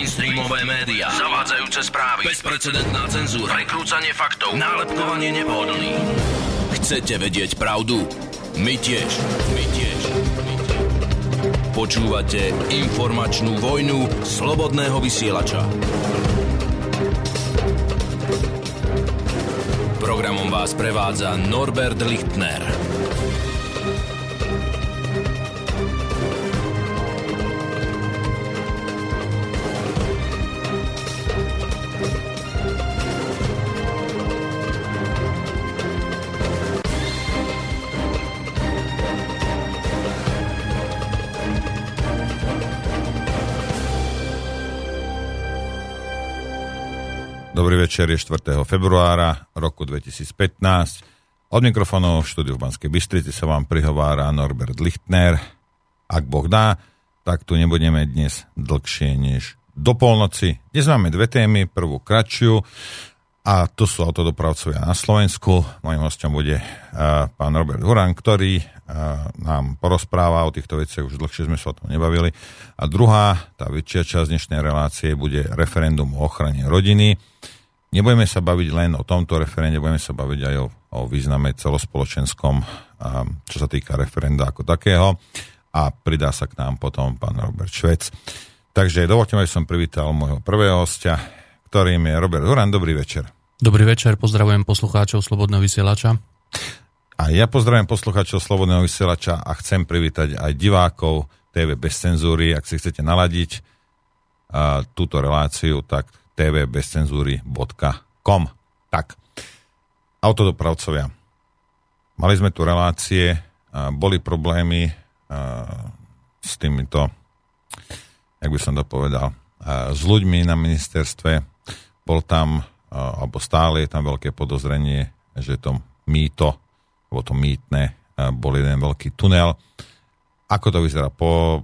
Mainstreamové médiá, zavádzajúce správy, bezprecedentná cenzúra, prekrúcanie faktov, nálepkovanie nepohodlných. Chcete vedieť pravdu? My tiež. My tiež. Počúvate informačnú vojnu slobodného vysielača. Programom vás prevádza Norbert Lichtner. Dobrý večer, je 4. februára roku 2015. Od mikrofónov v štúdiu v Banskej Bystrici sa vám prihovára Norbert Lichtner. Ak Boh dá, tak tu nebudeme dnes dlhšie než do polnoci. Dnes máme dve témy, prvú kratšiu a to sú autodopravcovia na Slovensku. Mojím hostom bude uh, pán Robert Huran, ktorý uh, nám porozpráva o týchto veciach, už dlhšie sme sa o tom nebavili. A druhá, tá väčšia časť dnešnej relácie bude referendum o ochrane rodiny. Nebudeme sa baviť len o tomto referende, budeme sa baviť aj o, o význame celospoločenskom, čo sa týka referenda ako takého. A pridá sa k nám potom pán Robert Švec. Takže dovolte mi, aby som privítal môjho prvého hostia, ktorým je Robert Horan. Dobrý večer. Dobrý večer, pozdravujem poslucháčov Slobodného vysielača. A ja pozdravujem poslucháčov Slobodného vysielača a chcem privítať aj divákov TV bez cenzúry. Ak si chcete naladiť a, túto reláciu, tak tvbezcenzúry.com. Tak, autodopravcovia. Mali sme tu relácie, boli problémy s týmito, jak by som to povedal, s ľuďmi na ministerstve. Bol tam, alebo stále je tam veľké podozrenie, že to mýto, alebo to mýtne, bol jeden veľký tunel. Ako to vyzerá? Po,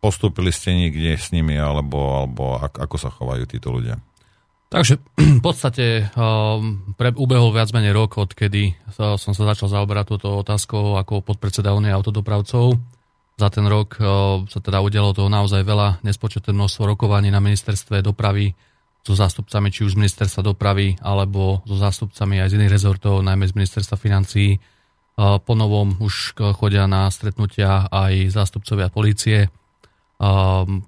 postúpili ste niekde s nimi, alebo, alebo ako sa chovajú títo ľudia? Takže v podstate um, pre, ubehol viac menej rok, odkedy som sa začal zaoberať túto otázkou ako podpredseda Unie autodopravcov. Za ten rok uh, sa teda udialo toho naozaj veľa, nespočetné množstvo rokovaní na ministerstve dopravy so zástupcami či už z ministerstva dopravy alebo so zástupcami aj z iných rezortov, najmä z ministerstva financií. Uh, po novom už chodia na stretnutia aj zástupcovia policie.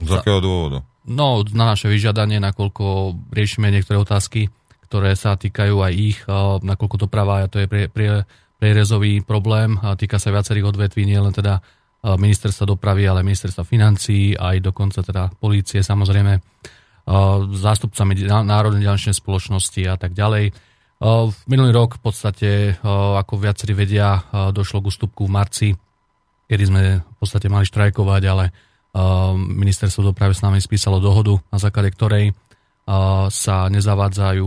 Z akého dôvodu? No, na naše vyžiadanie, nakoľko riešime niektoré otázky, ktoré sa týkajú aj ich, nakoľko to práva, a to je pre, pre, prierezový problém, a týka sa viacerých odvetví, nie len teda ministerstva dopravy, ale ministerstva financií, aj dokonca teda polície, samozrejme, zástupcami Národnej ďalšej spoločnosti a tak ďalej. V minulý rok v podstate, ako viacerí vedia, došlo k ústupku v marci, kedy sme v podstate mali štrajkovať, ale ministerstvo dopravy s nami spísalo dohodu, na základe ktorej eh, sa nezavádzajú,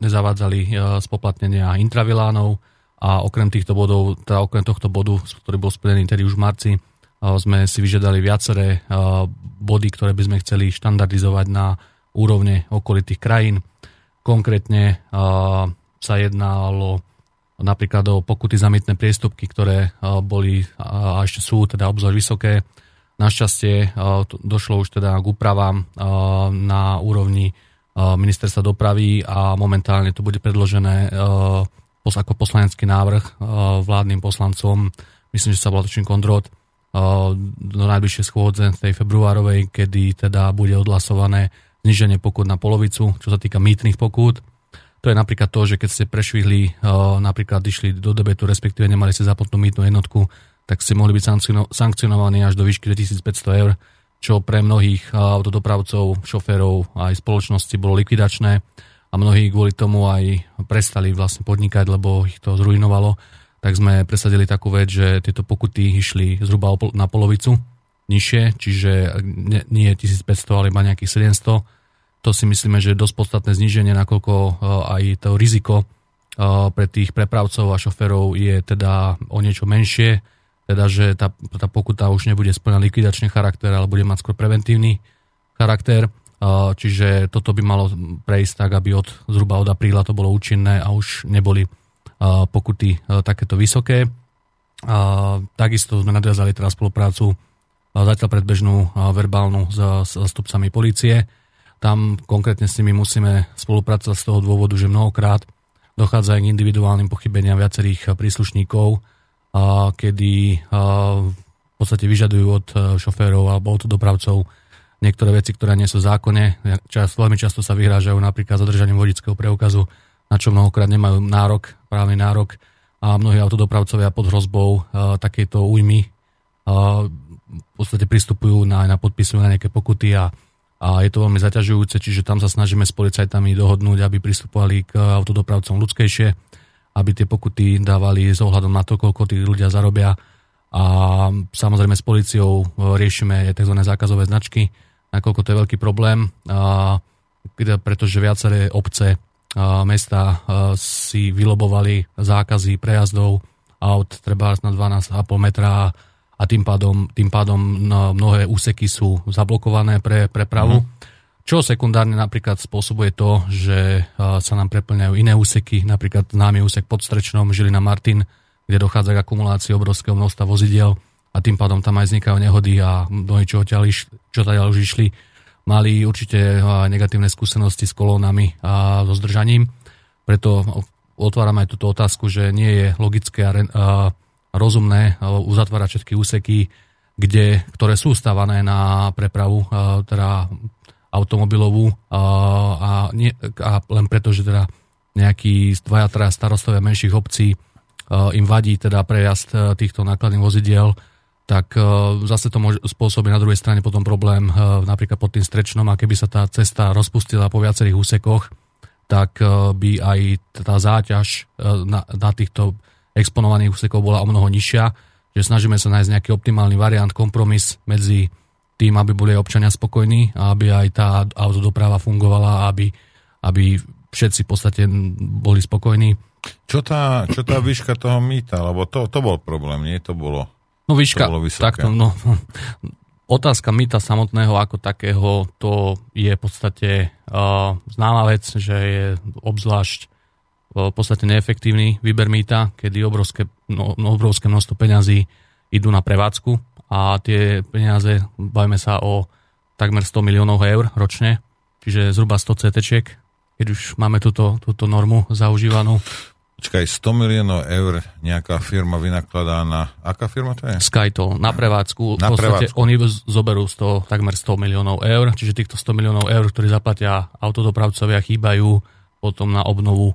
nezavádzali eh, spoplatnenia intravilánov a okrem týchto bodov, teda okrem tohto bodu, ktorý bol splnený tedy už v marci, eh, sme si vyžiadali viaceré body, ktoré by sme chceli štandardizovať na úrovne okolitých krajín. Konkrétne sa jednalo napríklad o pokuty za mytné priestupky, ktoré boli a ešte sú teda obzor vysoké Našťastie eh, došlo už teda k úpravám eh, na úrovni eh, ministerstva dopravy a momentálne to bude predložené ako poslanecký návrh vládnym poslancom. Myslím, že sa volá točím kontrot do najbližšej schôdze tej februárovej, kedy teda bude odhlasované zniženie pokut na polovicu, čo sa týka mýtnych pokút. To je napríklad to, že keď ste prešvihli, napríklad išli do debetu, respektíve nemali ste zapnutú mýtnu jednotku, tak ste mohli byť sankcionovaní až do výšky 2500 eur, čo pre mnohých autodopravcov, šoférov aj spoločnosti bolo likvidačné a mnohí kvôli tomu aj prestali vlastne podnikať, lebo ich to zrujnovalo. Tak sme presadili takú vec, že tieto pokuty išli zhruba na polovicu nižšie, čiže nie 1500, ale iba nejakých 700. To si myslíme, že je dosť podstatné zníženie, nakoľko aj to riziko pre tých prepravcov a šoferov je teda o niečo menšie teda že tá, tá pokuta už nebude splňať likvidačný charakter, ale bude mať skôr preventívny charakter. Čiže toto by malo prejsť tak, aby od, zhruba od apríla to bolo účinné a už neboli pokuty takéto vysoké. Takisto sme nadviazali teraz spoluprácu zatiaľ predbežnú verbálnu s zastupcami policie. tam konkrétne s nimi musíme spolupracovať z toho dôvodu, že mnohokrát dochádza aj k individuálnym pochybeniam viacerých príslušníkov, kedy v podstate vyžadujú od šoférov alebo od dopravcov niektoré veci, ktoré nie sú v zákone. Čas, veľmi často sa vyhrážajú napríklad zadržaním vodického preukazu, na čo mnohokrát nemajú nárok, právny nárok a mnohí autodopravcovia pod hrozbou uh, takejto újmy uh, v podstate pristupujú na, na podpisujú na nejaké pokuty a, a je to veľmi zaťažujúce, čiže tam sa snažíme s policajtami dohodnúť, aby pristupovali k autodopravcom ľudskejšie, aby tie pokuty dávali s ohľadom na to, koľko tí ľudia zarobia a samozrejme s policiou riešime tzv. zákazové značky, nakoľko to je veľký problém, pretože viaceré obce, mesta a, si vylobovali zákazy prejazdov aut treba na 12,5 metra a tým pádom, tým pádom no, mnohé úseky sú zablokované pre prepravu. Mm. Čo sekundárne napríklad spôsobuje to, že sa nám preplňajú iné úseky, napríklad známy úsek pod Strečnom Žilina Martin, kde dochádza k akumulácii obrovského množstva vozidiel a tým pádom tam aj vznikajú nehody a mnohí, čo, čo tady už išli, mali určite negatívne skúsenosti s kolónami a so zdržaním. Preto otváram aj túto otázku, že nie je logické a, rozumné uzatvárať všetky úseky, kde, ktoré sú stavané na prepravu, teda automobilovú a, nie, a len preto, že teda nejakí dvaja, traja starostovia menších obcí im vadí teda prejazd týchto nákladných vozidiel, tak e, zase to môže spôsobiť na druhej strane potom problém e, napríklad pod tým strečnom a keby sa tá cesta rozpustila po viacerých úsekoch, tak e, by aj tá záťaž na, na týchto exponovaných úsekov bola o mnoho nižšia, že snažíme sa nájsť nejaký optimálny variant, kompromis medzi tým, aby boli občania spokojní a aby aj tá autodoprava fungovala aby, aby všetci v podstate boli spokojní. Čo tá, čo tá výška toho mýta? Lebo to, to bol problém, nie? To bolo No výška, takto, no, otázka mýta samotného ako takého, to je v podstate uh, známa vec, že je obzvlášť uh, v podstate neefektívny výber mýta, kedy obrovské, no, obrovské množstvo peňazí idú na prevádzku a tie peniaze, bavíme sa o takmer 100 miliónov eur ročne, čiže zhruba 100 CT, keď už máme túto, túto normu zaužívanú. Počkaj, 100 miliónov eur nejaká firma vynakladá na... Aká firma to je? Skytol, na prevádzku. Na v podstate prevádzku. oni zoberú z toho takmer 100 miliónov eur, čiže týchto 100 miliónov eur, ktorí zaplatia autodopravcovia, chýbajú potom na obnovu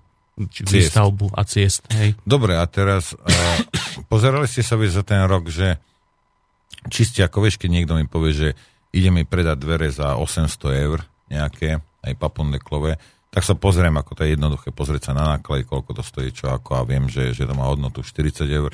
či výstavbu a ciest. Hej. Dobre, a teraz uh, pozerali ste sa vy za ten rok, že čiste ako vieš, keď niekto mi povie, že ide mi predať dvere za 800 eur nejaké, aj papondeklové, tak sa pozriem, ako to je jednoduché, pozrieť sa na náklady, koľko to stojí, čo ako a viem, že, že to má hodnotu 40 eur.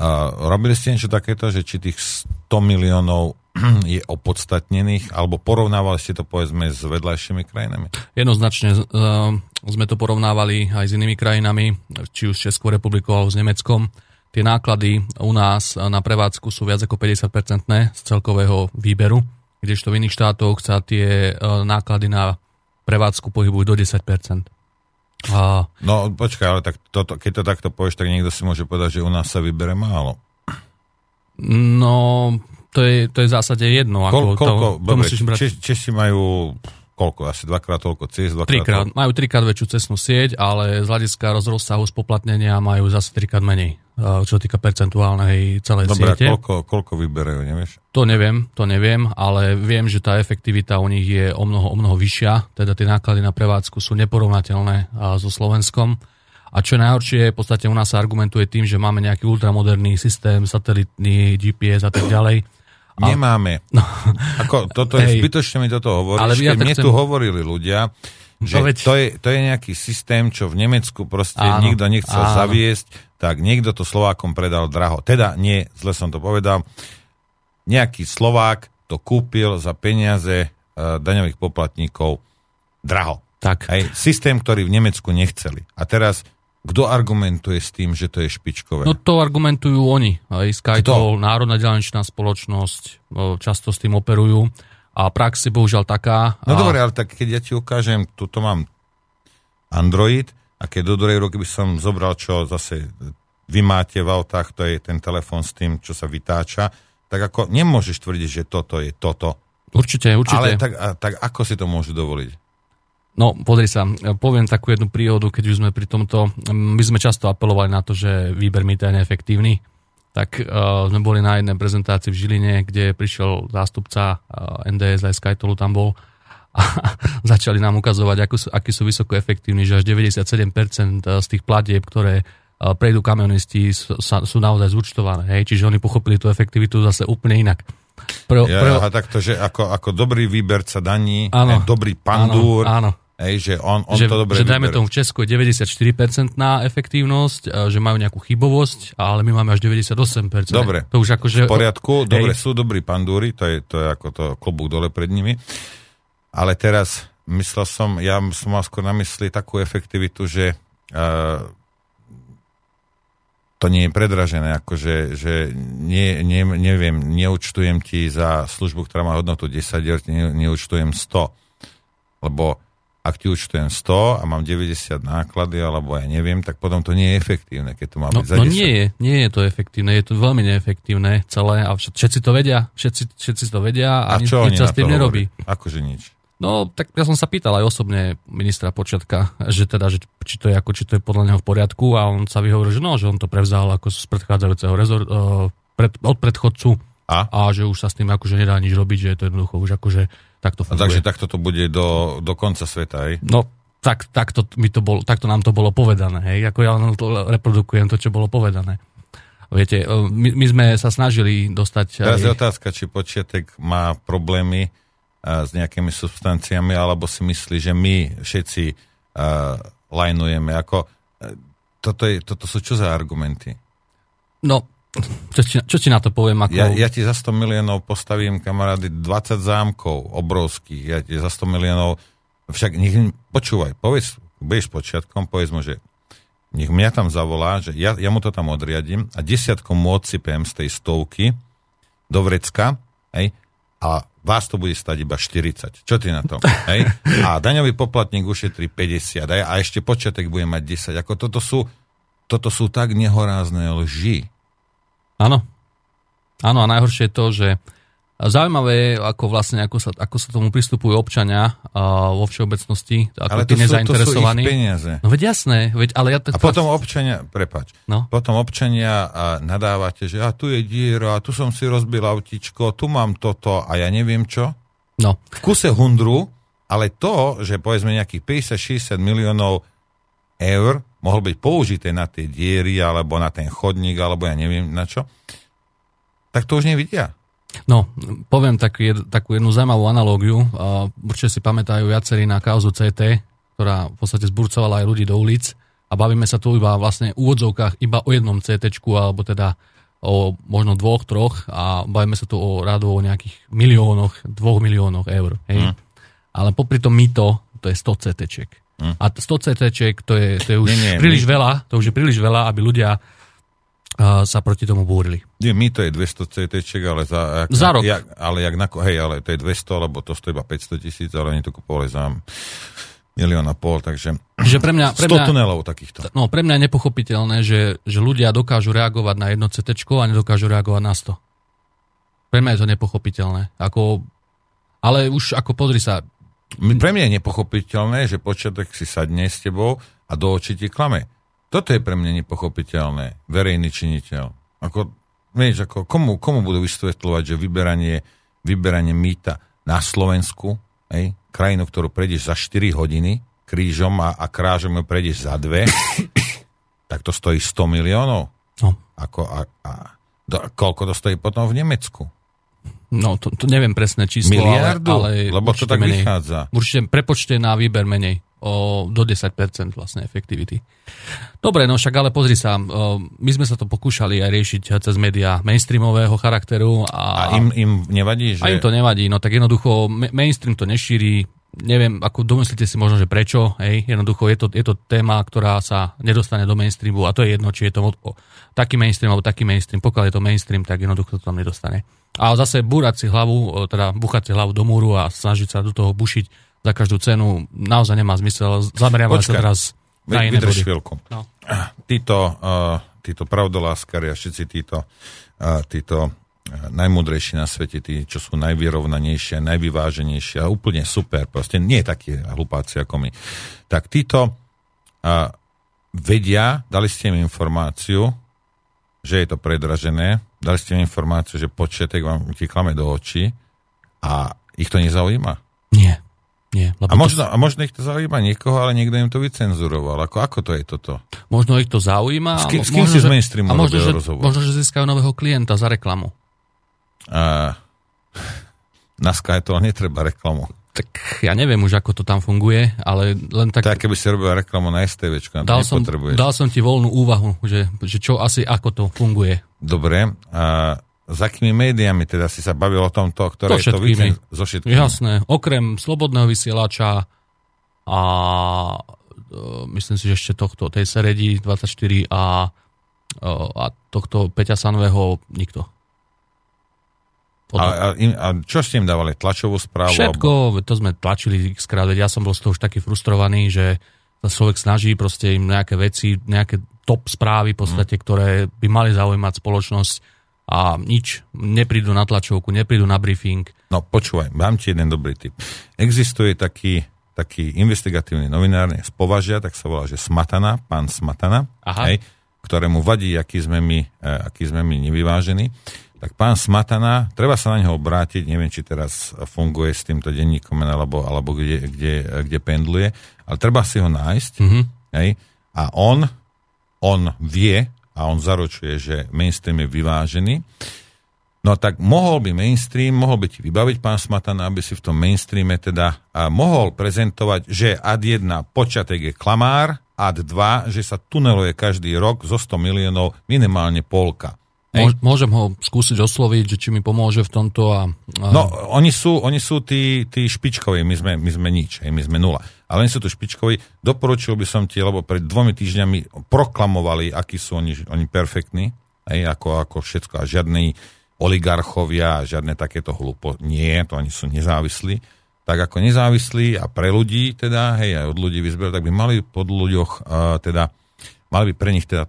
A robili ste niečo takéto, že či tých 100 miliónov je opodstatnených, alebo porovnávali ste to povedzme s vedľajšími krajinami? Jednoznačne uh, sme to porovnávali aj s inými krajinami, či už s Českou republikou alebo s Nemeckom. Tie náklady u nás na prevádzku sú viac ako 50% z celkového výberu, kdežto v iných štátoch sa tie uh, náklady na prevádzku pohybujú do 10%. A... No počkaj, ale tak toto, keď to takto povieš, tak niekto si môže povedať, že u nás sa vybere málo. No, to je, to je v zásade jedno. Kol, ako koľko, to, to musíš brať... Češ, Češi majú koľko? Asi dvakrát toľko ciest? Dvakrát trikrát. Toľko... Majú trikrát väčšiu cestnú sieť, ale z hľadiska rozsahu spoplatnenia majú zase trikrát menej, eh, čo týka percentuálnej celej Dobre, siete. Dobre, koľko, koľko vyberajú, nevieš? To neviem, to neviem, ale viem, že tá efektivita u nich je o mnoho, o mnoho vyššia, teda tie náklady na prevádzku sú neporovnateľné eh, so Slovenskom. A čo najhoršie, v podstate u nás sa argumentuje tým, že máme nejaký ultramoderný systém, satelitný, GPS a tak ďalej Nemáme. No. Ako, toto je, Hej. zbytočne mi toto hovoríš, Ale ja mne chcem... tu hovorili ľudia, že no veď... to, je, to je nejaký systém, čo v Nemecku proste áno, nikto nechcel áno. zaviesť, tak niekto to Slovákom predal draho. Teda nie, zle som to povedal, nejaký Slovák to kúpil za peniaze uh, daňových poplatníkov draho. Tak. Hej, systém, ktorý v Nemecku nechceli. A teraz kto argumentuje s tým, že to je špičkové? No to argumentujú oni. Aj Skytol, Národná ďalničná spoločnosť, často s tým operujú. A prax je bohužiaľ taká. No a... dobre, ale tak keď ja ti ukážem, tuto mám Android a keď do druhej roky by som zobral, čo zase vy máte v autách, to je ten telefon s tým, čo sa vytáča, tak ako nemôžeš tvrdiť, že toto je toto. Určite, určite. Ale tak, a, tak ako si to môžu dovoliť? No, pozri sa, poviem takú jednu príhodu, keď už sme pri tomto, my sme často apelovali na to, že výber mýta je neefektívny, tak uh, sme boli na jednej prezentácii v Žiline, kde prišiel zástupca uh, NDS aj Skytolu tam bol a začali nám ukazovať, akú, akí sú vysoko efektívni, že až 97% z tých platieb, ktoré uh, prejdú kamionisti, sú, sú naozaj zúčtované. Hej? Čiže oni pochopili tú efektivitu zase úplne inak. Pro, ja, pro... Aha, takto, že ako, ako dobrý výberca daní, áno, dobrý pandúr, áno, áno. Hej, že on, on že, to dobre Že dajme tomu v Česku je 94% na efektívnosť, že majú nejakú chybovosť, ale my máme až 98%. Dobre, to už že, v poriadku, hej. dobre, sú dobrí pandúri, to je, to je ako to klobúk dole pred nimi, ale teraz myslel som, ja som mal skôr na mysli takú efektivitu, že uh, to nie je predražené, akože že nie, nie, neviem, neúčtujem ti za službu, ktorá má hodnotu 10 eur, ne, neúčtujem 100. Lebo ak ti účtujem 100 a mám 90 náklady, alebo ja neviem, tak potom to nie je efektívne, keď to má no, byť za no 10. nie je, nie je to efektívne, je to veľmi neefektívne celé a všetci to vedia, všetci, všetci to vedia a, a nič, nič sa s tým nerobí. Akože nič. No, tak ja som sa pýtal aj osobne ministra Počiatka, že teda, že či to je ako, či to je podľa neho v poriadku a on sa vyhovoril, že no, že on to prevzal ako z predchádzajúceho rezor, uh, pred, od predchodcu a? a že už sa s tým akože nedá nič robiť, že je to jednoducho už akože takto funguje. A takže takto to bude do, do konca sveta, aj? No, tak, takto, mi to bol, takto nám to bolo povedané, hej, ako ja to reprodukujem to, čo bolo povedané. Viete, my, my sme sa snažili dostať... Teraz aj... je otázka, či Počiatek má problémy s nejakými substanciami, alebo si myslí, že my všetci uh, lajnujeme. Ako, toto, je, toto sú čo za argumenty? No, čo ti, čo ti na to poviem? Ako... Ja, ja ti za 100 miliónov postavím, kamarády, 20 zámkov obrovských. Ja ti za 100 miliónov... Však nech, počúvaj, povedz, budeš počiatkom, povedz mu, že nech mňa tam zavolá, že ja, ja mu to tam odriadím a desiatkom mu odsypem z tej stovky do vrecka, hej, a vás to bude stať iba 40. Čo ty na to? Hej? A daňový poplatník ušetrí 50 hej? a ešte počiatek bude mať 10. Ako toto sú, toto sú tak nehorázne lži. Áno. Áno a najhoršie je to, že Zaujímavé je, ako vlastne, ako sa, ako sa tomu pristupujú občania uh, vo všeobecnosti, ako ale tí to nezainteresovaní. Sú, to sú ich peniaze. No veď jasné, veď, ale ja... A potom občania, prepač, no? potom občania a nadávate, že a tu je diera, a tu som si rozbil autičko, tu mám toto a ja neviem čo. No. V kuse hundru, ale to, že povedzme nejakých 50-60 miliónov eur mohol byť použité na tie diery, alebo na ten chodník, alebo ja neviem na čo, tak to už nevidia. No, poviem tak, jed, takú jednu zaujímavú analógiu. Uh, určite si pamätajú viacerí na kauzu CT, ktorá v podstate zburcovala aj ľudí do ulic a bavíme sa tu iba vlastne v úvodzovkách iba o jednom CT, alebo teda o možno dvoch, troch a bavíme sa tu o rádu o nejakých miliónoch, dvoch miliónoch eur. Hej? Mm. Ale popri tom mýto, to je 100 CT. Mm. A 100 CT to je, to je už nie, nie, príliš my... veľa, to už je príliš veľa, aby ľudia sa proti tomu búrili. Nie, my to je 200 CT, ale za, jak, za rok. Jak, ale, jak na, hej, ale to je 200, lebo to stojí iba 500 tisíc, ale oni to kupovali za milión a pol, takže že pre mňa, pre 100 mňa, tunelov takýchto. No, pre mňa je nepochopiteľné, že, že ľudia dokážu reagovať na jedno CT a nedokážu reagovať na 100. Pre mňa je to nepochopiteľné. Ako, ale už ako pozri sa. Pre mňa je nepochopiteľné, že počiatok si sadne s tebou a do očí ti klame toto je pre mňa nepochopiteľné. Verejný činiteľ. Ako, vieš, ako komu, komu budú vysvetľovať, že vyberanie, vyberanie mýta na Slovensku, hej, krajinu, ktorú prejdeš za 4 hodiny, krížom a, a krážom ju prejdeš za dve, tak to stojí 100 miliónov. No. Ako, a, a, do, koľko to stojí potom v Nemecku? No, to, to neviem presné číslo, Miliardu? ale, ale Lebo to tak menej. vychádza. Určite prepočte na výber menej o, do 10% vlastne efektivity. Dobre, no však ale pozri sa, o, my sme sa to pokúšali aj riešiť cez médiá mainstreamového charakteru. A, a im, im nevadí? Že... A im to nevadí, no tak jednoducho mainstream to nešíri, neviem, ako domyslíte si možno, že prečo, hej, jednoducho je to, je to téma, ktorá sa nedostane do mainstreamu a to je jedno, či je to o, taký mainstream alebo taký mainstream, pokiaľ je to mainstream, tak jednoducho to tam nedostane. A zase búrať si hlavu, teda buchať si hlavu do múru a snažiť sa do toho bušiť za každú cenu naozaj nemá zmysel. Zameriavame sa teraz na iné body. chvíľku. No. Títo, uh, títo pravdoláskari a všetci títo, uh, títo najmudrejší na svete, tí, čo sú najvyrovnanejšie, najvyváženejšie a úplne super, proste nie takí hlupáci ako my. Tak títo a, vedia, dali ste im informáciu, že je to predražené, dali ste im informáciu, že početek vám ti klame do očí a ich to nezaujíma. Nie. Nie, a, možno, to... a možno ich to zaujíma niekoho, ale niekto im to vycenzuroval. Ako, ako to je toto? Možno ich to zaujíma. S, kým, s kým si z mainstreamu a možno, že, rozhovor? možno, že získajú nového klienta za reklamu. A, na Sky to netreba reklamu. Tak ja neviem už, ako to tam funguje, ale len tak... Tak, keby si robil reklamu na STVčko, na dal som, dal som ti voľnú úvahu, že, že čo asi, ako to funguje. Dobre. A s akými médiami teda si sa bavil o tomto, ktoré to to vycen... so všetkými? Jasné, okrem Slobodného vysielača a uh, myslím si, že ešte tohto, tej Seredi 24 a, uh, a tohto Peťa Sanového nikto. A, a, a čo ste im dávali? Tlačovú správu? Všetko, alebo... to sme tlačili x krát, ja som bol z toho už taký frustrovaný, že sa človek snaží proste im nejaké veci, nejaké top správy v podstate, mm. ktoré by mali zaujímať spoločnosť a nič, neprídu na tlačovku, neprídu na briefing. No počúvaj, mám ti jeden dobrý tip. Existuje taký, taký investigatívny novinár z Považia, tak sa volá, že Smatana, pán Smatana, Aha. Hej, ktorému vadí, aký sme my, eh, aký sme my nevyvážení. Tak pán Smatana, treba sa na neho obrátiť, neviem, či teraz funguje s týmto denníkom alebo, alebo kde, kde, kde pendluje, ale treba si ho nájsť. Mm-hmm. Hej, a on, on vie, a on zaručuje, že mainstream je vyvážený. No tak mohol by mainstream, mohol by ti vybaviť pán Smatana, aby si v tom mainstreame teda a mohol prezentovať, že ad 1 počiatek je klamár, ad 2, že sa tuneluje každý rok zo 100 miliónov minimálne polka. Hej. Môžem ho skúsiť osloviť, že či mi pomôže v tomto a... a... No, oni sú, oni sú tí, tí špičkoví, my sme, my sme nič, hej, my sme nula. Ale oni sú tu špičkoví. Doporučil by som ti, lebo pred dvomi týždňami proklamovali, akí sú oni, oni perfektní, hej, ako, ako všetko. A žiadni oligarchovia, žiadne takéto hlupo. Nie, to oni sú nezávislí. Tak ako nezávislí a pre ľudí, teda, hej, aj od ľudí vyzberať, tak by mali pod ľuďoch, uh, teda, mali by pre nich teda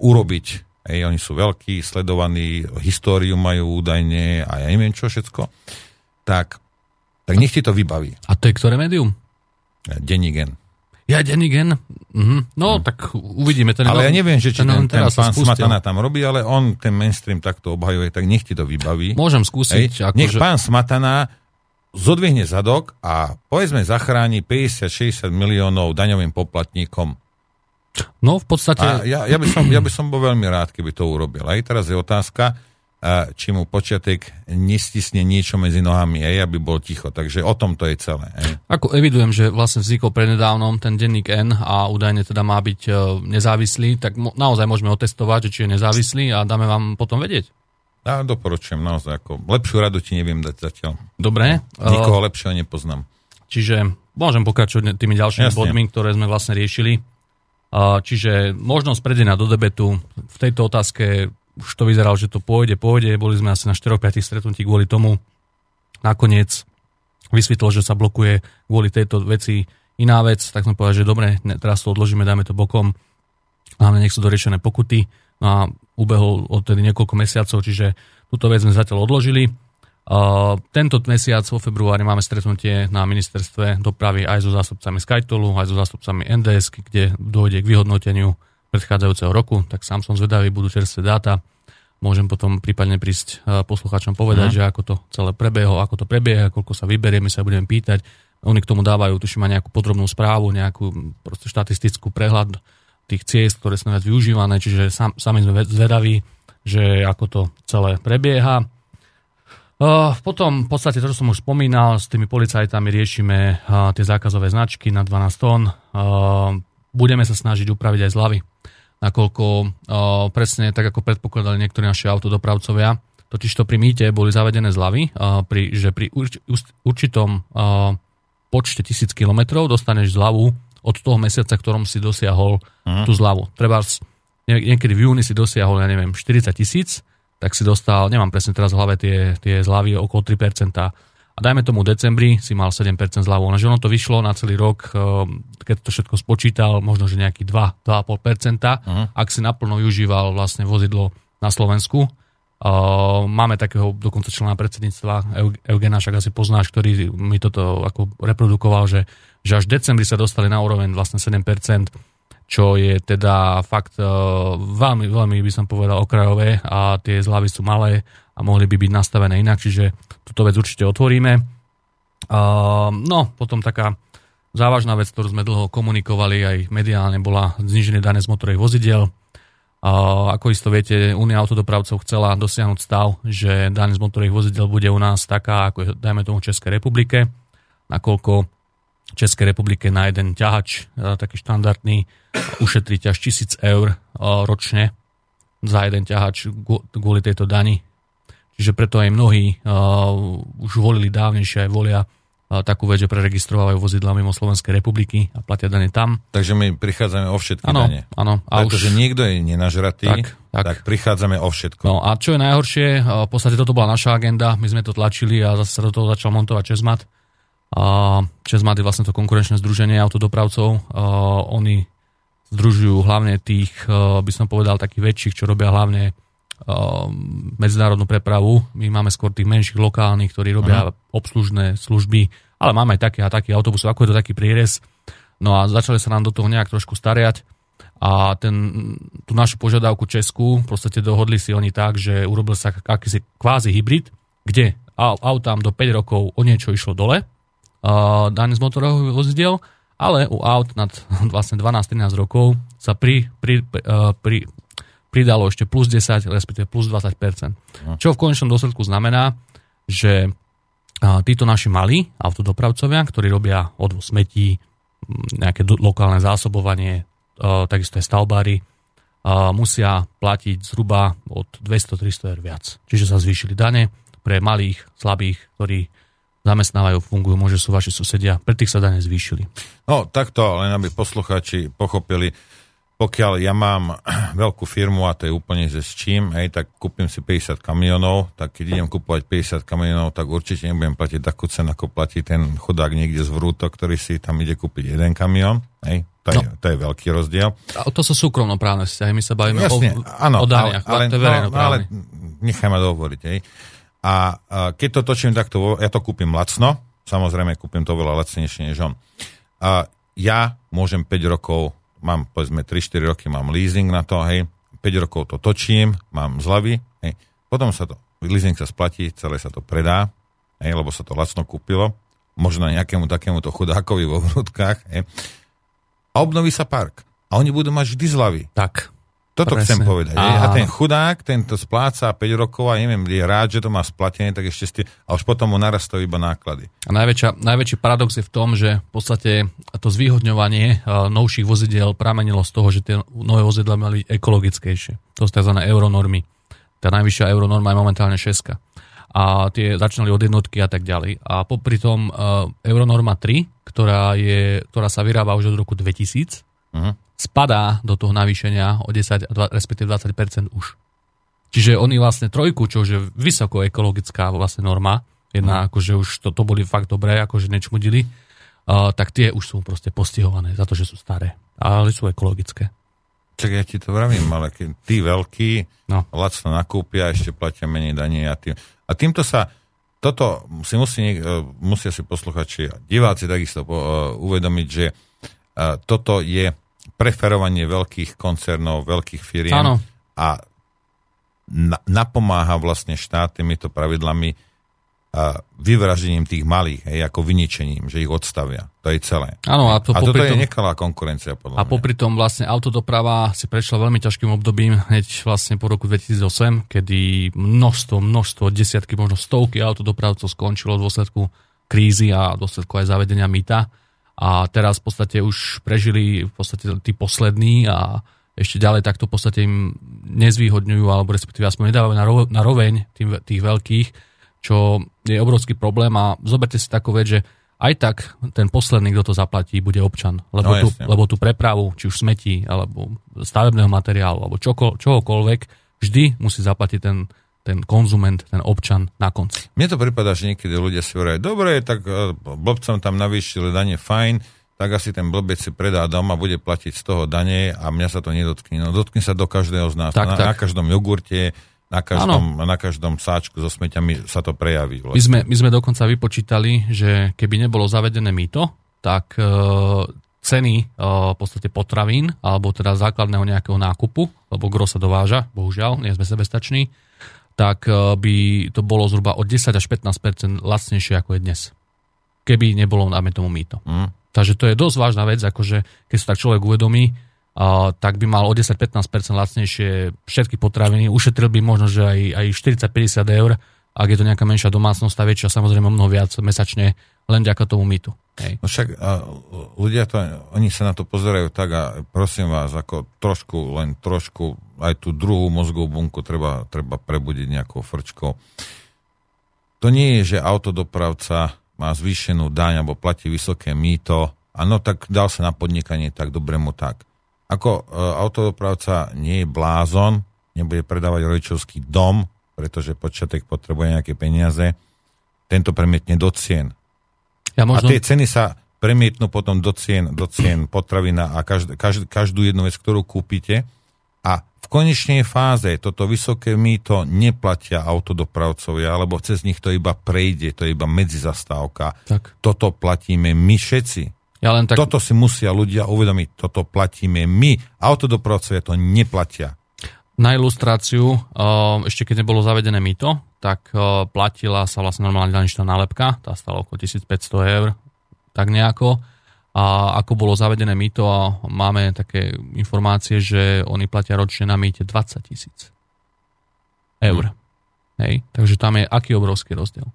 urobiť Ej, oni sú veľkí, sledovaní, históriu majú údajne a ja neviem čo všetko. Tak, tak nech ti to vybaví. A to je ktoré médium? Denigen. Ja Denigen? Mhm. No, hm. tak uvidíme. Ten ale ja neviem, že či ten, ten, ten pán Smatana tam robí, ale on ten mainstream takto obhajuje, tak nech ti to vybaví. Môžem skúsiť. Ako nech že... pán Smatana zodvihne zadok a povedzme zachráni 50-60 miliónov daňovým poplatníkom No v podstate... A ja, ja, by som, ja by som bol veľmi rád, keby to urobil. Aj teraz je otázka, či mu počiatek nestisne niečo medzi nohami, aj aby bol ticho. Takže o tom to je celé. Aj. Ako evidujem, že vlastne vznikol prednedávnom ten denník N a údajne teda má byť e, nezávislý, tak mo- naozaj môžeme otestovať, že či je nezávislý a dáme vám potom vedieť. Ja doporučujem naozaj. Ako lepšiu radu ti neviem dať zatiaľ. Dobre. Nikoho lepšieho nepoznám. Čiže môžem pokračovať tými ďalšími Jasne. bodmi, ktoré sme vlastne riešili. Čiže možnosť predenia do debetu. V tejto otázke už to vyzeralo, že to pôjde, pôjde. Boli sme asi na 4-5 stretnutí kvôli tomu. Nakoniec vysvetlo, že sa blokuje kvôli tejto veci iná vec, tak sme povedali, že dobre, teraz to odložíme, dáme to bokom. Máme nech sú doriešené pokuty. No a ubehol odtedy niekoľko mesiacov, čiže túto vec sme zatiaľ odložili. Uh, tento mesiac vo februári máme stretnutie na ministerstve dopravy aj so zástupcami Skytolu, aj so zástupcami NDS, kde dôjde k vyhodnoteniu predchádzajúceho roku, tak sám som zvedavý, budú čerstvé dáta. Môžem potom prípadne prísť uh, poslucháčom povedať, mm. že ako to celé prebehlo, ako to prebieha, koľko sa vyberie, my sa budeme pýtať. Oni k tomu dávajú, tuším, aj nejakú podrobnú správu, nejakú proste štatistickú prehľad tých ciest, ktoré sú najviac využívané, čiže sam, sami sme zvedaví, že ako to celé prebieha. Uh, potom v podstate to, čo som už spomínal, s tými policajtami riešime uh, tie zákazové značky na 12 tón. Budeme sa snažiť upraviť aj zľavy, nakoľko uh, presne tak, ako predpokladali niektorí naši autodopravcovia, totiž to pri mýte boli zavedené zľavy, uh, pri, že pri urč, určitom uh, počte tisíc kilometrov dostaneš zľavu od toho mesiaca, ktorom si dosiahol uh-huh. tú zľavu. Treba niekedy v júni si dosiahol, ja neviem, 40 tisíc, tak si dostal, nemám presne teraz v hlave tie, tie zľavy, okolo 3%. A dajme tomu decembri si mal 7% zľavu. Lenže ono to vyšlo na celý rok, ehm, keď to všetko spočítal, možno, že nejaký 2, 2,5%, uh-huh. ak si naplno využíval vlastne vozidlo na Slovensku. Uh, máme takého dokonca člena predsedníctva Eugena, však asi poznáš, ktorý mi toto ako reprodukoval, že, že až v decembri sa dostali na úroveň vlastne 7%, čo je teda fakt uh, veľmi, veľmi by som povedal okrajové a tie zľavy sú malé a mohli by byť nastavené inak, čiže túto vec určite otvoríme. No, potom taká závažná vec, ktorú sme dlho komunikovali aj mediálne, bola znižené dane z motorových vozidel. Ako isto viete, Únia autodopravcov chcela dosiahnuť stav, že daň z motorových vozidel bude u nás taká, ako je, dajme tomu Českej republike, nakoľko v Českej republike na jeden ťahač, e, taký štandardný, ušetríte až tisíc eur e, ročne za jeden ťahač kvôli tejto dani. Čiže preto aj mnohí uh, už volili dávnejšie aj volia takú vec, že preregistrovajú vozidla mimo Slovenskej republiky a platia dane tam. Takže my prichádzame o všetky ano, dane. Áno. Pretože už... niekto je nenažratý, tak, tak. tak prichádzame o všetko. No a čo je najhoršie, v podstate toto bola naša agenda, my sme to tlačili a zase sa do toho začal montovať Česmat. A Česmat je vlastne to konkurenčné združenie autodopravcov. A oni združujú hlavne tých, by som povedal, takých väčších, čo robia hlavne medzinárodnú prepravu. My máme skôr tých menších lokálnych, ktorí robia uh-huh. obslužné služby, ale máme aj také a taký autobusov, ako je to taký prierez. No a začali sa nám do toho nejak trošku stariať a ten, tú našu požiadavku Česku v podstate dohodli si oni tak, že urobil sa akýsi kvázi hybrid, kde autám do 5 rokov o niečo išlo dole, uh, daň z motorových vozidiel, ale u aut nad vlastne 12-13 rokov sa pri, pri, pri, pridalo ešte plus 10, respektíve plus 20%. No. Čo v konečnom dôsledku znamená, že títo naši malí autodopravcovia, ktorí robia odvoz smetí, nejaké lokálne zásobovanie, takisto aj stavbári, musia platiť zhruba od 200-300 eur viac. Čiže sa zvýšili dane pre malých, slabých, ktorí zamestnávajú, fungujú, môže sú vaši susedia, pre tých sa dane zvýšili. No, takto, len aby poslucháči pochopili, pokiaľ ja mám veľkú firmu a to je úplne že s čím, hej, tak kúpim si 50 kamionov, tak keď idem kúpovať 50 kamionov, tak určite nebudem platiť takú cenu, ako platí ten chudák niekde z vrúto, ktorý si tam ide kúpiť jeden kamión. Hej, to, je, no. to je veľký rozdiel. A to sú súkromnoprávne vzťahy, my sa bavíme Jasne, o, áno, o daniach, ale, to je no, ale nechaj ma dohovoriť. Hej. A, a keď to točím takto, ja to kúpim lacno, samozrejme kúpim to veľa lacnejšie než on. A ja môžem 5 rokov mám povedzme 3-4 roky mám leasing na to, hej, 5 rokov to točím, mám zľavy, hej, potom sa to, leasing sa splatí, celé sa to predá, hej, lebo sa to lacno kúpilo, možno nejakému takémuto chudákovi vo vrútkach, hej, a obnoví sa park. A oni budú mať vždy zľavy. Tak. Toto Presne. chcem povedať. Áno. A ten chudák, tento spláca 5 rokov a neviem, je rád, že to má splatené, tak ešte ste, a už potom mu narastú iba náklady. A najväčšia, najväčší paradox je v tom, že v podstate to zvýhodňovanie uh, novších vozidiel pramenilo z toho, že tie nové vozidla mali ekologickejšie. To sú tzv. euronormy. Tá najvyššia euronorma je momentálne 6. A tie začínali od jednotky a tak ďalej. A popri tom uh, euronorma 3, ktorá, je, ktorá sa vyrába už od roku 2000, uh-huh spadá do toho navýšenia o 10, respektíve 20% už. Čiže oni vlastne trojku, čo je vysoko ekologická vlastne norma, jedna, mm. akože už to, to boli fakt dobré, akože nečmudili, uh, tak tie už sú proste postihované za to, že sú staré. Ale sú ekologické. Čak ja ti to vravím, ale keď tí veľkí no. lacno nakúpia, ešte platia menej daní a, tým, a týmto sa toto si musí, uh, musia si posluchači diváci takisto uh, uvedomiť, že uh, toto je preferovanie veľkých koncernov, veľkých firiem ano. a na, napomáha vlastne štát týmito pravidlami a vyvražením tých malých, hej, ako vyničením, že ich odstavia. To je celé. Áno, a, to a toto tom, je nekalá konkurencia. Podľa a popri tom vlastne autodoprava si prešla veľmi ťažkým obdobím, hneď vlastne po roku 2008, kedy množstvo, množstvo, desiatky, možno stovky autodopravcov skončilo v dôsledku krízy a v dôsledku aj zavedenia mýta a teraz v podstate už prežili v podstate tí poslední a ešte ďalej takto v podstate im nezvýhodňujú, alebo respektíve aspoň nedávajú na, ro, na roveň tým, tých veľkých, čo je obrovský problém a zoberte si takú vec, že aj tak ten posledný, kto to zaplatí, bude občan. Lebo, no, tú, lebo tú prepravu, či už smetí, alebo stavebného materiálu, alebo čoko, čohokoľvek, vždy musí zaplatiť ten, ten konzument, ten občan na konci. Mne to prípada, že niekedy ľudia si hovoria, dobre, tak e, blbcom tam navýšili dane, fajn, tak asi ten blbec si predá dom a bude platiť z toho dane a mňa sa to nedotkne. No dotkne sa do každého z nás. Tak, na, tak. na každom jogurte, na každom, na každom sáčku so smeťami sa to prejaví. Vlastne. My, sme, my sme dokonca vypočítali, že keby nebolo zavedené mýto, tak e, ceny e, v podstate potravín, alebo teda základného nejakého nákupu, lebo gro sa dováža, bohužiaľ, nie sme sebestační, tak e, by to bolo zhruba od 10 až 15% lacnejšie ako je dnes. Keby nebolo, dáme tomu mýto. Mm. Takže to je dosť vážna vec, akože keď sa tak človek uvedomí, a, tak by mal o 10-15% lacnejšie všetky potraviny, ušetril by možno, že aj, aj 40-50 eur, ak je to nejaká menšia domácnosť a väčšia, samozrejme mnoho viac mesačne, len ďaká tomu mýtu. Hej. No však a, ľudia to, oni sa na to pozerajú tak a prosím vás, ako trošku, len trošku, aj tú druhú mozgovú bunku treba, treba prebudiť nejakou frčkou. To nie je, že autodopravca má zvýšenú daň alebo platí vysoké mýto, a no tak dal sa na podnikanie, tak dobre mu tak. Ako e, autodopravca nie je blázon, nebude predávať rodičovský dom, pretože počiatek potrebuje nejaké peniaze, tento premietne do cien. Ja možno... A tie ceny sa premietnú potom do cien, do cien potravina a každ, každ, každú jednu vec, ktorú kúpite. A v konečnej fáze toto vysoké mýto neplatia autodopravcovia, alebo cez nich to iba prejde, to je iba medzizastávka. Tak. Toto platíme my všetci. Ja len tak... Toto si musia ľudia uvedomiť, toto platíme my. Autodopravcovia to neplatia. Na ilustráciu, eh, ešte keď nebolo zavedené mýto, tak eh, platila sa vlastne normálne daničná nálepka, tá stala okolo 1500 eur, tak nejako. A ako bolo zavedené mýto, a máme také informácie, že oni platia ročne na mýte 20 tisíc eur. Hmm. Hej? Takže tam je aký obrovský rozdiel.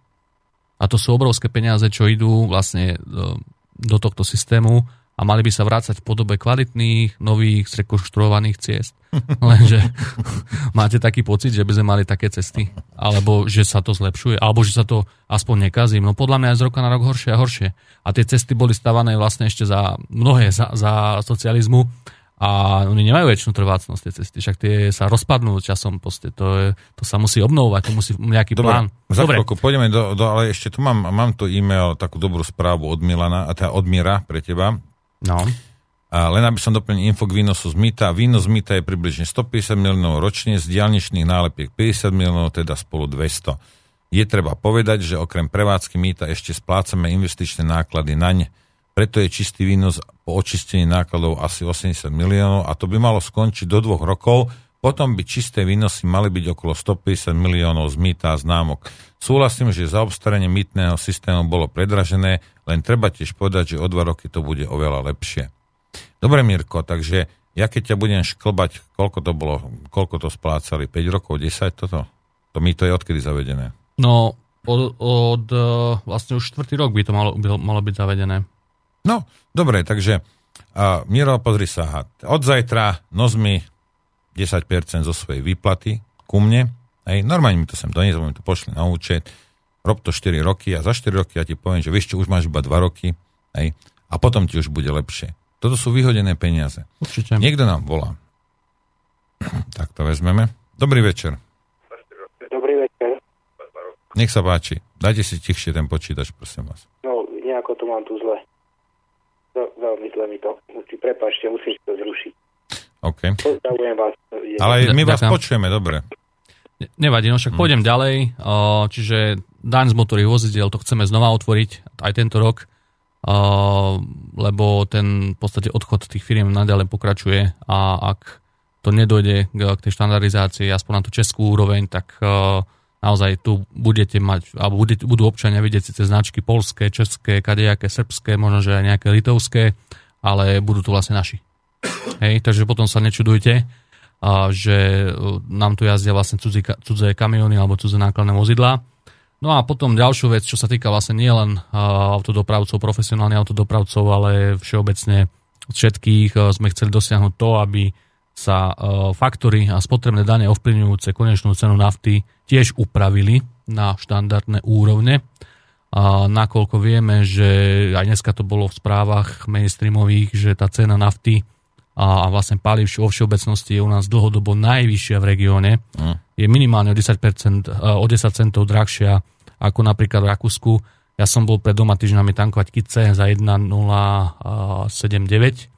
A to sú obrovské peniaze, čo idú vlastne eh, do tohto systému a mali by sa vrácať v podobe kvalitných, nových, zrekonštruovaných ciest. Lenže máte taký pocit, že by sme mali také cesty, alebo že sa to zlepšuje, alebo že sa to aspoň nekazí. No podľa mňa je z roka na rok horšie a horšie. A tie cesty boli stavané vlastne ešte za mnohé za, za socializmu a oni nemajú väčšinu trvácnosť tie cesty, však tie sa rozpadnú časom, poste, to, je, to sa musí obnovovať, to musí nejaký Dobre, plán. Za Dobre, chvíľku, pôjdeme do, do, ale ešte tu mám, mám tu e-mail, takú dobrú správu od Milana, a teda od Mira pre teba. No. A len aby som doplnil info k výnosu z mýta. Výnos z mýta je približne 150 miliónov ročne, z diálničných nálepiek 50 miliónov, teda spolu 200. Je treba povedať, že okrem prevádzky mýta ešte splácame investičné náklady naň preto je čistý výnos po očistení nákladov asi 80 miliónov a to by malo skončiť do dvoch rokov, potom by čisté výnosy mali byť okolo 150 miliónov z mýta a známok. Súhlasím, že zaobstaranie mýtneho systému bolo predražené, len treba tiež povedať, že o dva roky to bude oveľa lepšie. Dobre, Mirko, takže ja keď ťa budem šklbať, koľko to bolo, koľko to splácali, 5 rokov, 10 toto? To mýto je odkedy zavedené? No, od, od vlastne už štvrtý rok by to malo, by, malo byť zavedené. No, dobre, takže uh, Miro, pozri sa, od zajtra nos mi 10% zo svojej výplaty ku mne, hej, normálne mi to sem doniesol, mi to pošli na účet, rob to 4 roky a za 4 roky ja ti poviem, že vieš čo, už máš iba 2 roky, hej, a potom ti už bude lepšie. Toto sú vyhodené peniaze. Určite. Niekto nám volá. tak to vezmeme. Dobrý večer. Dobrý večer. Nech sa páči. Dajte si tichšie ten počítač, prosím vás. No, nejako to mám tu zle veľmi zle mi to. Musí, prepáčte, musím to zrušiť. OK. Pozdravujem vás. Ale my vás Ďakujem. počujeme, dobre. Nevadí, no však hmm. pôjdem ďalej. Čiže daň z motorových vozidiel, to chceme znova otvoriť aj tento rok, lebo ten v podstate odchod tých firiem naďalej pokračuje a ak to nedojde k tej štandardizácii, aspoň na tú českú úroveň, tak naozaj tu budete mať, alebo budú občania vidieť síce značky polské, české, kadejaké, srbské, možno že aj nejaké litovské, ale budú tu vlastne naši. Hej, takže potom sa nečudujte, a, že e, nám tu jazdia vlastne cudzí, cudzé kamiony alebo cudzé nákladné vozidlá. No a potom ďalšiu vec, čo sa týka vlastne nielen autodopravcov, profesionálnych autodopravcov, ale všeobecne všetkých e, sme chceli dosiahnuť to, aby sa e, faktory a spotrebné dane ovplyvňujúce konečnú cenu nafty tiež upravili na štandardné úrovne. A nakoľko vieme, že aj dneska to bolo v správach mainstreamových, že tá cena nafty a vlastne palív vo všeobecnosti je u nás dlhodobo najvyššia v regióne. Mm. Je minimálne o 10%, e, o 10 centov drahšia ako napríklad v Rakúsku. Ja som bol pred doma týždňami tankovať kice za 1,079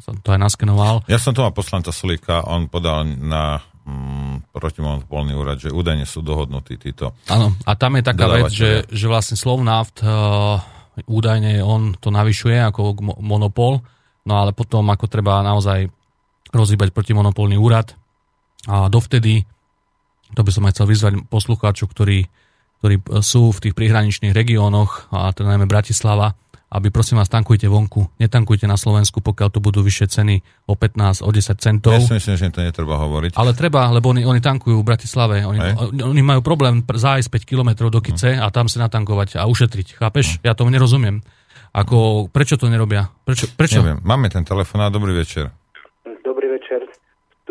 som to aj naskenoval. Ja som to mal poslanca Solika, on podal na mm, protimonopolný úrad, že údajne sú dohodnutí títo. Áno, a tam je taká vec, že, že vlastne Slovnaft uh, údajne on to navyšuje ako monopol, no ale potom ako treba naozaj rozhýbať protimonopolný úrad a dovtedy, to by som aj chcel vyzvať poslucháčov, ktorí, ktorí sú v tých prihraničných regiónoch, a teda najmä Bratislava, aby prosím vás tankujte vonku. Netankujte na Slovensku, pokiaľ to budú vyššie ceny o 15, o 10 centov. Ja si myslím, že to netreba hovoriť. Ale treba, lebo oni, oni tankujú v Bratislave. Oni, oni majú problém zájsť 5 km do Kice a tam sa natankovať a ušetriť. Chápeš? Ja tomu nerozumiem. Ako, prečo to nerobia? Prečo? prečo? Neviem. Máme ten telefon a dobrý večer. Dobrý večer.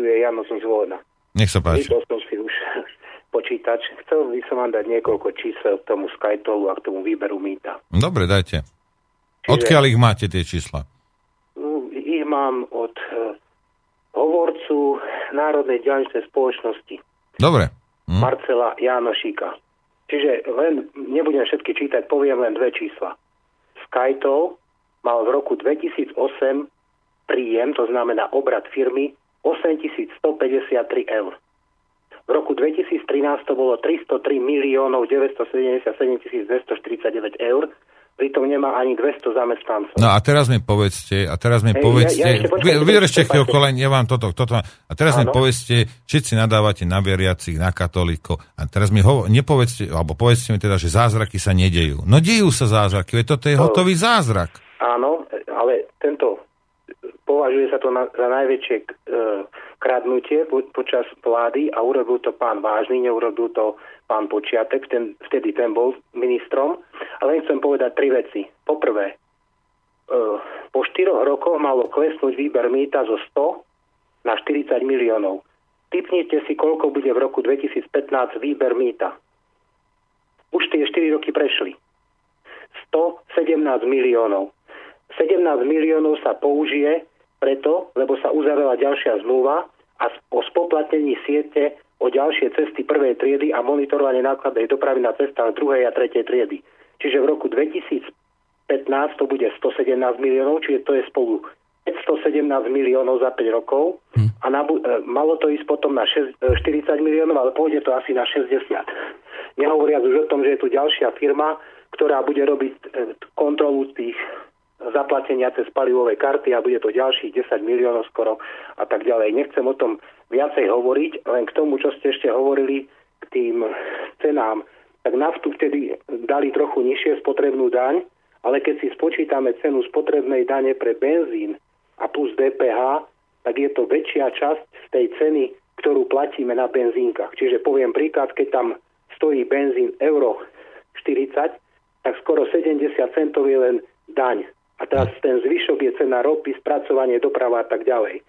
Tu je Jano som zvolená. Nech sa páči. Vypol som si už počítač. Chcel by som vám dať niekoľko čísel k tomu Skytolu a k tomu výberu mýta. Dobre, dajte. Čiže, Odkiaľ ich máte tie čísla? No, ich mám od uh, hovorcu Národnej diaľničnej spoločnosti. Dobre. Hm. Marcela Jánošíka. Čiže len, nebudem všetky čítať, poviem len dve čísla. Skytol mal v roku 2008 príjem, to znamená obrad firmy, 8153 eur. V roku 2013 to bolo 303 miliónov 977 249 eur pritom nemá ani 200 zamestnancov. No a teraz mi povedzte, a teraz mi povedzte, ja, ja vydržte chvíľku, len ja vám toto, toto, a teraz Áno. mi povedzte, všetci nadávate na veriacich, na katolíko, a teraz mi ho, nepovedzte, alebo povedzte mi teda, že zázraky sa nedejú. No dejú sa zázraky, veď toto je hotový zázrak. Áno, ale tento, považuje sa to na, za najväčšie e, kradnutie po, počas vlády a urobil to pán Vážny, neurobil to pán Počiatek, ten, vtedy ten bol ministrom. Ale chcem povedať tri veci. Poprvé, e, po štyroch rokoch malo klesnúť výber mýta zo 100 na 40 miliónov. Typnite si, koľko bude v roku 2015 výber mýta. Už tie 4 roky prešli. 117 miliónov. 17 miliónov sa použije preto, lebo sa uzavrela ďalšia zmluva a o spoplatnení siete o ďalšie cesty prvej triedy a monitorovanie nákladnej dopravy na cestách druhej a tretej triedy. Čiže v roku 2015 to bude 117 miliónov, čiže to je spolu 517 miliónov za 5 rokov hm. a na, e, malo to ísť potom na 6, 40 e, miliónov, ale pôjde to asi na 60. Nehovoriac už o tom, že je tu ďalšia firma, ktorá bude robiť e, kontrolu tých zaplatenia cez palivové karty a bude to ďalších 10 miliónov skoro a tak ďalej. Nechcem o tom viacej hovoriť, len k tomu, čo ste ešte hovorili, k tým cenám. Tak naftu vtedy dali trochu nižšie spotrebnú daň, ale keď si spočítame cenu spotrebnej dane pre benzín a plus DPH, tak je to väčšia časť z tej ceny, ktorú platíme na benzínkach. Čiže poviem príklad, keď tam stojí benzín euro 40, tak skoro 70 centov je len daň a teraz ten zvyšok je cena ropy, spracovanie, doprava a tak ďalej.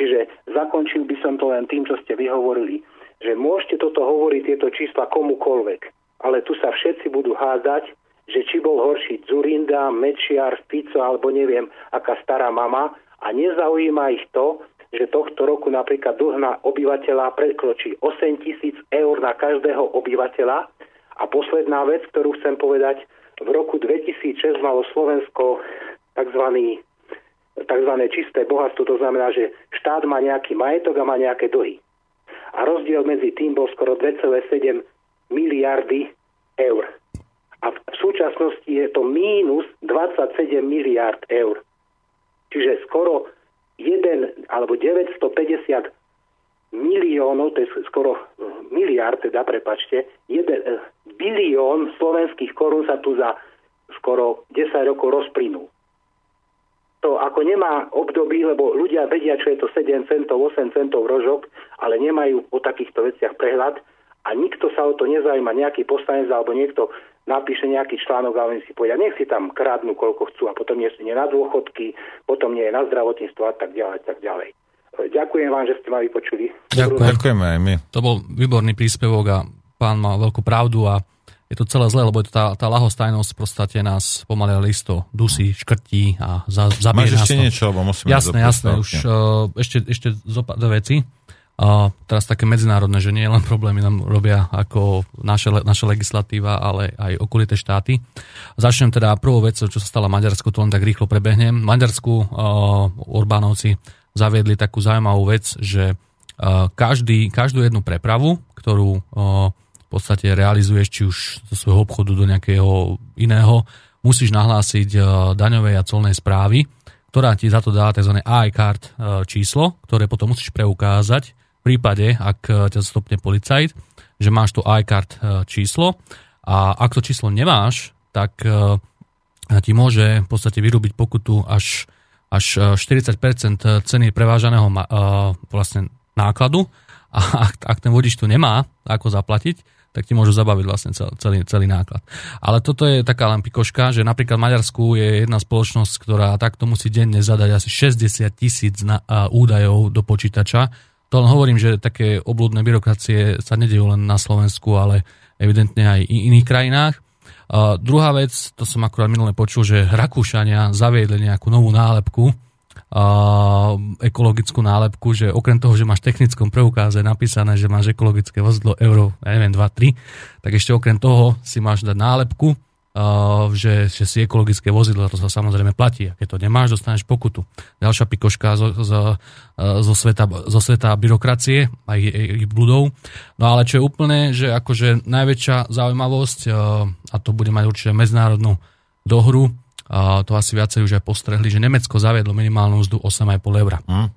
Čiže zakončil by som to len tým, čo ste vyhovorili, že môžete toto hovoriť, tieto čísla komukolvek, ale tu sa všetci budú hádať, že či bol horší Zurinda, Mečiar, Fico alebo neviem, aká stará mama a nezaujíma ich to, že tohto roku napríklad dlh na obyvateľa prekročí 8 tisíc eur na každého obyvateľa. A posledná vec, ktorú chcem povedať, v roku 2006 malo Slovensko tzv. Tzv. čisté bohatstvo, to znamená, že štát má nejaký majetok a má nejaké dlhy. A rozdiel medzi tým bol skoro 2,7 miliardy eur. A v súčasnosti je to mínus 27 miliard eur. Čiže skoro 1 alebo 950 miliónov, to je skoro miliard, teda prepačte, 1 bilión slovenských korún sa tu za skoro 10 rokov rozplynul. To ako nemá období, lebo ľudia vedia, čo je to 7 centov, 8 centov rožok, ale nemajú o takýchto veciach prehľad a nikto sa o to nezaujíma, nejaký poslanec alebo niekto napíše nejaký článok a oni si povedia, nech si tam krádnu koľko chcú a potom nie sú nie na dôchodky, potom nie je na zdravotníctvo a tak ďalej, tak ďalej. Ďakujem vám, že ste ma vypočuli. Ďakujem. Ďakujeme aj my. To bol výborný príspevok a pán má veľkú pravdu a je to celé zlé, lebo je to tá, tá lahostajnosť v podstate nás pomaly listo dusí, škrtí a za, zabije Máš ešte to. niečo, lebo musíme Jasné, jasné, už uh, ešte, ešte zopa- dve veci. Uh, teraz také medzinárodné, že nie len problémy nám robia ako naša, naša legislatíva, ale aj okolité štáty. Začnem teda prvou vec, čo sa stala Maďarsku, to len tak rýchlo prebehnem. Maďarsku uh, Orbánovci zaviedli takú zaujímavú vec, že každý, každú jednu prepravu, ktorú v podstate realizuješ či už zo svojho obchodu do nejakého iného, musíš nahlásiť daňovej a colnej správy, ktorá ti za to dá tzv. iCard číslo, ktoré potom musíš preukázať v prípade, ak ťa stopne policajt, že máš tu iCard číslo a ak to číslo nemáš, tak ti môže v podstate vyrúbiť pokutu až, až 40% ceny prevážaného vlastne nákladu a ak, ak ten vodič tu nemá ako zaplatiť, tak ti môžu zabaviť vlastne celý, celý náklad. Ale toto je taká len pikoška, že napríklad v Maďarsku je jedna spoločnosť, ktorá takto musí denne zadať asi 60 tisíc údajov do počítača. To len hovorím, že také oblúdne byrokracie sa nedejú len na Slovensku, ale evidentne aj v iných krajinách. Uh, druhá vec, to som akurát minule počul, že Rakúšania zaviedli nejakú novú nálepku, ekologickú nálepku, že okrem toho, že máš v technickom preukáze napísané, že máš ekologické vozidlo Euro, neviem, 2, 3, tak ešte okrem toho si máš dať nálepku, že, že si ekologické vozidlo, to sa samozrejme platí. A keď to nemáš, dostaneš pokutu. Ďalšia pikoška zo, zo, zo, sveta, zo sveta byrokracie a ich, ich bludov. No ale čo je úplne, že akože najväčšia zaujímavosť, a to bude mať určite medzinárodnú dohru, to asi viacej už aj postrehli, že Nemecko zaviedlo minimálnu mzdu 8,5 eur. Mm.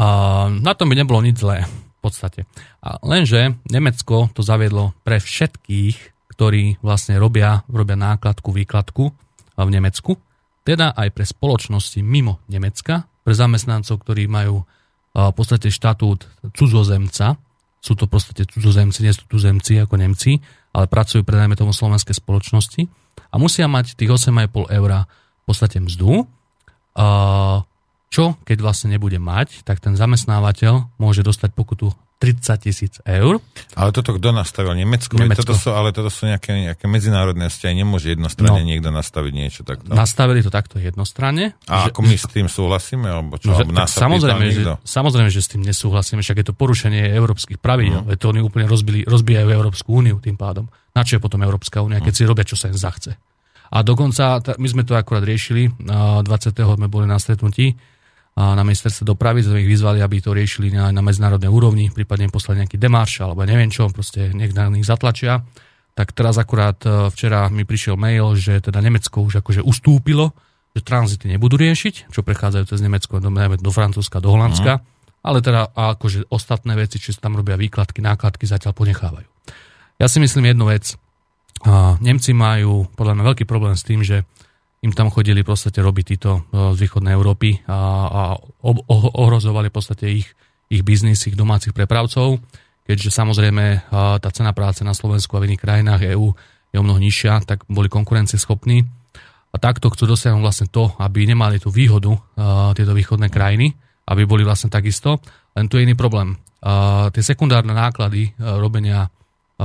A na tom by nebolo nič zlé v podstate. A lenže Nemecko to zaviedlo pre všetkých, ktorí vlastne robia, robia nákladku, výkladku v Nemecku, teda aj pre spoločnosti mimo Nemecka, pre zamestnancov, ktorí majú v podstate štatút cudzozemca, sú to v podstate cudzozemci, nie sú tuzemci ako Nemci, ale pracujú pre najmä tomu slovenskej spoločnosti a musia mať tých 8,5 eur v podstate mzdu. Čo, keď vlastne nebude mať, tak ten zamestnávateľ môže dostať pokutu 30 tisíc eur. Ale toto kto nastavil? Nemecko? Nemecko. Toto sú, ale toto sú nejaké, nejaké medzinárodné vzťahy. Nemôže jednostranne no. niekto nastaviť niečo takto. Nastavili to takto jednostranne. A že, ako my s tým súhlasíme? Alebo čo? No, alebo samozrejme, že, samozrejme, že s tým nesúhlasíme. Však je to porušenie európskych pravidel. Mm. To oni úplne rozbili, rozbijajú Európsku úniu tým pádom. Na čo je potom Európska únia, keď mm. si robia, čo sa im zachce. A dokonca, my sme to akurát riešili, 20. sme boli na stretnutí, na ministerstve dopravy, sme ich vyzvali, aby to riešili na, na medzinárodnej úrovni, prípadne poslali nejaký demarš, alebo neviem čo, proste nech na nich zatlačia. Tak teraz akurát e, včera mi prišiel mail, že teda Nemecko už akože ustúpilo, že tranzity nebudú riešiť, čo prechádzajú cez Nemecko do, do Francúzska, do Holandska, uh-huh. ale teda akože ostatné veci, či sa tam robia výkladky, nákladky, zatiaľ ponechávajú. Ja si myslím jednu vec. Nemci majú podľa mňa veľký problém s tým, že im tam chodili v podstate robiť títo e, z východnej Európy a, a ohrozovali podstate ich, ich biznis, ich domácich prepravcov, keďže samozrejme e, tá cena práce na Slovensku a v iných krajinách EÚ je o mnoho nižšia, tak boli konkurencieschopní. A takto chcú dosiahnuť vlastne to, aby nemali tú výhodu uh, tieto východné krajiny, aby boli vlastne takisto. Len tu je iný problém. Uh, tie sekundárne náklady uh, robenia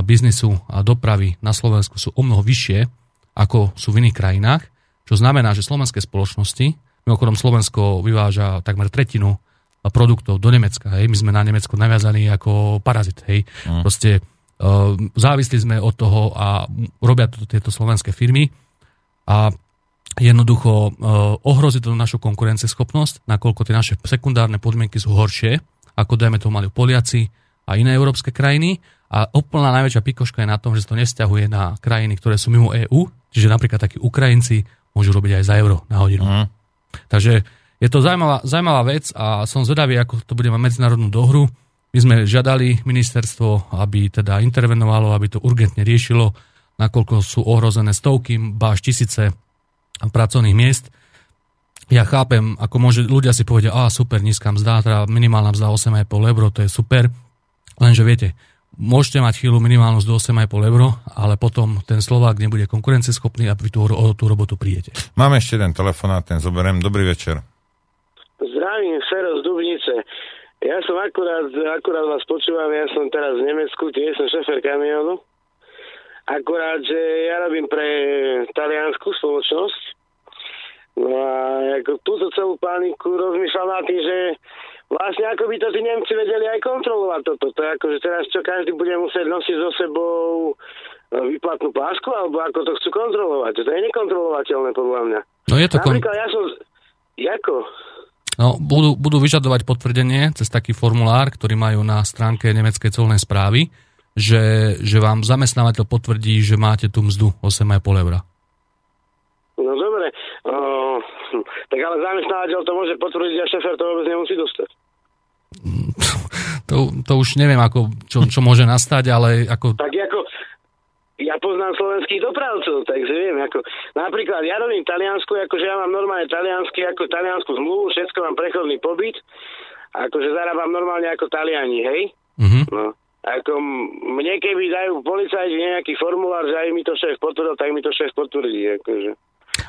biznisu a dopravy na Slovensku sú o mnoho vyššie, ako sú v iných krajinách čo znamená, že slovenské spoločnosti, mimochodom Slovensko vyváža takmer tretinu produktov do Nemecka, hej, my sme na Nemecko naviazaní ako parazit, hej, mm. proste uh, závislí sme od toho a robia to tieto slovenské firmy a jednoducho uh, ohrozí to našu konkurenceschopnosť, nakoľko tie naše sekundárne podmienky sú horšie, ako dajme to mali Poliaci a iné európske krajiny a úplná najväčšia pikoška je na tom, že sa to nesťahuje na krajiny, ktoré sú mimo EÚ, čiže napríklad takí Ukrajinci, môžu robiť aj za euro na hodinu. Mm. Takže je to zaujímavá, zaujímavá vec a som zvedavý, ako to bude mať medzinárodnú dohru. My sme žiadali ministerstvo, aby teda intervenovalo, aby to urgentne riešilo, nakoľko sú ohrozené stovky, báž tisíce pracovných miest. Ja chápem, ako môže ľudia si povedať, a super, nízka mzda, teda minimálna mzda 8,5 eur, to je super. Lenže viete, môžete mať chvíľu minimálnu z 8,5 eur, ale potom ten Slovák nebude konkurencieschopný a pri tú, o tú robotu prídete. Máme ešte jeden telefonát, ten zoberiem. Dobrý večer. Zdravím, Fero z Dubnice. Ja som akurát, akurát vás počúvam, ja som teraz v Nemecku, tiež som šofer kamionu. Akurát, že ja robím pre taliansku spoločnosť. No a ako túto celú paniku rozmýšľam na tým, že vlastne ako by to tí Nemci vedeli aj kontrolovať toto. To je ako, že teraz čo každý bude musieť nosiť so sebou e, výplatnú pásku, alebo ako to chcú kontrolovať. To je nekontrolovateľné podľa mňa. No je to Napríklad kon... ja som... Jako? No, budú, budú vyžadovať potvrdenie cez taký formulár, ktorý majú na stránke nemeckej colnej správy, že, že vám zamestnávateľ potvrdí, že máte tú mzdu 8,5 eur. No dobre, uh, tak ale zamestnávateľ to môže potvrdiť a šofer to vôbec nemusí dostať. To, to už neviem, ako, čo, čo môže nastať, ale ako... Tak ako, ja poznám slovenských dopravcov, takže viem, ako, napríklad ja robím Taliansku, akože ja mám normálne taliansky, ako taliansku zmluvu, všetko mám prechodný pobyt, akože zarábam normálne ako Taliani, hej? Uh-huh. No. Ako mne keby dajú policajti nejaký formulár, že aj mi to šéf potvrdil, tak mi to šéf potvrdí, akože.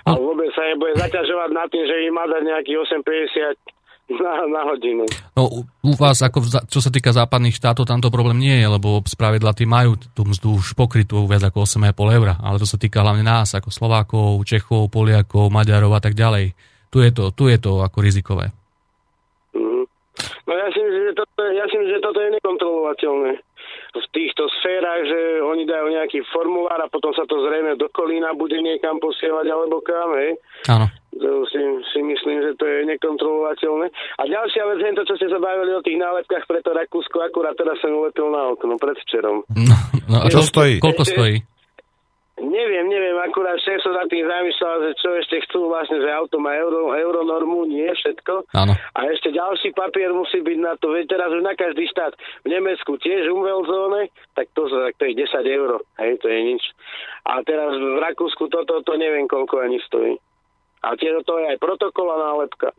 A vôbec sa nebude zaťažovať nad tým, že mi má dať nejaký 8,50 na, na hodinu. No, u vás, ako v, čo sa týka západných štátov, tamto problém nie je, lebo spravidla tí majú tú mzdu už pokrytú viac ako 8,5 eur, ale to sa týka hlavne nás, ako Slovákov, Čechov, Poliakov, Maďarov a tak ďalej. Tu je to, tu je to ako rizikové. Mm. No ja si myslím, že toto, ja si myslím, že toto je nekontrolovateľné v týchto sférach, že oni dajú nejaký formulár a potom sa to zrejme do kolína bude niekam posielať alebo kam, hej? Áno. To si, si myslím, že to je nekontrolovateľné. A ďalšia vec je to, čo ste sa bavili o tých nálepkách pre to Rakúsko, akurát teraz som ulepil na okno predvčerom. No, no a Čo čo, stojí? Koľko stojí? Neviem, neviem, akurát šéf sa za tým zamýšľal, že čo ešte chcú vlastne, že auto má euro, euronormu, nie všetko. Áno. A ešte ďalší papier musí byť na to, veď teraz už na každý štát. V Nemecku tiež zóne, tak to, tak to je 10 eur, hej, to je nič. A teraz v Rakúsku toto, to neviem, koľko ani stojí. A tiež to je aj protokol a nálepka.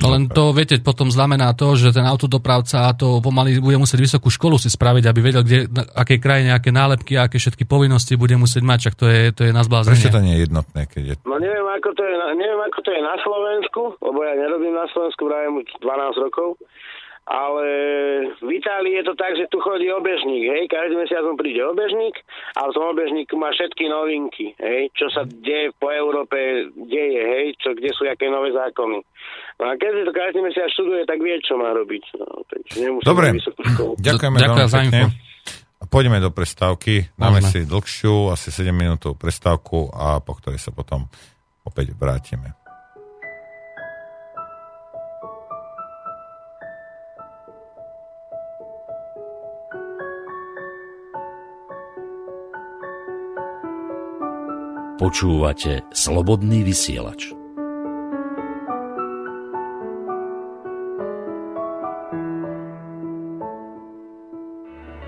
No len to, viete, potom znamená to, že ten autodopravca to pomaly bude musieť vysokú školu si spraviť, aby vedel, kde, na akej krajine, aké nálepky, aké všetky povinnosti bude musieť mať, čak to je, to je na Prečo zblázenie. to nie je jednotné, keď je... No neviem ako, to je neviem, ako to je na Slovensku, lebo ja nerobím na Slovensku, prajem už 12 rokov, ale v Itálii je to tak, že tu chodí obežník, hej, každý mesiac mu príde obežník a v tom obežníku má všetky novinky, hej, čo sa deje po Európe, deje, hej, čo, kde sú aké nové zákony. No a keď si to každý mesiac študuje, tak vie, čo má robiť. No, takže Dobre, ďakujeme Ďakujem veľmi za pekne. info. A Poďme do prestávky. Dáme si dlhšiu, asi 7 minútovú prestávku a po ktorej sa potom opäť vrátime. Počúvate Slobodný vysielač.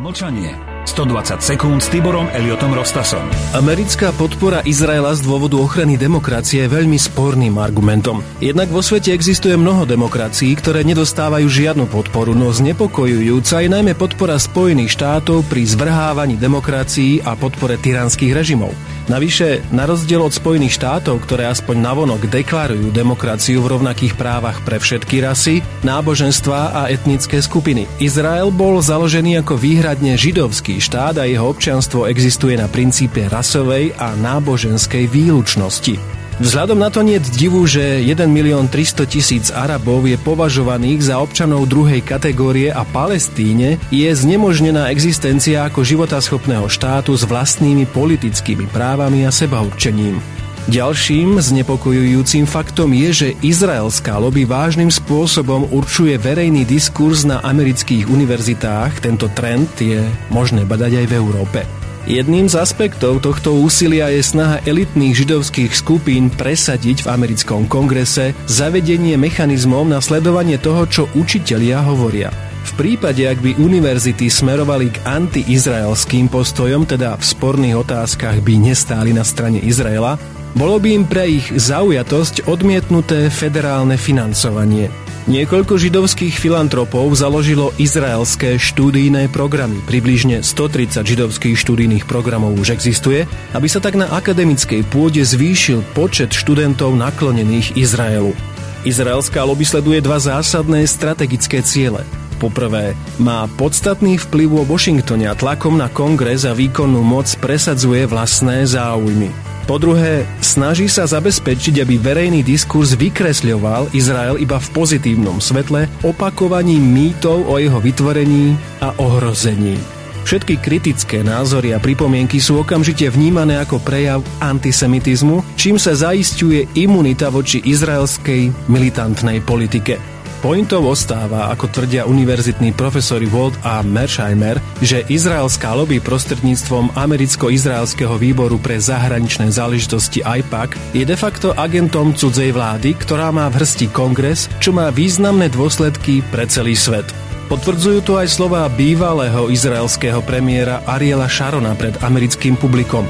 Mlčanie. 120 sekúnd s Tiborom Eliotom Rostasom. Americká podpora Izraela z dôvodu ochrany demokracie je veľmi sporným argumentom. Jednak vo svete existuje mnoho demokracií, ktoré nedostávajú žiadnu podporu, no znepokojujúca je najmä podpora Spojených štátov pri zvrhávaní demokracií a podpore tyranských režimov. Navyše, na rozdiel od Spojených štátov, ktoré aspoň navonok deklarujú demokraciu v rovnakých právach pre všetky rasy, náboženstvá a etnické skupiny, Izrael bol založený ako výhradne židovský štát a jeho občianstvo existuje na princípe rasovej a náboženskej výlučnosti. Vzhľadom na to nie je divu, že 1 milión 300 tisíc Arabov je považovaných za občanov druhej kategórie a Palestíne je znemožnená existencia ako životaschopného štátu s vlastnými politickými právami a sebaurčením. Ďalším znepokojujúcim faktom je, že izraelská lobby vážnym spôsobom určuje verejný diskurs na amerických univerzitách. Tento trend je možné badať aj v Európe. Jedným z aspektov tohto úsilia je snaha elitných židovských skupín presadiť v americkom kongrese zavedenie mechanizmov na sledovanie toho, čo učitelia hovoria. V prípade, ak by univerzity smerovali k antiizraelským postojom, teda v sporných otázkach by nestáli na strane Izraela, bolo by im pre ich zaujatosť odmietnuté federálne financovanie. Niekoľko židovských filantropov založilo izraelské štúdijné programy. Približne 130 židovských štúdijných programov už existuje, aby sa tak na akademickej pôde zvýšil počet študentov naklonených Izraelu. Izraelská lobby sleduje dva zásadné strategické ciele. Poprvé, má podstatný vplyv vo Washingtone a tlakom na kongres a výkonnú moc presadzuje vlastné záujmy. Po druhé, snaží sa zabezpečiť, aby verejný diskurs vykresľoval Izrael iba v pozitívnom svetle opakovaním mýtov o jeho vytvorení a ohrození. Všetky kritické názory a pripomienky sú okamžite vnímané ako prejav antisemitizmu, čím sa zaistuje imunita voči izraelskej militantnej politike. Pointov ostáva, ako tvrdia univerzitní profesori Walt a Mersheimer, že izraelská lobby prostredníctvom Americko-izraelského výboru pre zahraničné záležitosti IPAC je de facto agentom cudzej vlády, ktorá má v hrsti kongres, čo má významné dôsledky pre celý svet. Potvrdzujú to aj slova bývalého izraelského premiéra Ariela Sharona pred americkým publikom.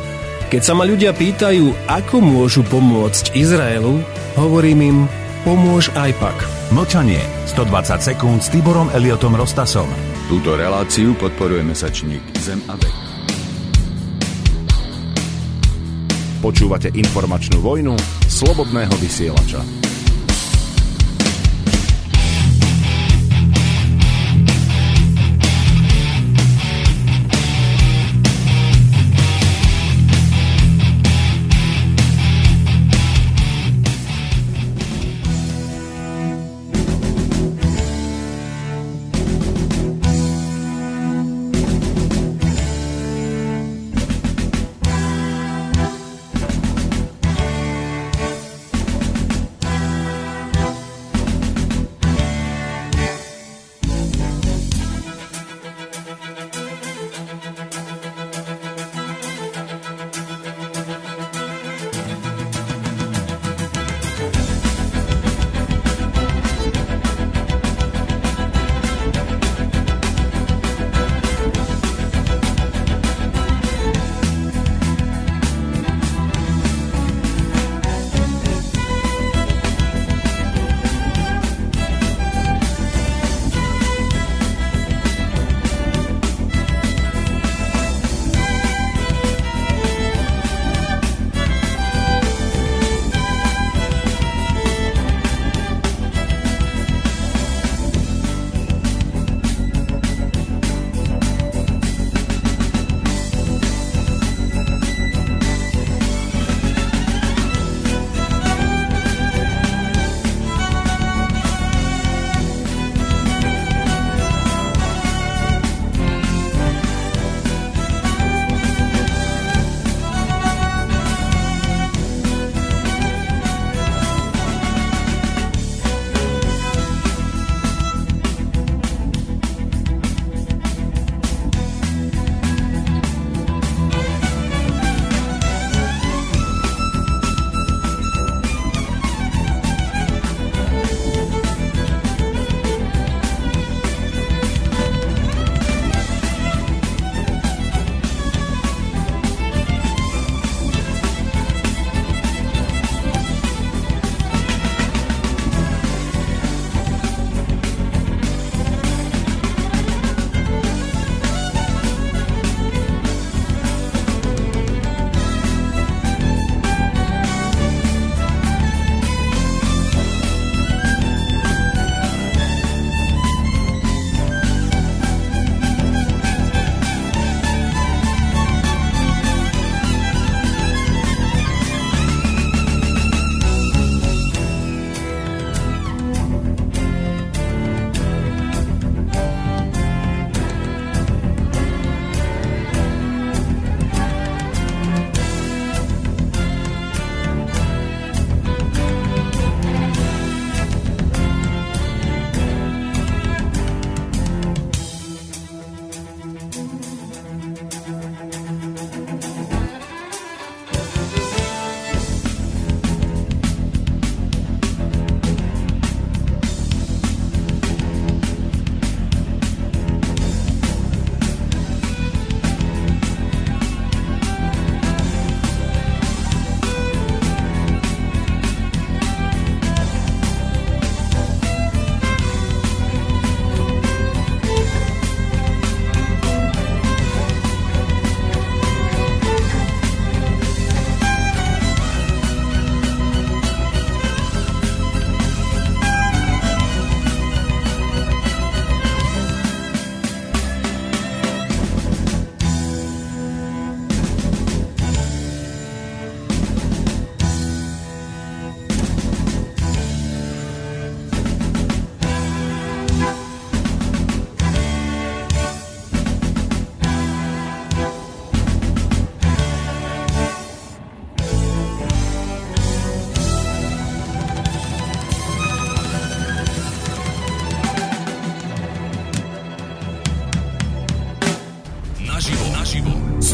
Keď sa ma ľudia pýtajú, ako môžu pomôcť Izraelu, hovorím im, pomôž IPAC. Mlčanie. 120 sekúnd s Tiborom Eliotom Rostasom. Túto reláciu podporuje mesačník Zem a vek. Počúvate informačnú vojnu slobodného vysielača.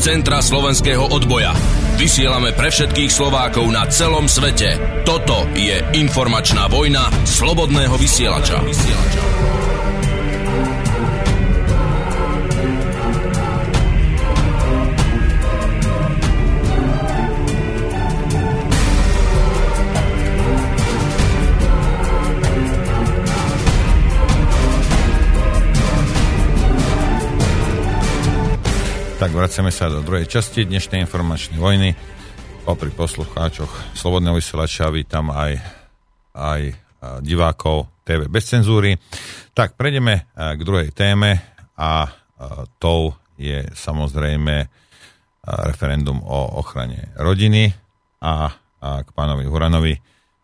Centra slovenského odboja. Vysielame pre všetkých Slovákov na celom svete. Toto je informačná vojna slobodného vysielača. vysielača. Tak vraceme sa do druhej časti dnešnej informačnej vojny. Popri poslucháčoch Slobodného vysielača vítam aj, aj divákov TV bez cenzúry. Tak, prejdeme k druhej téme a tou je samozrejme referendum o ochrane rodiny a, a k pánovi Huranovi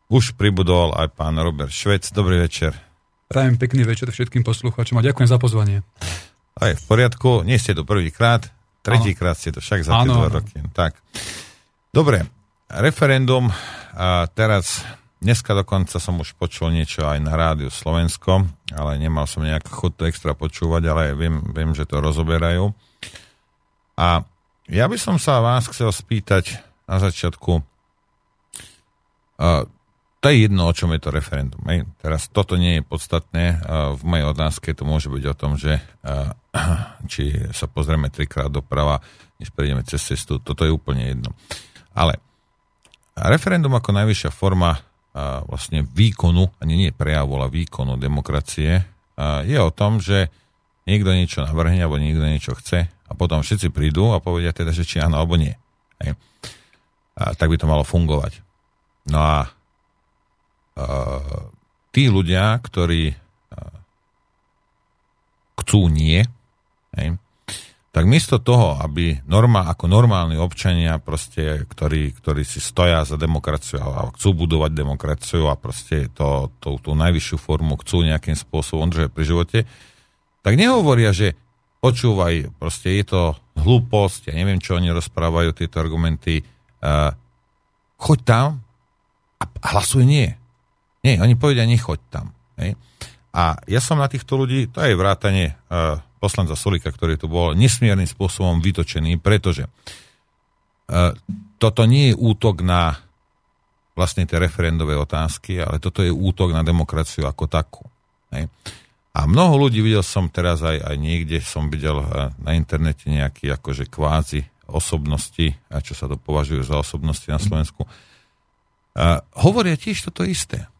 už pribudol aj pán Robert Švec. Dobrý večer. Prajem pekný večer všetkým poslucháčom a ďakujem za pozvanie. Aj v poriadku, nie ste tu prvýkrát, Tretíkrát ste to však za tie dva roky. Tak. Dobre, referendum. A teraz, dneska dokonca som už počul niečo aj na rádiu Slovensko, ale nemal som nejak chuť to extra počúvať, ale viem, viem, že to rozoberajú. A ja by som sa vás chcel spýtať na začiatku, to je jedno, o čom je to referendum. Hej. Teraz toto nie je podstatné. V mojej otázke to môže byť o tom, že či sa pozrieme trikrát doprava, než prejdeme cez cestu. Toto je úplne jedno. Ale referendum ako najvyššia forma vlastne výkonu, ani nie prejavu, ale výkonu demokracie, je o tom, že niekto niečo navrhne, alebo niekto niečo chce a potom všetci prídu a povedia teda, že či áno, alebo nie. Hej. A tak by to malo fungovať. No a tí ľudia, ktorí chcú nie, hej, tak miesto toho, aby norma, ako normálni občania, proste, ktorí, ktorí si stoja za demokraciu a chcú budovať demokraciu a proste to, to, tú najvyššiu formu chcú nejakým spôsobom držať pri živote, tak nehovoria, že počúvaj, proste je to hlúposť, ja neviem, čo oni rozprávajú, tieto argumenty, uh, choď tam a hlasuj nie. Nie, oni povedia, nechoď tam. Hej. A ja som na týchto ľudí, to je vrátanie uh, poslanca Solika, ktorý tu bol nesmiernym spôsobom vytočený, pretože uh, toto nie je útok na vlastne tie referendové otázky, ale toto je útok na demokraciu ako takú. Hej. A mnoho ľudí, videl som teraz aj, aj niekde, som videl uh, na internete nejaký akože kvázi osobnosti, a čo sa to považuje za osobnosti na Slovensku, uh, hovoria tiež toto isté.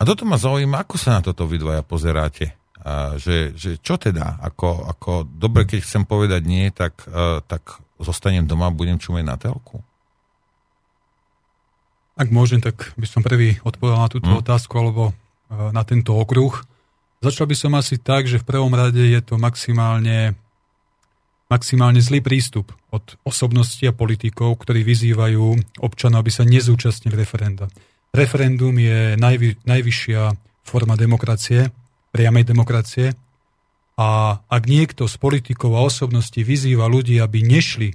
A toto ma zaujíma, ako sa na toto vy dvaja pozeráte. A že, že čo teda? Ako, ako dobre, keď chcem povedať nie, tak, uh, tak zostanem doma a budem čumieť na telku? Ak môžem, tak by som prvý odpovedal na túto hmm. otázku alebo uh, na tento okruh. Začal by som asi tak, že v prvom rade je to maximálne, maximálne zlý prístup od osobností a politikov, ktorí vyzývajú občanov, aby sa nezúčastnili referenda. Referendum je najvy, najvyššia forma demokracie, priamej demokracie. A ak niekto z politikov a osobností vyzýva ľudí, aby nešli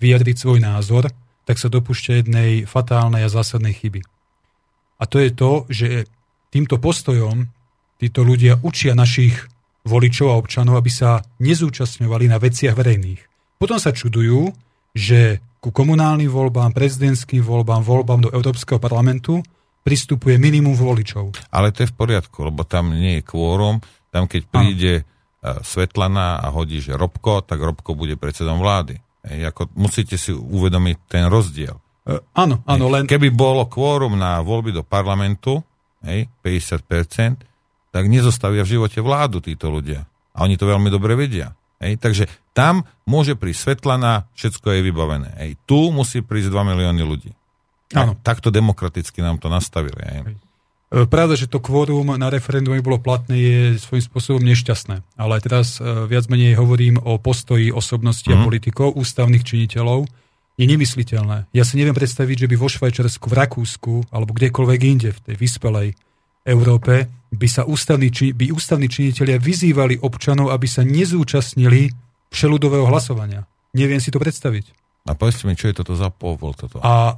vyjadriť svoj názor, tak sa dopúšťa jednej fatálnej a zásadnej chyby. A to je to, že týmto postojom títo ľudia učia našich voličov a občanov, aby sa nezúčastňovali na veciach verejných. Potom sa čudujú, že ku komunálnym voľbám, prezidentským voľbám, voľbám do Európskeho parlamentu pristupuje minimum voličov. Ale to je v poriadku, lebo tam nie je kvórum. Tam keď príde ano. Svetlana a hodí, že Robko, tak Robko bude predsedom vlády. Ej, ako, musíte si uvedomiť ten rozdiel. E, áno, áno, len... Keby bolo kvórum na voľby do parlamentu, ej, 50%, tak nezostavia v živote vládu títo ľudia. A oni to veľmi dobre vedia. Ej, takže tam môže prísť Svetlana, všetko je vybavené. Ej, tu musí prísť 2 milióny ľudí. Áno. Takto demokraticky nám to nastavili. Ej. E, pravda, že to kvórum na referendum bolo platné, je svojím spôsobom nešťastné. Ale teraz e, viac menej hovorím o postoji osobnosti mm. a mhm. politikov, ústavných činiteľov. Je nemysliteľné. Ja si neviem predstaviť, že by vo Švajčiarsku, v Rakúsku alebo kdekoľvek inde v tej vyspelej Európe by sa ústavní, by ústavní činiteľia vyzývali občanov, aby sa nezúčastnili všeludového hlasovania. Neviem si to predstaviť. A povedzte mi, čo je toto za povol? Toto? A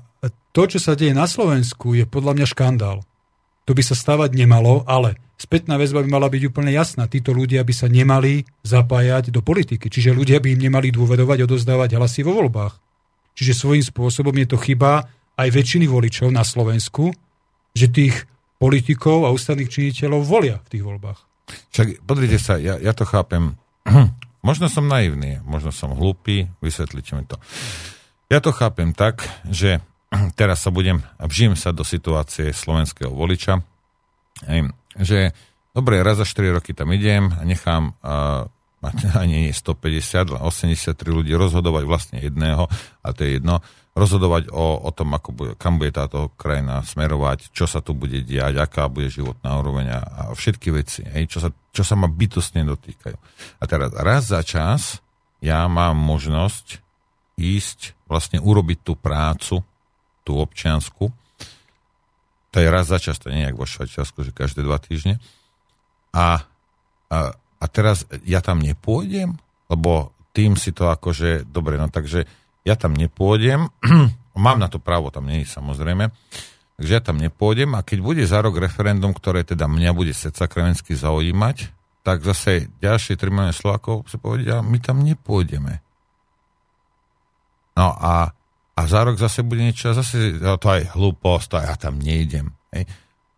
to, čo sa deje na Slovensku, je podľa mňa škandál. To by sa stávať nemalo, ale spätná väzba by mala byť úplne jasná. Títo ľudia by sa nemali zapájať do politiky. Čiže ľudia by im nemali dôverovať, odozdávať hlasy vo voľbách. Čiže svojím spôsobom je to chyba aj väčšiny voličov na Slovensku, že tých politikov a ústavných činiteľov volia v tých voľbách. Však, podrite sa, ja, ja to chápem. možno som naivný, možno som hlúpy, vysvetlite mi to. Ja to chápem tak, že teraz sa budem, vžijem sa do situácie slovenského voliča, že dobre, raz za 4 roky tam idem a nechám uh, ani nie 150, ale 83 ľudí rozhodovať vlastne jedného, a to je jedno, rozhodovať o, o tom, ako bude, kam bude táto krajina smerovať, čo sa tu bude diať, aká bude životná úroveň a, všetky veci, hej, čo, sa, čo sa ma bytostne dotýkajú. A teraz raz za čas ja mám možnosť ísť, vlastne urobiť tú prácu, tú občiansku. To je raz za čas, to nie je vo Švajčiarsku, že každé dva týždne. A, a, a teraz ja tam nepôjdem, lebo tým si to akože, dobre, no takže ja tam nepôjdem, mám na to právo, tam nie samozrejme, takže ja tam nepôjdem a keď bude za rok referendum, ktoré teda mňa bude srdca krevensky zaujímať, tak zase ďalšie 3 milióny Slovákov si povedia, my tam nepôjdeme. No a, a za rok zase bude niečo, zase to aj hlúposť, to ja tam nejdem. Hej.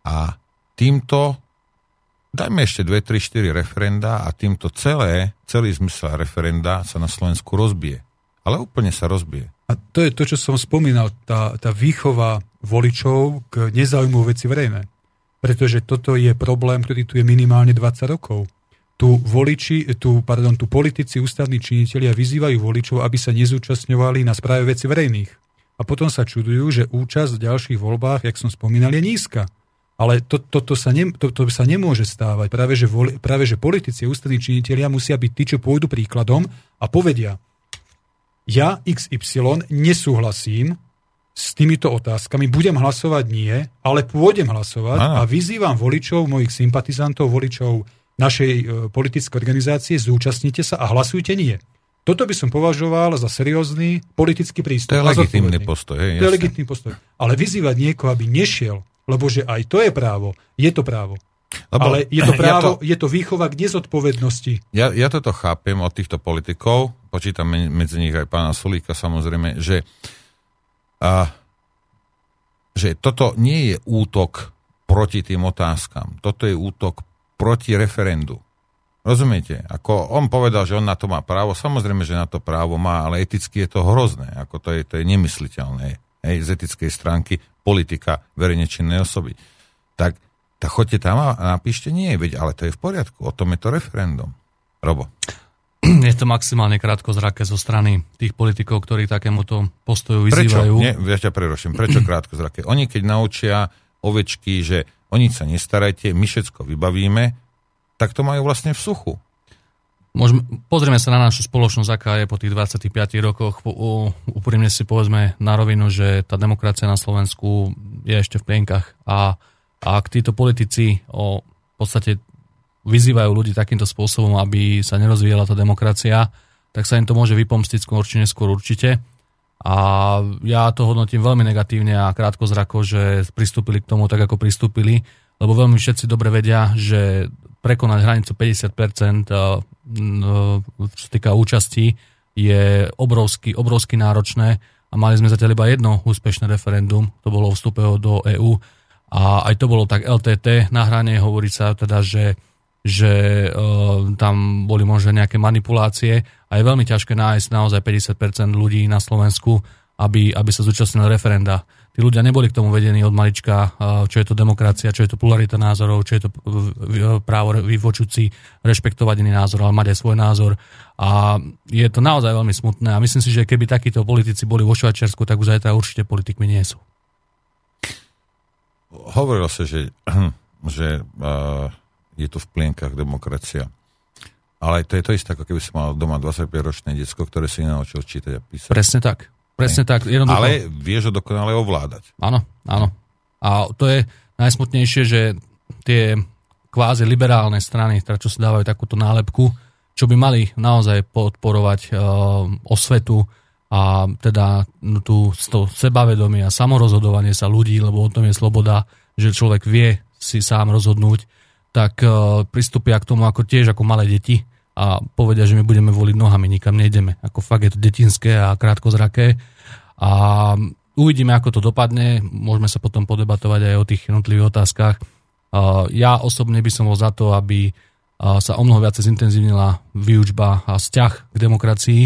A týmto dajme ešte 2, 3, 4 referenda a týmto celé, celý zmysel referenda sa na Slovensku rozbije ale úplne sa rozbije. A to je to, čo som spomínal, tá, tá výchova voličov k nezáujmu veci verejné. Pretože toto je problém, ktorý tu je minimálne 20 rokov. Tu voliči, tu, pardon, tu politici, ústavní činitelia vyzývajú voličov, aby sa nezúčastňovali na správe veci verejných. A potom sa čudujú, že účasť v ďalších voľbách, jak som spomínal, je nízka. Ale to, to, to, sa, ne, to, to sa nemôže stávať. Práve že, voli, práve, že politici ústavní činitelia musia byť tí, čo pôjdu príkladom a povedia, ja XY nesúhlasím s týmito otázkami, budem hlasovať nie, ale pôjdem hlasovať Aha. a vyzývam voličov, mojich sympatizantov, voličov našej e, politickej organizácie, zúčastnite sa a hlasujte nie. Toto by som považoval za seriózny politický prístup. To je legitímny postoj. Je, to je legitímny postoj. Ale vyzývať niekoho, aby nešiel, lebo že aj to je právo, je to právo. Lebo Ale je to právo, ja to, je to výchova k nezodpovednosti. Ja, ja toto chápem od týchto politikov, počítam medzi nich aj pána Sulíka samozrejme, že, a, že toto nie je útok proti tým otázkam. Toto je útok proti referendu. Rozumiete? Ako on povedal, že on na to má právo, samozrejme, že na to právo má, ale eticky je to hrozné. Ako to je, to je nemysliteľné. Hej, z etickej stránky politika verejne činnej osoby. Tak tak choďte tam a napíšte nie, veď, ale to je v poriadku, o tom je to referendum. Robo. Je to maximálne krátko zrake zo strany tých politikov, ktorí takémuto postoju vyzývajú. Prečo? Nie, ja ťa preruším. Prečo krátko zrake? Oni keď naučia ovečky, že o nič sa nestarajte, my všetko vybavíme, tak to majú vlastne v suchu. Môžeme, pozrieme sa na našu spoločnosť, aká je po tých 25 rokoch. Úprimne si povedzme na rovinu, že tá demokracia na Slovensku je ešte v plienkach a a ak títo politici o, v podstate vyzývajú ľudí takýmto spôsobom, aby sa nerozvíjala tá demokracia, tak sa im to môže vypomstiť skôr či neskôr určite. A ja to hodnotím veľmi negatívne a krátko zrako, že pristúpili k tomu tak, ako pristúpili, lebo veľmi všetci dobre vedia, že prekonať hranicu 50%, čo sa týka účasti, je obrovsky, obrovsky náročné a mali sme zatiaľ iba jedno úspešné referendum, to bolo vstupe do EÚ a aj to bolo tak LTT na hrane, hovorí sa teda, že, že uh, tam boli možno nejaké manipulácie a je veľmi ťažké nájsť naozaj 50% ľudí na Slovensku, aby, aby sa zúčastnili referenda. Tí ľudia neboli k tomu vedení od malička, uh, čo je to demokracia, čo je to pluralita názorov, čo je to právo vyvočuť si, rešpektovať iný názor, ale mať aj svoj názor. A je to naozaj veľmi smutné a myslím si, že keby takíto politici boli vo Švajčiarsku, tak už aj určite politikmi nie sú hovorilo sa, že, že uh, je tu v plienkach demokracia. Ale to je to isté, ako keby si mal doma 25-ročné diecko, ktoré si nenaučil čítať a písať. Presne tak. Presne ne? tak. Jednoducho. Ale vieš ho dokonale ovládať. Áno, áno. A to je najsmutnejšie, že tie kvázi liberálne strany, teda čo si dávajú takúto nálepku, čo by mali naozaj podporovať uh, osvetu, a teda no, tu to sebavedomie a samorozhodovanie sa ľudí, lebo o tom je sloboda, že človek vie si sám rozhodnúť, tak uh, pristúpia k tomu ako tiež ako malé deti a povedia, že my budeme voliť nohami, nikam nejdeme. Ako fakt je to detinské a krátkozraké. A uvidíme, ako to dopadne. Môžeme sa potom podebatovať aj o tých jednotlivých otázkach. Uh, ja osobne by som bol za to, aby uh, sa o mnoho viacej zintenzívnila výučba a vzťah k demokracii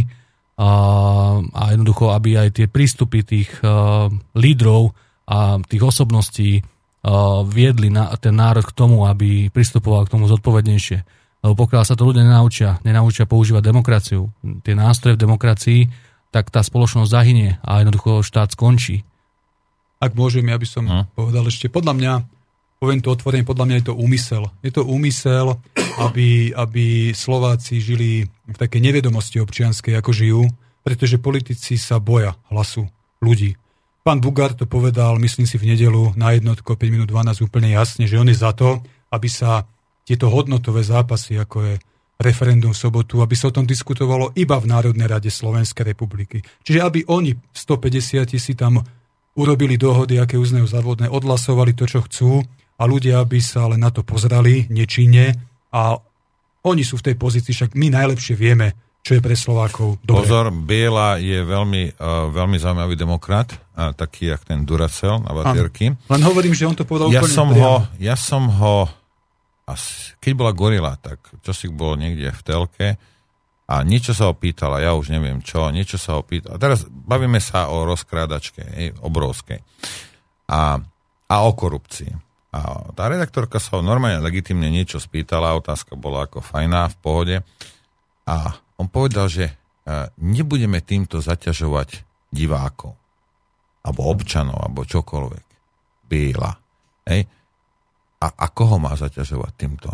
a jednoducho, aby aj tie prístupy tých lídrov a tých osobností viedli na, ten národ k tomu, aby pristupoval k tomu zodpovednejšie. Lebo pokiaľ sa to ľudia nenaučia, nenaučia používať demokraciu, tie nástroje v demokracii, tak tá spoločnosť zahynie a jednoducho štát skončí. Ak môžem, ja by som hm. povedal ešte, podľa mňa, poviem to otvorene, podľa mňa je to úmysel. Je to úmysel, aby, aby Slováci žili v takej nevedomosti občianskej, ako žijú, pretože politici sa boja hlasu ľudí. Pán Bugár to povedal, myslím si, v nedelu na jednotko 5 minút 12 úplne jasne, že on je za to, aby sa tieto hodnotové zápasy, ako je referendum v sobotu, aby sa o tom diskutovalo iba v Národnej rade Slovenskej republiky. Čiže aby oni 150 si tam urobili dohody, aké uznajú závodné, odhlasovali to, čo chcú a ľudia by sa ale na to pozrali nečine a oni sú v tej pozícii, však my najlepšie vieme, čo je pre Slovákov dobre. Pozor, Biela je veľmi, uh, veľmi zaujímavý demokrat, uh, taký jak ten Duracel na Vatierky. Len hovorím, že on to povedal ja úplne som ho, Ja som ho, asi, keď bola gorila, tak čo si bol niekde v telke a niečo sa ho pýtala, ja už neviem čo, niečo sa ho pýtala. Teraz bavíme sa o rozkrádačke, hej, obrovskej. A, a o korupcii. A tá redaktorka sa ho normálne legitimne niečo spýtala, otázka bola ako fajná, v pohode. A on povedal, že e, nebudeme týmto zaťažovať divákov, alebo občanov, alebo čokoľvek. Bíla. Hej? A, a koho má zaťažovať týmto?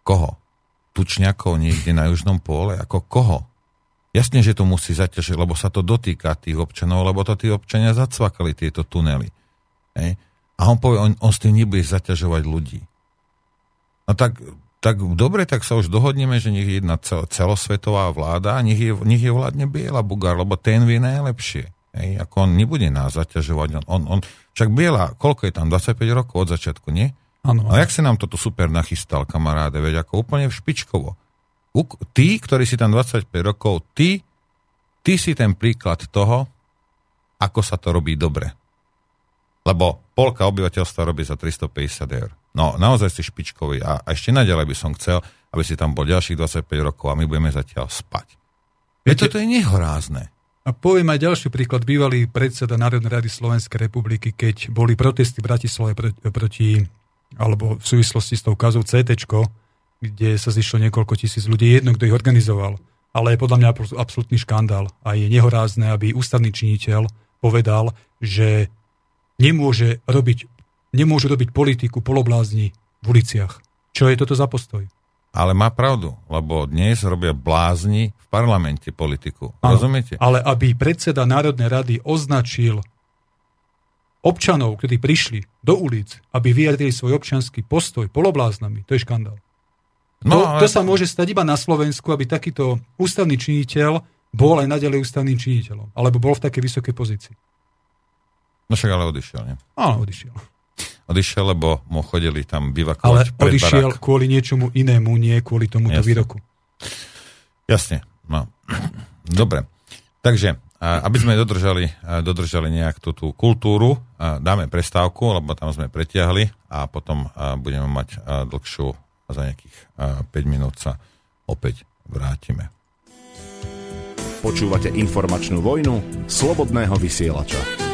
Koho? Tučňakov niekde na južnom pole? Ako koho? Jasne, že to musí zaťažiť, lebo sa to dotýka tých občanov, lebo to tí občania zacvakali tieto tunely. Hej? A on povie, on, on s tým nebude zaťažovať ľudí. No tak tak dobre, tak sa už dohodneme, že nech je jedna celosvetová vláda a nech je, nech je vládne Biela Bugár, lebo ten vie najlepšie. Hej, ako on nebude nás zaťažovať. On, on, on, však Biela, koľko je tam? 25 rokov od začiatku, nie? Ano. A jak si nám toto super nachystal, kamaráde, veď ako úplne špičkovo. U, tí, ktorí si tam 25 rokov, ty, ty si ten príklad toho, ako sa to robí dobre. Lebo polka obyvateľstva robí za 350 eur. No, naozaj si špičkový a, a ešte naďalej by som chcel, aby si tam bol ďalších 25 rokov a my budeme zatiaľ spať. Viete, to je nehorázne. A poviem aj ďalší príklad. Bývalý predseda Národnej rady Slovenskej republiky, keď boli protesty v Bratislave proti, alebo v súvislosti s tou kazou CT, kde sa zišlo niekoľko tisíc ľudí, jedno, kto ich organizoval. Ale je podľa mňa absolútny škandál. A je nehorázne, aby ústavný činiteľ povedal, že nemôže robiť nemôžu robiť politiku poloblázni v uliciach. Čo je toto za postoj? Ale má pravdu, lebo dnes robia blázni v parlamente politiku. Ano, Rozumiete? Ale aby predseda Národnej rady označil občanov, ktorí prišli do ulic, aby vyjadrili svoj občanský postoj polobláznami, to je škandál. No, to, ale... to sa môže stať iba na Slovensku, aby takýto ústavný činiteľ bol aj naďalej ústavným činiteľom. Alebo bol v takej vysokej pozícii. No však ale odišiel, nie? Áno, odišiel odišiel, lebo mu chodili tam bivakovať Ale odišiel barák. kvôli niečomu inému, nie kvôli tomuto Jasne. výroku. Jasne, no. Dobre. Takže, aby sme dodržali, dodržali nejak tú, tú kultúru, dáme prestávku, lebo tam sme pretiahli a potom budeme mať dlhšiu a za nejakých 5 minút sa opäť vrátime. Počúvate informačnú vojnu slobodného vysielača.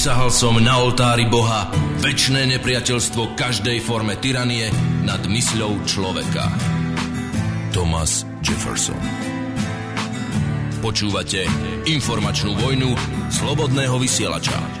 Prisahal som na oltári Boha väčšné nepriateľstvo každej forme tyranie nad mysľou človeka. Thomas Jefferson Počúvate informačnú vojnu slobodného vysielača.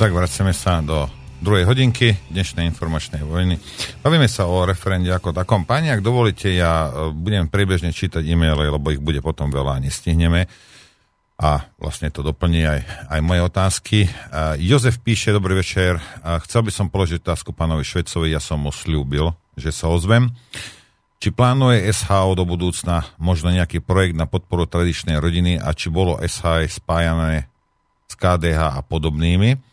Tak vraceme sa do druhej hodinky dnešnej informačnej vojny. Bavíme sa o referende ako takom. Pani, ak dovolíte, ja e, budem priebežne čítať e-maily, lebo ich bude potom veľa a nestihneme. A vlastne to doplní aj, aj moje otázky. Uh, Jozef píše, dobrý večer, uh, chcel by som položiť otázku pánovi Švecovi, ja som mu slúbil, že sa ozvem. Či plánuje SHO do budúcna možno nejaký projekt na podporu tradičnej rodiny a či bolo SHO spájané s KDH a podobnými?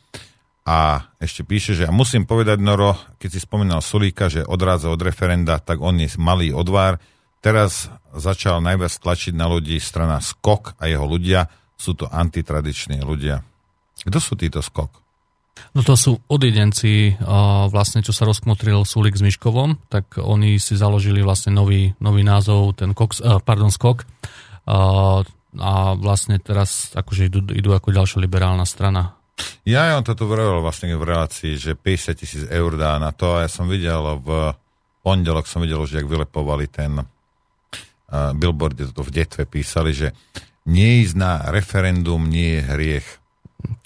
A ešte píše, že ja musím povedať, Noro, keď si spomínal Sulíka, že odrádza od referenda, tak on je malý odvár. Teraz začal najviac tlačiť na ľudí strana Skok a jeho ľudia. Sú to antitradiční ľudia. Kto sú títo Skok? No to sú odidenci, vlastne čo sa rozkmotril Sulik s Miškovom, tak oni si založili vlastne nový, nový názov, ten Cox, pardon, Skok. A vlastne teraz akože idú, idú ako ďalšia liberálna strana ja on toto vravel vlastne v relácii, že 50 tisíc eur dá na to a ja som videl v pondelok som videl, že ak vylepovali ten uh, billboard, to v detve písali, že nie ísť na referendum nie je hriech.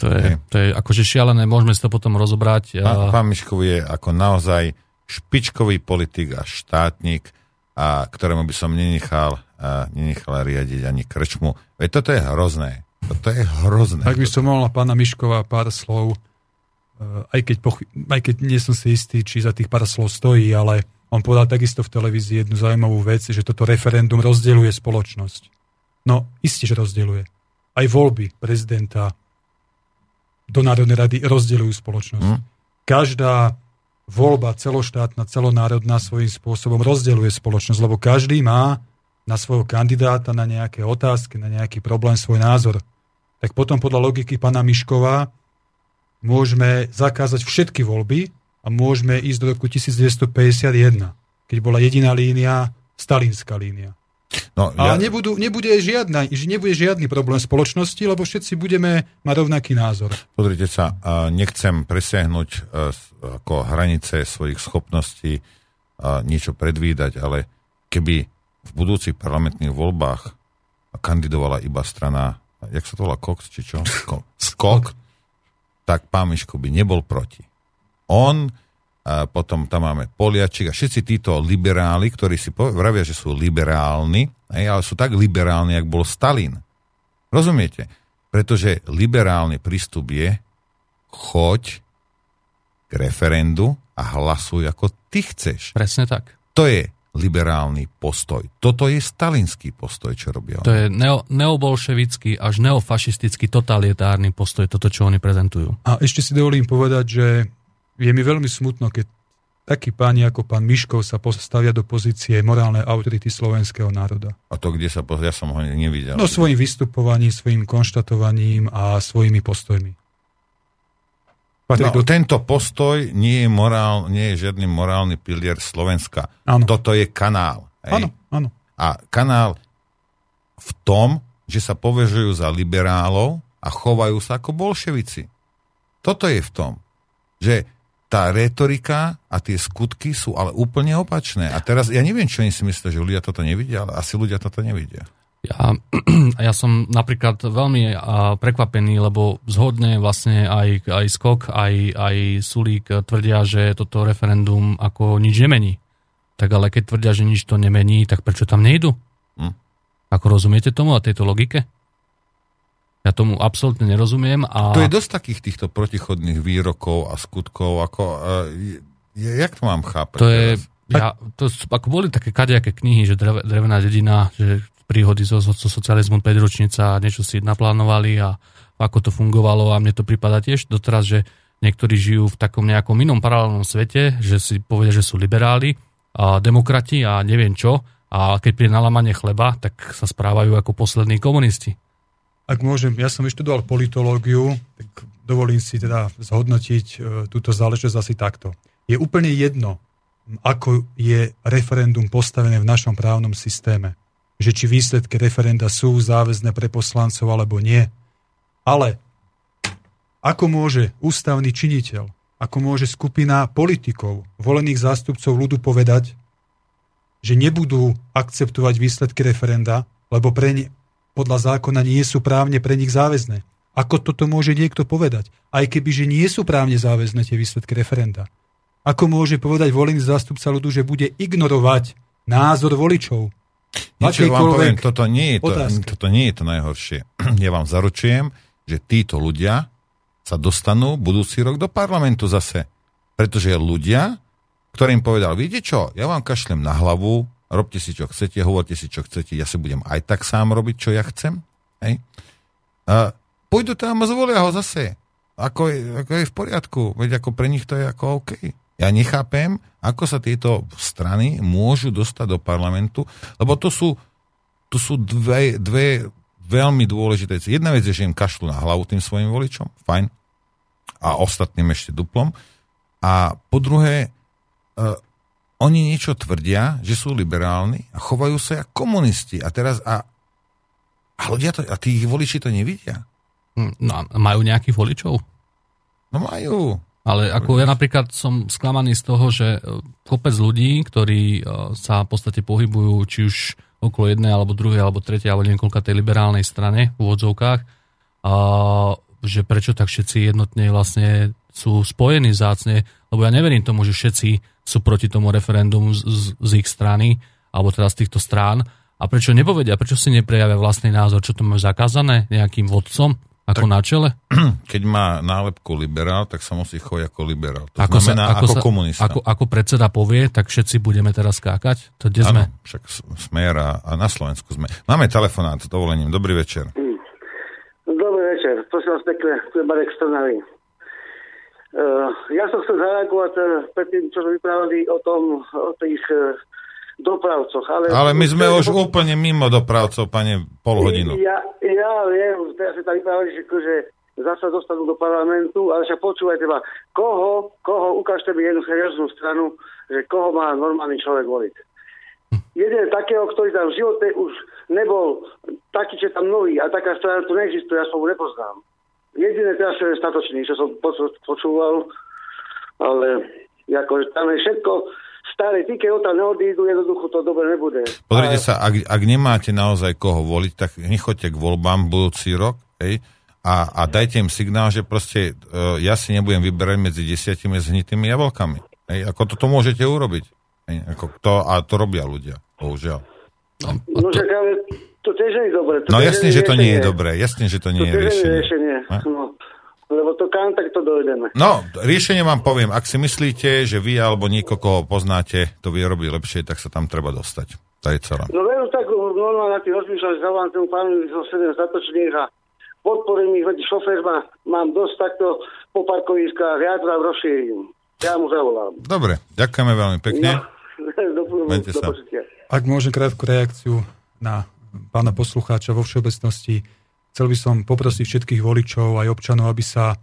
To je, to je akože šialené, môžeme si to potom rozobrať. Pán, pán Miškov je ako naozaj špičkový politik a štátnik, a ktorému by som nenechal, a nenechal riadiť ani krčmu. Veď toto je hrozné. To je hrozné. Ak by som mohol na pána Miškova pár slov, eh, aj keď, poch- aj keď nie som si istý, či za tých pár slov stojí, ale on povedal takisto v televízii jednu zaujímavú vec, že toto referendum rozdeľuje spoločnosť. No, isté, že rozdeľuje. Aj voľby prezidenta do Národnej rady rozdeľujú spoločnosť. Hmm. Každá voľba celoštátna, celonárodná svojím spôsobom rozdeľuje spoločnosť, lebo každý má na svojho kandidáta, na nejaké otázky, na nejaký problém svoj názor tak potom podľa logiky pána Miškova môžeme zakázať všetky voľby a môžeme ísť do roku 1951, keď bola jediná línia, stalinská línia. No, ja... A nebudú, nebude, žiadna, nebude žiadny problém spoločnosti, lebo všetci budeme mať rovnaký názor. Pozrite sa, nechcem presiahnuť e, ako hranice svojich schopností niečo predvídať, ale keby v budúcich parlamentných voľbách kandidovala iba strana jak sa to volá, Cox, či čo? Skok. Skok. Tak pán Miško by nebol proti. On, a potom tam máme Poliačik a všetci títo liberáli, ktorí si vravia, že sú liberálni, ale sú tak liberálni, jak bol Stalin. Rozumiete? Pretože liberálny prístup je choď k referendu a hlasuj ako ty chceš. Presne tak. To je liberálny postoj. Toto je stalinský postoj, čo robia. To je neo, neobolševický až neofašistický totalitárny postoj, toto, čo oni prezentujú. A ešte si dovolím povedať, že je mi veľmi smutno, keď takí páni ako pán Miškov sa postavia do pozície morálnej autority slovenského národa. A to kde sa, ja som ho nevidel. No svojim vystupovaním, svojim konštatovaním a svojimi postojmi. No, do... Tento postoj nie je, morál, nie je žiadny morálny pilier Slovenska. Ano. Toto je kanál. Áno, áno. A kanál v tom, že sa považujú za liberálov a chovajú sa ako bolševici. Toto je v tom, že tá retorika a tie skutky sú ale úplne opačné. A teraz, ja neviem, čo oni si myslia, že ľudia toto nevidia, ale asi ľudia toto nevidia. Ja, ja som napríklad veľmi prekvapený, lebo zhodne vlastne aj, aj Skok, aj, aj Sulík tvrdia, že toto referendum ako nič nemení. Tak ale keď tvrdia, že nič to nemení, tak prečo tam nejdu? Hm. Ako rozumiete tomu a tejto logike? Ja tomu absolútne nerozumiem. A... To je dosť takých týchto protichodných výrokov a skutkov, ako... Je, jak to mám chápať? To je... Ja, to, ako boli také kadejaké knihy, že drevená dedina, že príhody zo, zo socializmu 5 ročnica a niečo si naplánovali a ako to fungovalo a mne to prípada tiež doteraz, že niektorí žijú v takom nejakom inom paralelnom svete, že si povedia, že sú liberáli a demokrati a neviem čo a keď pri nalamanie chleba, tak sa správajú ako poslední komunisti. Ak môžem, ja som vyštudoval politológiu, tak dovolím si teda zhodnotiť e, túto záležitosť asi takto. Je úplne jedno, ako je referendum postavené v našom právnom systéme. Že či výsledky referenda sú záväzné pre poslancov alebo nie. Ale ako môže ústavný činiteľ, ako môže skupina politikov, volených zástupcov ľudu povedať, že nebudú akceptovať výsledky referenda, lebo pre ne, podľa zákona nie sú právne pre nich záväzné. Ako toto môže niekto povedať? Aj keby, že nie sú právne záväzné tie výsledky referenda. Ako môže povedať volený zástupca ľudu, že bude ignorovať názor voličov? Niečo vám poviem, toto nie, je to, toto nie je to najhoršie. Ja vám zaručujem, že títo ľudia sa dostanú budúci rok do parlamentu zase. Pretože ľudia, ktorým povedal, viete čo, ja vám kašlem na hlavu, robte si čo chcete, hovorte si čo chcete, ja si budem aj tak sám robiť, čo ja chcem. Hej? A pôjdu tam a zvolia ho zase. Ako je, ako je v poriadku, veď ako pre nich to je ako OK. Ja nechápem, ako sa tieto strany môžu dostať do parlamentu, lebo to sú, to sú dve, dve veľmi dôležité veci. Jedna vec je, že im kašľú na hlavu tým svojim voličom, fajn, a ostatným ešte duplom. A po druhé, uh, oni niečo tvrdia, že sú liberálni a chovajú sa ako komunisti. A teraz a, a ľudia to, a tí voliči to nevidia. Hm, no a majú nejakých voličov? No majú. Ale ako ja napríklad som sklamaný z toho, že e, kopec ľudí, ktorí e, sa v podstate pohybujú či už okolo jednej alebo druhej alebo tretej alebo niekoľka tej liberálnej strane v úvodzovkách, že prečo tak všetci jednotne vlastne sú spojení zácne, lebo ja neverím tomu, že všetci sú proti tomu referendum z, z ich strany, alebo teda z týchto strán. A prečo nepovedia, prečo si neprejavia vlastný názor, čo to majú zakázané nejakým vodcom, ako tak, na čele? Keď má nálepku liberál, tak sa musí chovať ako liberál. To ako znamená sa, ako, ako sa, komunista. Ako, ako predseda povie, tak všetci budeme teraz skákať? To kde sme? však smer a, a na Slovensku sme. Máme telefonát s dovolením. Dobrý večer. Dobrý večer. Prosím vás pekne, tu je Marek Strnavý. Uh, ja som chcel zareagovať uh, pred tým, čo sme vyprávali o tom, o tých uh, dopravcoch. Ale, ale my sme už úplne mimo dopravcov, pane, pol hodinu. Ja, ja viem, teraz sa tam vyprávali, že, že zase dostanú do parlamentu, ale však počúvajte ma, koho, koho, ukážte mi jednu serióznu stranu, že koho má normálny človek voliť. Jeden takého, ktorý tam v živote už nebol taký, že tam nový a taká strana tu neexistuje, ja som ho nepoznám. Jediné teraz je statočný, čo som počúval, ale ako, tam je všetko staré. Tí, keď tam neodídu, jednoducho to dobre nebude. Pozrite ale... sa, ak, ak nemáte naozaj koho voliť, tak nechoďte k voľbám budúci rok, hej, a, a dajte im signál, že proste uh, ja si nebudem vyberať medzi desiatimi zhnitými jablkami. Hej, ako toto môžete urobiť. Hej, ako to, a to robia ľudia, bohužiaľ. No, no to... ale to tiež nie je dobré. To no jasne, že to nie je dobré. Jasne, že to nie to je riešenie. riešenie. No, lebo to kam, tak to dojdeme. No, riešenie vám poviem. Ak si myslíte, že vy alebo niekoho, koho poznáte, to vie robiť lepšie, tak sa tam treba dostať. To je celé. No veru tak normálne na tých rozmýšľam, že zavolám tomu pánovi zo 7 zatočných a podporím ich, veď šofér má, mám dosť takto po parkoviskách, ja to rozšírim. Ja mu zavolám. Dobre, ďakujeme veľmi pekne. No, do, do Ak môžem krátku reakciu na pána poslucháča vo všeobecnosti. Chcel by som poprosiť všetkých voličov aj občanov, aby sa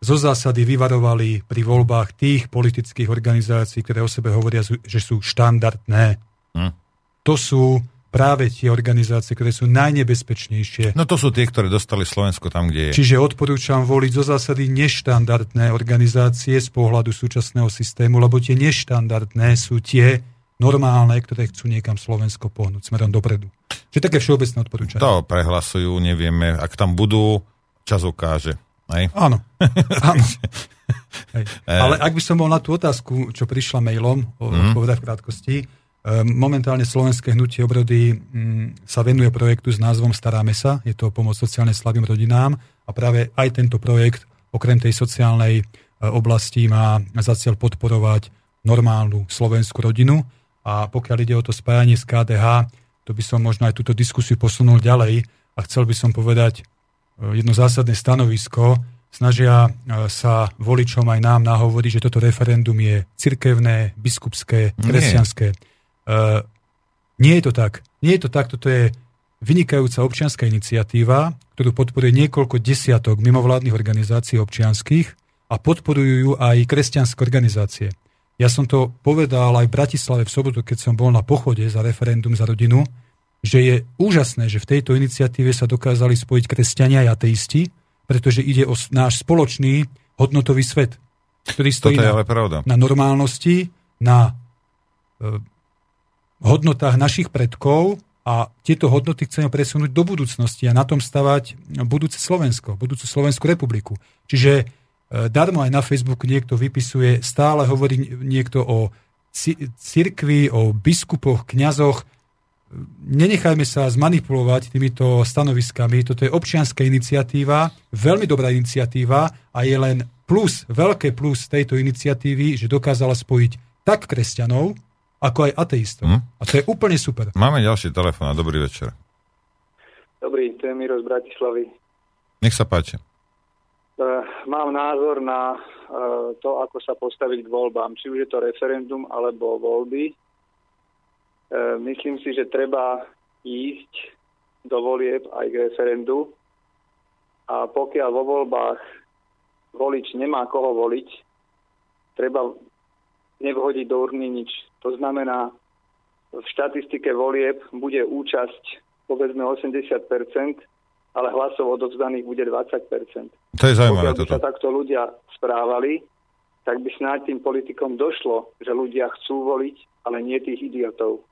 zo zásady vyvarovali pri voľbách tých politických organizácií, ktoré o sebe hovoria, že sú štandardné. Hm. To sú práve tie organizácie, ktoré sú najnebezpečnejšie. No to sú tie, ktoré dostali Slovensko tam, kde je. Čiže odporúčam voliť zo zásady neštandardné organizácie z pohľadu súčasného systému, lebo tie neštandardné sú tie, normálne, ktoré chcú niekam Slovensko pohnúť smerom dopredu. Čiže také všeobecné odporúčanie. To prehlasujú, nevieme, ak tam budú, čas ukáže. Hej? Áno. Áno. Hej. Ale ak by som bol na tú otázku, čo prišla mailom, mm. povedať v krátkosti, e, momentálne Slovenské hnutie obrody mm, sa venuje projektu s názvom Staráme sa, je to pomoc sociálne slabým rodinám a práve aj tento projekt, okrem tej sociálnej e, oblasti, má za cieľ podporovať normálnu slovenskú rodinu a pokiaľ ide o to spájanie s KDH, to by som možno aj túto diskusiu posunul ďalej a chcel by som povedať e, jedno zásadné stanovisko. Snažia e, sa voličom aj nám nahovoriť, že toto referendum je cirkevné, biskupské, kresťanské. Nie. Nie je to tak. Nie je to tak, toto je vynikajúca občianská iniciatíva, ktorú podporuje niekoľko desiatok mimovládnych organizácií občianských a podporujú ju aj kresťanské organizácie. Ja som to povedal aj v Bratislave v sobotu, keď som bol na pochode za referendum za rodinu, že je úžasné, že v tejto iniciatíve sa dokázali spojiť kresťania a ateisti, pretože ide o náš spoločný hodnotový svet, ktorý stojí na, na normálnosti, na e, hodnotách našich predkov a tieto hodnoty chceme presunúť do budúcnosti a na tom stavať budúce Slovensko, budúcu Slovenskú republiku. Čiže darmo aj na Facebooku niekto vypisuje, stále hovorí niekto o cirkvi, o biskupoch, kňazoch. Nenechajme sa zmanipulovať týmito stanoviskami. Toto je občianská iniciatíva, veľmi dobrá iniciatíva a je len plus, veľké plus tejto iniciatívy, že dokázala spojiť tak kresťanov, ako aj ateistov. Hm? A to je úplne super. Máme ďalší telefón a dobrý večer. Dobrý, to je Miro z Bratislavy. Nech sa páči. Eh, mám názor na eh, to, ako sa postaviť k voľbám, či už je to referendum alebo voľby. Eh, myslím si, že treba ísť do volieb aj k referendu a pokiaľ vo voľbách volič nemá koho voliť, treba nevhodiť do urny nič. To znamená, v štatistike volieb bude účasť povedzme 80% ale hlasov odovzdaných bude 20 To je zaujímavé toto. sa takto ľudia správali, tak by snáď tým politikom došlo, že ľudia chcú voliť, ale nie tých idiotov.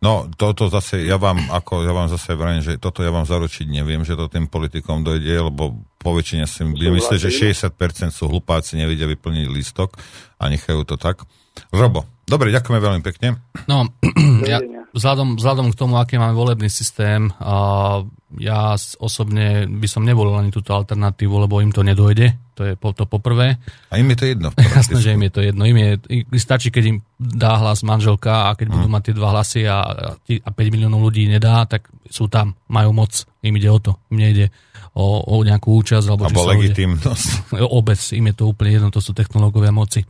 No, toto zase, ja vám, ako ja vám zase vrajím, že toto ja vám zaručiť neviem, že to tým politikom dojde, lebo po väčšine si myslím, že 60% sú hlupáci, nevidia vyplniť lístok a nechajú to tak. Robo, dobre, ďakujeme veľmi pekne. No, ja, vzhľadom, vzhľadom k tomu, aký máme volebný systém, uh, ja osobne by som nevolil ani túto alternatívu, lebo im to nedojde. To je to poprvé. A im je to jedno. Jasné, že im je to jedno. Im je, stačí, keď im dá hlas manželka a keď hmm. budú mať tie dva hlasy a, a 5 miliónov ľudí nedá, tak sú tam, majú moc. Im ide o to. Im nejde o, o nejakú účasť. Alebo, alebo legitimnosť. Obec, im je to úplne jedno, to sú technológovia moci.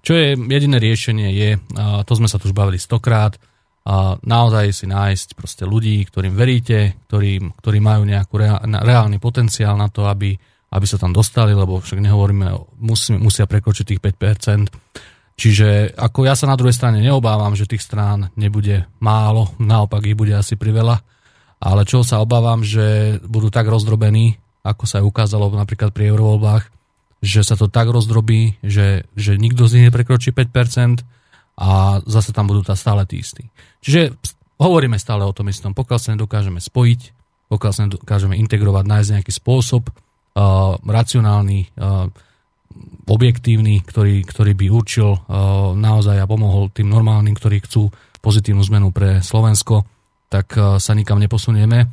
Čo je jediné riešenie je, a to sme sa tu už bavili stokrát, a naozaj si nájsť proste ľudí, ktorým veríte, ktorým, ktorí majú nejakú reálny potenciál na to, aby, aby sa tam dostali, lebo však nehovoríme, musí, musia prekročiť tých 5%. Čiže ako ja sa na druhej strane neobávam, že tých strán nebude málo, naopak ich bude asi priveľa, ale čo sa obávam, že budú tak rozdrobení, ako sa ukázalo napríklad pri eurovoľbách, že sa to tak rozdrobí, že, že nikto z nich neprekročí 5%, a zase tam budú tá stále tí istí. Čiže hovoríme stále o tom istom. Pokiaľ sa nedokážeme spojiť, pokiaľ sa nedokážeme integrovať, nájsť nejaký spôsob uh, racionálny, uh, objektívny, ktorý, ktorý by určil uh, naozaj a pomohol tým normálnym, ktorí chcú pozitívnu zmenu pre Slovensko, tak uh, sa nikam neposunieme.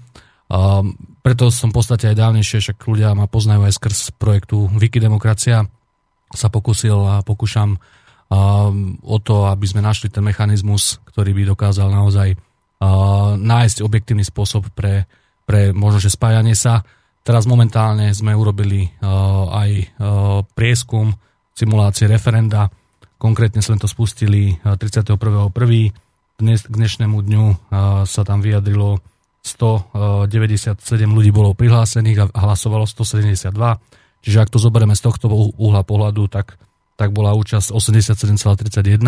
Uh, preto som v podstate aj dávnejšie, však ľudia ma poznajú aj skrz projektu Wikidemokracia, sa pokusil a pokúšam o to, aby sme našli ten mechanizmus, ktorý by dokázal naozaj nájsť objektívny spôsob pre, pre možno, spájanie sa. Teraz momentálne sme urobili aj prieskum simulácie referenda. Konkrétne sme to spustili 31.1. Dnes, k dnešnému dňu sa tam vyjadrilo 197 ľudí bolo prihlásených a hlasovalo 172. Čiže ak to zoberieme z tohto uhla pohľadu, tak tak bola účasť 87,31,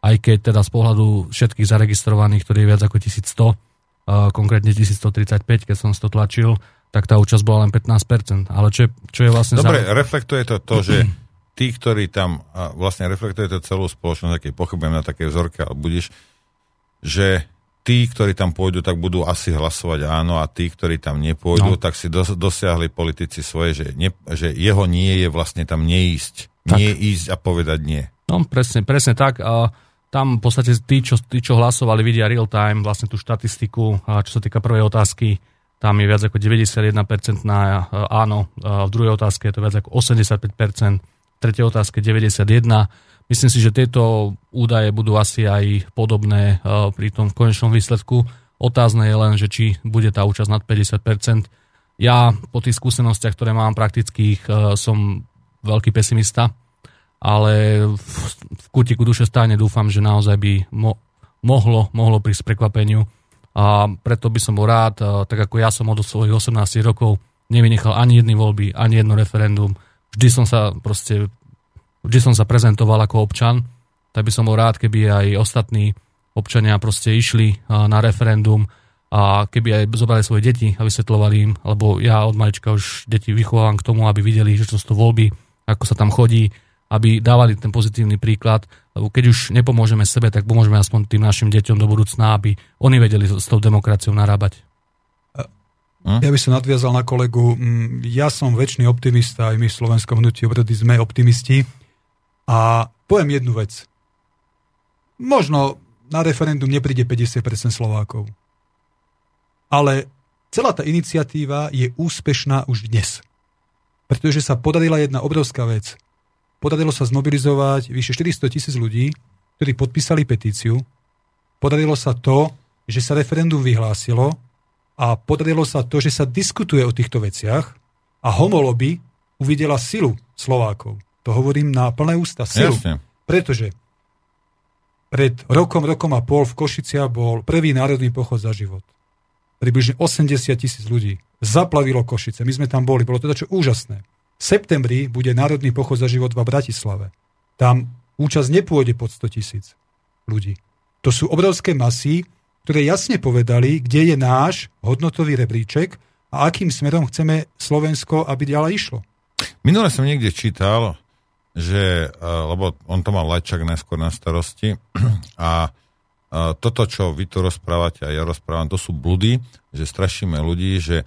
aj keď teda z pohľadu všetkých zaregistrovaných, ktorí je viac ako 1100, konkrétne 1135, keď som to tlačil, tak tá účasť bola len 15%. Ale čo je, čo je vlastne... Dobre, za... reflektuje to to, že tí, ktorí tam, vlastne reflektuje to celú spoločnosť, keď pochybujem na také vzorke, ale budeš, že tí, ktorí tam pôjdu, tak budú asi hlasovať áno a tí, ktorí tam nepôjdu, no. tak si dos- dosiahli politici svoje, že, ne, že jeho nie je vlastne tam neísť. Tak. Nie ísť a povedať nie. No presne, presne tak. A tam v podstate tí čo, tí, čo hlasovali, vidia real time vlastne tú štatistiku. A čo sa týka prvej otázky, tam je viac ako 91% na áno. A v druhej otázke je to viac ako 85%. V tretej otázke 91%. Myslím si, že tieto údaje budú asi aj podobné pri tom konečnom výsledku. Otázne je len, že či bude tá účasť nad 50%. Ja po tých skúsenostiach, ktoré mám praktických, som veľký pesimista, ale v, v kutiku duše stáne dúfam, že naozaj by mo, mohlo, mohlo prísť prekvapeniu a preto by som bol rád, tak ako ja som od svojich 18 rokov nevynechal ani jedny voľby, ani jedno referendum. Vždy som sa proste, vždy som sa prezentoval ako občan, tak by som bol rád, keby aj ostatní občania proste išli na referendum a keby aj zobrali svoje deti a vysvetľovali im, lebo ja od malička už deti vychovávam k tomu, aby videli, že to sú to voľby, ako sa tam chodí, aby dávali ten pozitívny príklad, lebo keď už nepomôžeme sebe, tak pomôžeme aspoň tým našim deťom do budúcna, aby oni vedeli s tou demokraciou narábať. Hm? Ja by som nadviazal na kolegu. Mm, ja som väčší optimista, aj my v Slovenskom hnutí obrody sme optimisti. A poviem jednu vec. Možno na referendum nepríde 50% Slovákov. Ale celá tá iniciatíva je úspešná už dnes. Pretože sa podarila jedna obrovská vec. Podarilo sa zmobilizovať vyše 400 tisíc ľudí, ktorí podpísali petíciu. Podarilo sa to, že sa referendum vyhlásilo a podarilo sa to, že sa diskutuje o týchto veciach a homoloby uvidela silu Slovákov. To hovorím na plné ústa. Silu. Jasne. Pretože pred rokom, rokom a pol v Košiciach bol prvý národný pochod za život. Približne 80 tisíc ľudí. Zaplavilo Košice. My sme tam boli. Bolo to čo úžasné. V septembri bude národný pochod za život v Bratislave. Tam účasť nepôjde pod 100 tisíc ľudí. To sú obrovské masy, ktoré jasne povedali, kde je náš hodnotový rebríček a akým smerom chceme Slovensko, aby ďalej išlo. Minule som niekde čítal, že, e, lebo on to mal Lajčak najskôr na starosti a e, toto, čo vy tu rozprávate a ja rozprávam, to sú bludy, že strašíme ľudí, že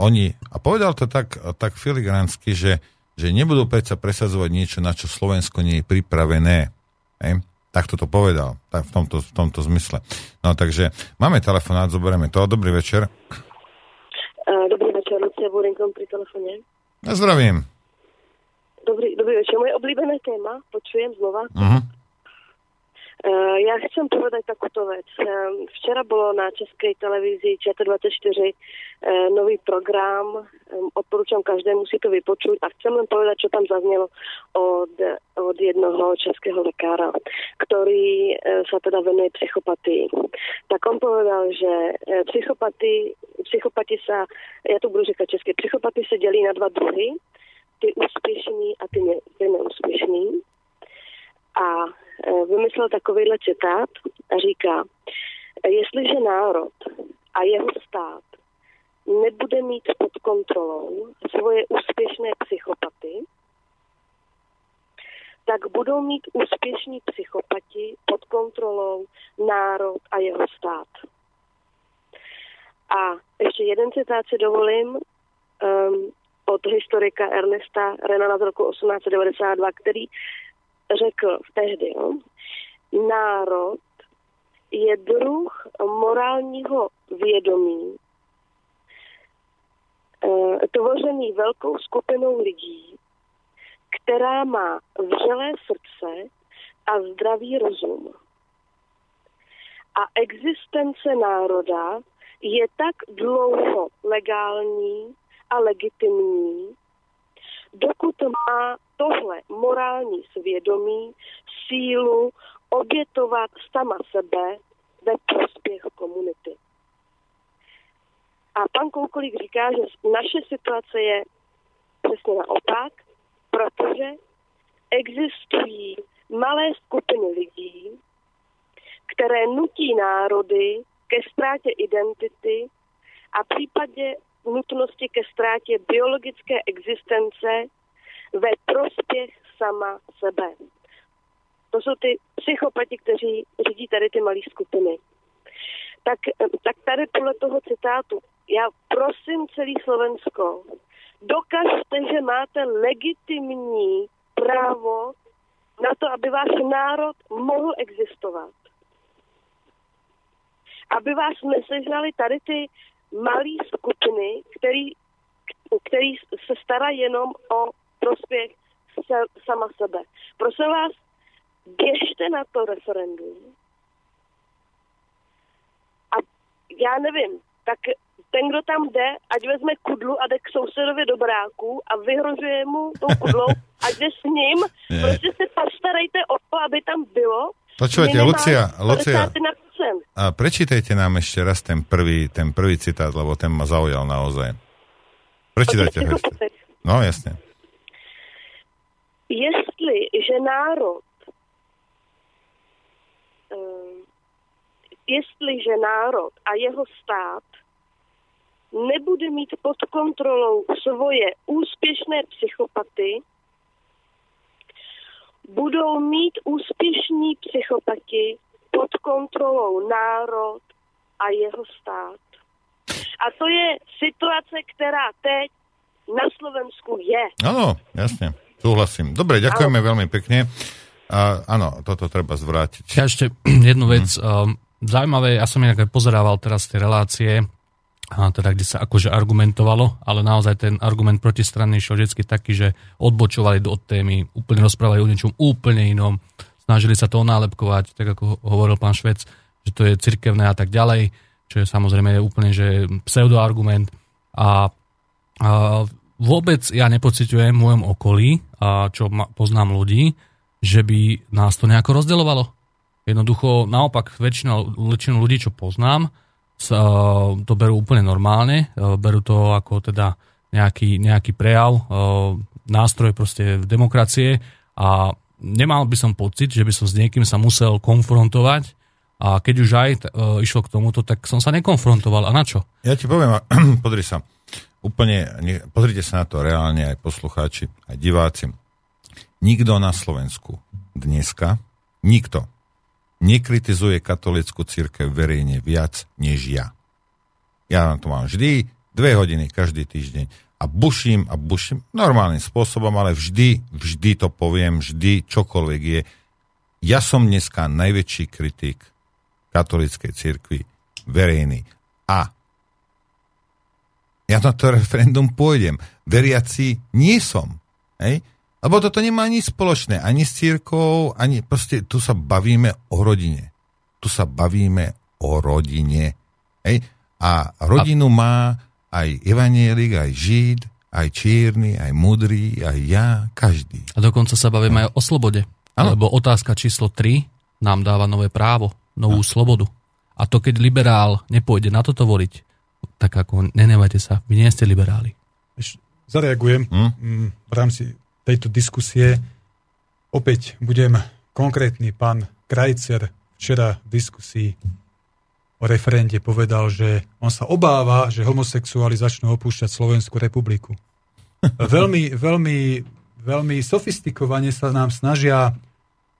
oni, a povedal to tak, tak filigransky, že, že nebudú predsa presadzovať niečo, na čo Slovensko nie je pripravené. Hej? Tak to povedal, tak v tomto, v tomto zmysle. No takže máme telefonát, zoberieme to. Dobrý večer. Dobrý večer, Lucia Burinkom pri telefóne. Zdravím. Dobrý, dobrý večer. Moje oblíbené téma, počujem znova. Uh-huh. Uh, ja chcem povedať takúto vec. Uh, včera bolo na českej televízii ČT24 uh, nový program. Um, odporúčam každému si to vypočuť a chcem len povedať, čo tam zaznelo od, od jednoho českého lekára, ktorý uh, sa teda venuje psychopatii. Tak on povedal, že psychopaty, psychopati sa, ja to budu říkať česky, psychopaty se dělí na dva druhy ty úspěšný a ty, ne, ty neúspěšný. A e, vymyslel takovýhle citát a říká, jestliže národ a jeho stát nebude mít pod kontrolou svoje úspěšné psychopaty, tak budou mít úspěšní psychopati pod kontrolou národ a jeho stát. A ještě jeden citát si dovolím. Um, od historika Ernesta Renana z roku 1892, který řekl tehdy, no, národ je druh morálního vědomí, e, tvořený velkou skupinou lidí, která má vřelé srdce a zdravý rozum. A existence národa je tak dlouho legální, a legitimní, dokud má tohle morální svědomí sílu obětovat sama sebe ve prospěch komunity. A pan Koukolík říká, že naše situace je přesně naopak, protože existují malé skupiny lidí, které nutí národy ke ztrátě identity a případě nutnosti ke ztrátě biologické existence ve prospěch sama sebe. To jsou ty psychopati, kteří řídí tady ty malé skupiny. Tak, tak tady podle toho citátu, já prosím celý Slovensko, dokažte, že máte legitimní právo na to, aby váš národ mohl existovat. Aby vás nesežnali tady ty malý skupiny, který, který se stará jenom o prospěch se, sama sebe. Prosím vás, běžte na to referendum. A já nevím, tak ten, kdo tam jde, ať vezme kudlu a jde k sousedovi do bráku a vyhrožuje mu tou kudlou, ať jde s ním. Prostě se postarejte o to, aby tam bylo. Počujete, Lucia, Lucia. A prečítajte nám ešte raz ten prvý, ten prvý citát, lebo ten ma zaujal naozaj. Prečítajte ho ešte. No, jasne. Jestli, že národ uh, jestliže národ a jeho stát nebude mít pod kontrolou svoje úspěšné psychopaty, budou mít úspěšní psychopati pod kontrolou národ a jeho stát. A to je situace, která teď na Slovensku je. Áno, jasne, súhlasím. Dobre, ďakujeme ano. veľmi pekne. A, áno, toto treba zvrátiť. Ja ešte jednu vec. Hmm. Zaujímavé, ja som inak aj pozerával teraz tie relácie, a teda kde sa akože argumentovalo, ale naozaj ten argument protistranný šiel vždy taký, že odbočovali od témy, úplne rozprávali o niečom úplne inom, snažili sa to onálepkovať, tak ako hovoril pán Švec, že to je cirkevné a tak ďalej, čo je samozrejme úplne že pseudoargument a, a vôbec ja nepociťujem v mojom okolí, a čo ma, poznám ľudí, že by nás to nejako rozdeľovalo. Jednoducho, naopak, väčšina, väčšina ľudí, čo poznám, sa, to berú úplne normálne, berú to ako teda nejaký, nejaký prejav, nástroj proste demokracie a nemal by som pocit, že by som s niekým sa musel konfrontovať a keď už aj t- išlo k tomuto, tak som sa nekonfrontoval. A na čo? Ja ti poviem, podri sa, úplne, pozrite sa na to reálne aj poslucháči, aj diváci. Nikto na Slovensku dneska, nikto nekritizuje katolickú církev verejne viac než ja. Ja na to mám vždy dve hodiny každý týždeň a buším a buším normálnym spôsobom, ale vždy, vždy to poviem, vždy čokoľvek je. Ja som dneska najväčší kritik katolíckej cirkvi verejný. A ja na to referendum pôjdem. Veriaci nie som. Hej? Lebo toto nemá nič spoločné ani s církou, ani proste tu sa bavíme o rodine. Tu sa bavíme o rodine. Hej? A rodinu a... má aj evanielik, aj žid, aj čierny, aj mudrý, aj ja, každý. A dokonca sa bavíme aj o slobode. Ano. Lebo otázka číslo 3 nám dáva nové právo, novú ano. slobodu. A to, keď liberál nepôjde na toto voliť, tak ako nenevajte sa, vy nie ste liberáli. Zareagujem hm? v rámci tejto diskusie. Opäť budem konkrétny. Pán Krajcer včera v diskusii o referende povedal, že on sa obáva, že homosexuáli začnú opúšťať Slovenskú republiku. Veľmi, veľmi, veľmi sofistikovane sa nám snažia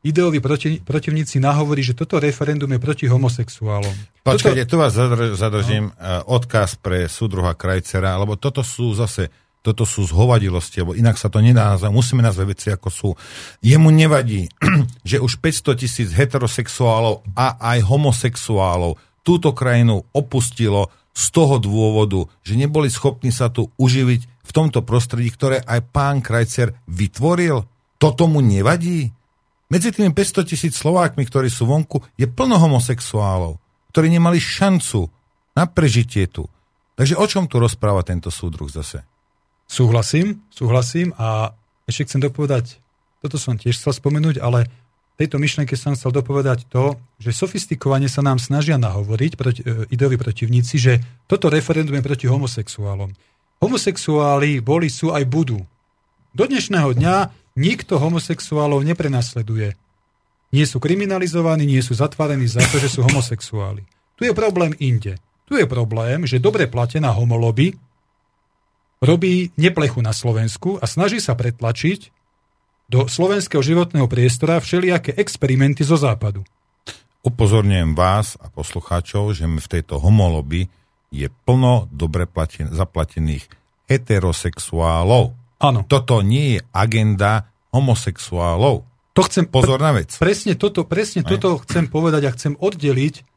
ideoví proti, protivníci nahovoriť, že toto referendum je proti homosexuálom. Počkajte, toto... tu vás zadr- zadržím no. odkaz pre súdruha Krajcera, lebo toto sú zase toto sú zhovadilosti, lebo inak sa to nedá nazvať. Musíme nazvať veci ako sú. Jemu nevadí, že už 500 tisíc heterosexuálov a aj homosexuálov túto krajinu opustilo z toho dôvodu, že neboli schopní sa tu uživiť v tomto prostredí, ktoré aj pán Krajcer vytvoril. To tomu nevadí? Medzi tými 500 tisíc Slovákmi, ktorí sú vonku, je plno homosexuálov, ktorí nemali šancu na prežitie tu. Takže o čom tu rozpráva tento súdruh zase? Súhlasím, súhlasím a ešte chcem dopovedať, toto som tiež chcel spomenúť, ale tejto myšlenke som chcel dopovedať to, že sofistikovane sa nám snažia nahovoriť proti, e, ideoví protivníci, že toto referendum je proti homosexuálom. Homosexuáli boli, sú aj budú. Do dnešného dňa nikto homosexuálov neprenasleduje. Nie sú kriminalizovaní, nie sú zatvárení za to, že sú homosexuáli. Tu je problém inde. Tu je problém, že dobre platená homoloby robí neplechu na Slovensku a snaží sa pretlačiť do slovenského životného priestora všelijaké experimenty zo západu. Upozorňujem vás a poslucháčov, že v tejto homoloby je plno dobre platen- zaplatených heterosexuálov. Áno. Toto nie je agenda homosexuálov. To chcem, Pozor na vec. Presne toto, presne toto chcem povedať a chcem oddeliť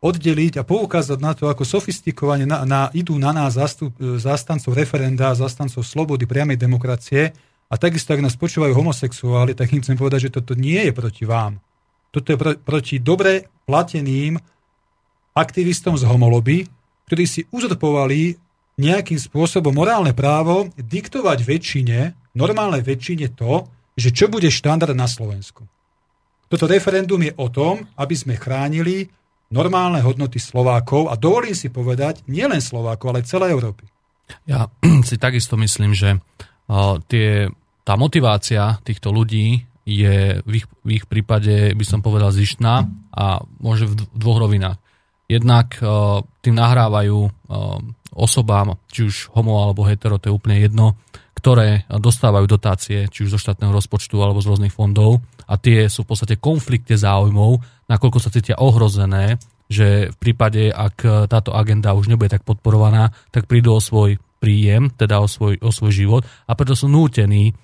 oddeliť a poukázať na to, ako sofistikovane na, na, idú na nás zastup, zastancov referenda, zastancov slobody, priamej demokracie a takisto, ak nás počúvajú homosexuáli, tak im chcem povedať, že toto nie je proti vám. Toto je pro, proti dobre plateným aktivistom z homoloby, ktorí si uzurpovali nejakým spôsobom morálne právo diktovať väčšine, normálnej väčšine to, že čo bude štandard na Slovensku. Toto referendum je o tom, aby sme chránili normálne hodnoty Slovákov a dovolím si povedať, nielen Slovákov, ale celej Európy. Ja si takisto myslím, že tie, tá motivácia týchto ľudí je v ich, v ich prípade, by som povedal, zištná a môže v dvoch rovinách. Jednak uh, tým nahrávajú uh, osobám, či už homo alebo hetero, to je úplne jedno, ktoré dostávajú dotácie, či už zo štátneho rozpočtu alebo z rôznych fondov a tie sú v podstate konflikte záujmov, nakoľko sa cítia ohrozené, že v prípade, ak táto agenda už nebude tak podporovaná, tak prídu o svoj príjem, teda o svoj, o svoj život a preto sú nútení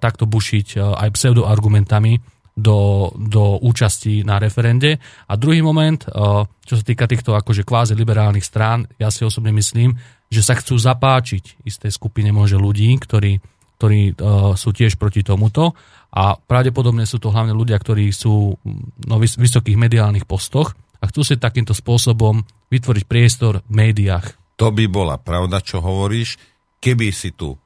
takto bušiť uh, aj pseudoargumentami do, do účasti na referende. A druhý moment, uh, čo sa týka týchto akože kvázi liberálnych strán, ja si osobne myslím, že sa chcú zapáčiť isté skupine môže ľudí, ktorí, ktorí sú tiež proti tomuto a pravdepodobne sú to hlavne ľudia, ktorí sú v vysokých mediálnych postoch a chcú si takýmto spôsobom vytvoriť priestor v médiách. To by bola pravda, čo hovoríš, keby si tu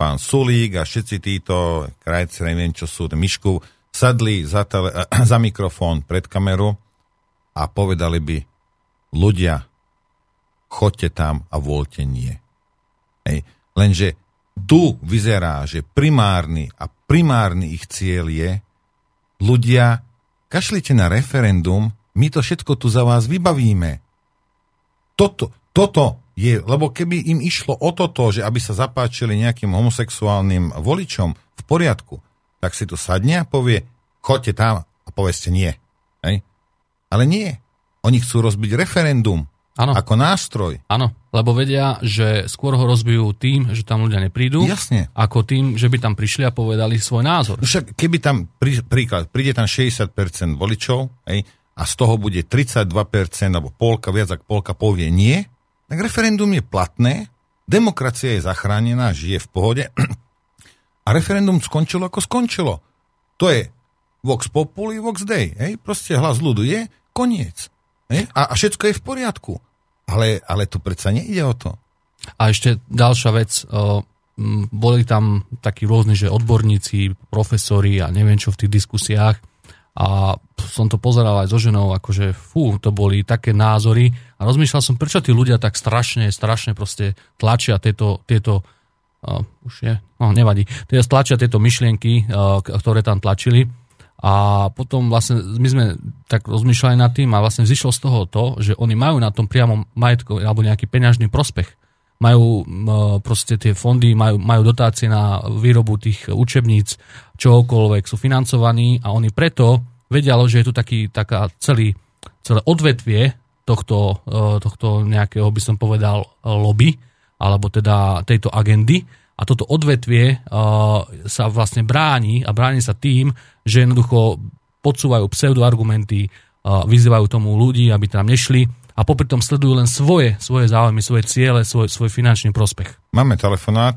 pán Sulík a všetci títo krajci, neviem čo sú, Myšku, sadli za, tele, za mikrofón pred kameru a povedali by ľudia, chodte tam a voľte nie. Hej. Lenže tu vyzerá, že primárny a primárny ich cieľ je ľudia, kašlite na referendum, my to všetko tu za vás vybavíme. Toto, toto je, lebo keby im išlo o toto, že aby sa zapáčili nejakým homosexuálnym voličom v poriadku, tak si tu sadne a povie, chodte tam a poveste nie. Hej? Ale nie. Oni chcú rozbiť referendum. Ano. Ako nástroj. Áno, lebo vedia, že skôr ho rozbijú tým, že tam ľudia neprídu, Jasne. ako tým, že by tam prišli a povedali svoj názor. Však keby tam, prí, príklad, príde tam 60% voličov hej, a z toho bude 32% alebo polka, viac ako polka povie nie, tak referendum je platné, demokracia je zachránená, žije v pohode a referendum skončilo ako skončilo. To je vox populi, vox dei. Hej? Proste hlas ľudu je, koniec. Hej? A, a všetko je v poriadku. Ale, ale tu predsa nejde o to. A ešte ďalšia vec, boli tam takí rôzni, že odborníci, profesori a neviem čo v tých diskusiách a som to pozeral aj so ženou, akože fú, to boli také názory a rozmýšľal som, prečo tí ľudia tak strašne, strašne proste tlačia tieto, tieto uh, už je, no nevadí, teda tlačia tieto myšlienky, uh, ktoré tam tlačili a potom vlastne my sme tak rozmýšľali nad tým a vlastne vzýšlo z toho to, že oni majú na tom priamom majetku alebo nejaký peňažný prospech. Majú proste tie fondy, majú, majú dotácie na výrobu tých učebníc, čohokoľvek, sú financovaní a oni preto vedia, že je tu taký, taká celý, celé odvetvie tohto, tohto nejakého, by som povedal, lobby, alebo teda tejto agendy, a toto odvetvie uh, sa vlastne bráni a bráni sa tým, že jednoducho podsúvajú pseudoargumenty, uh, vyzývajú tomu ľudí, aby tam nešli a popri tom sledujú len svoje, svoje záujmy, svoje ciele, svoj, svoj finančný prospech. Máme telefonát,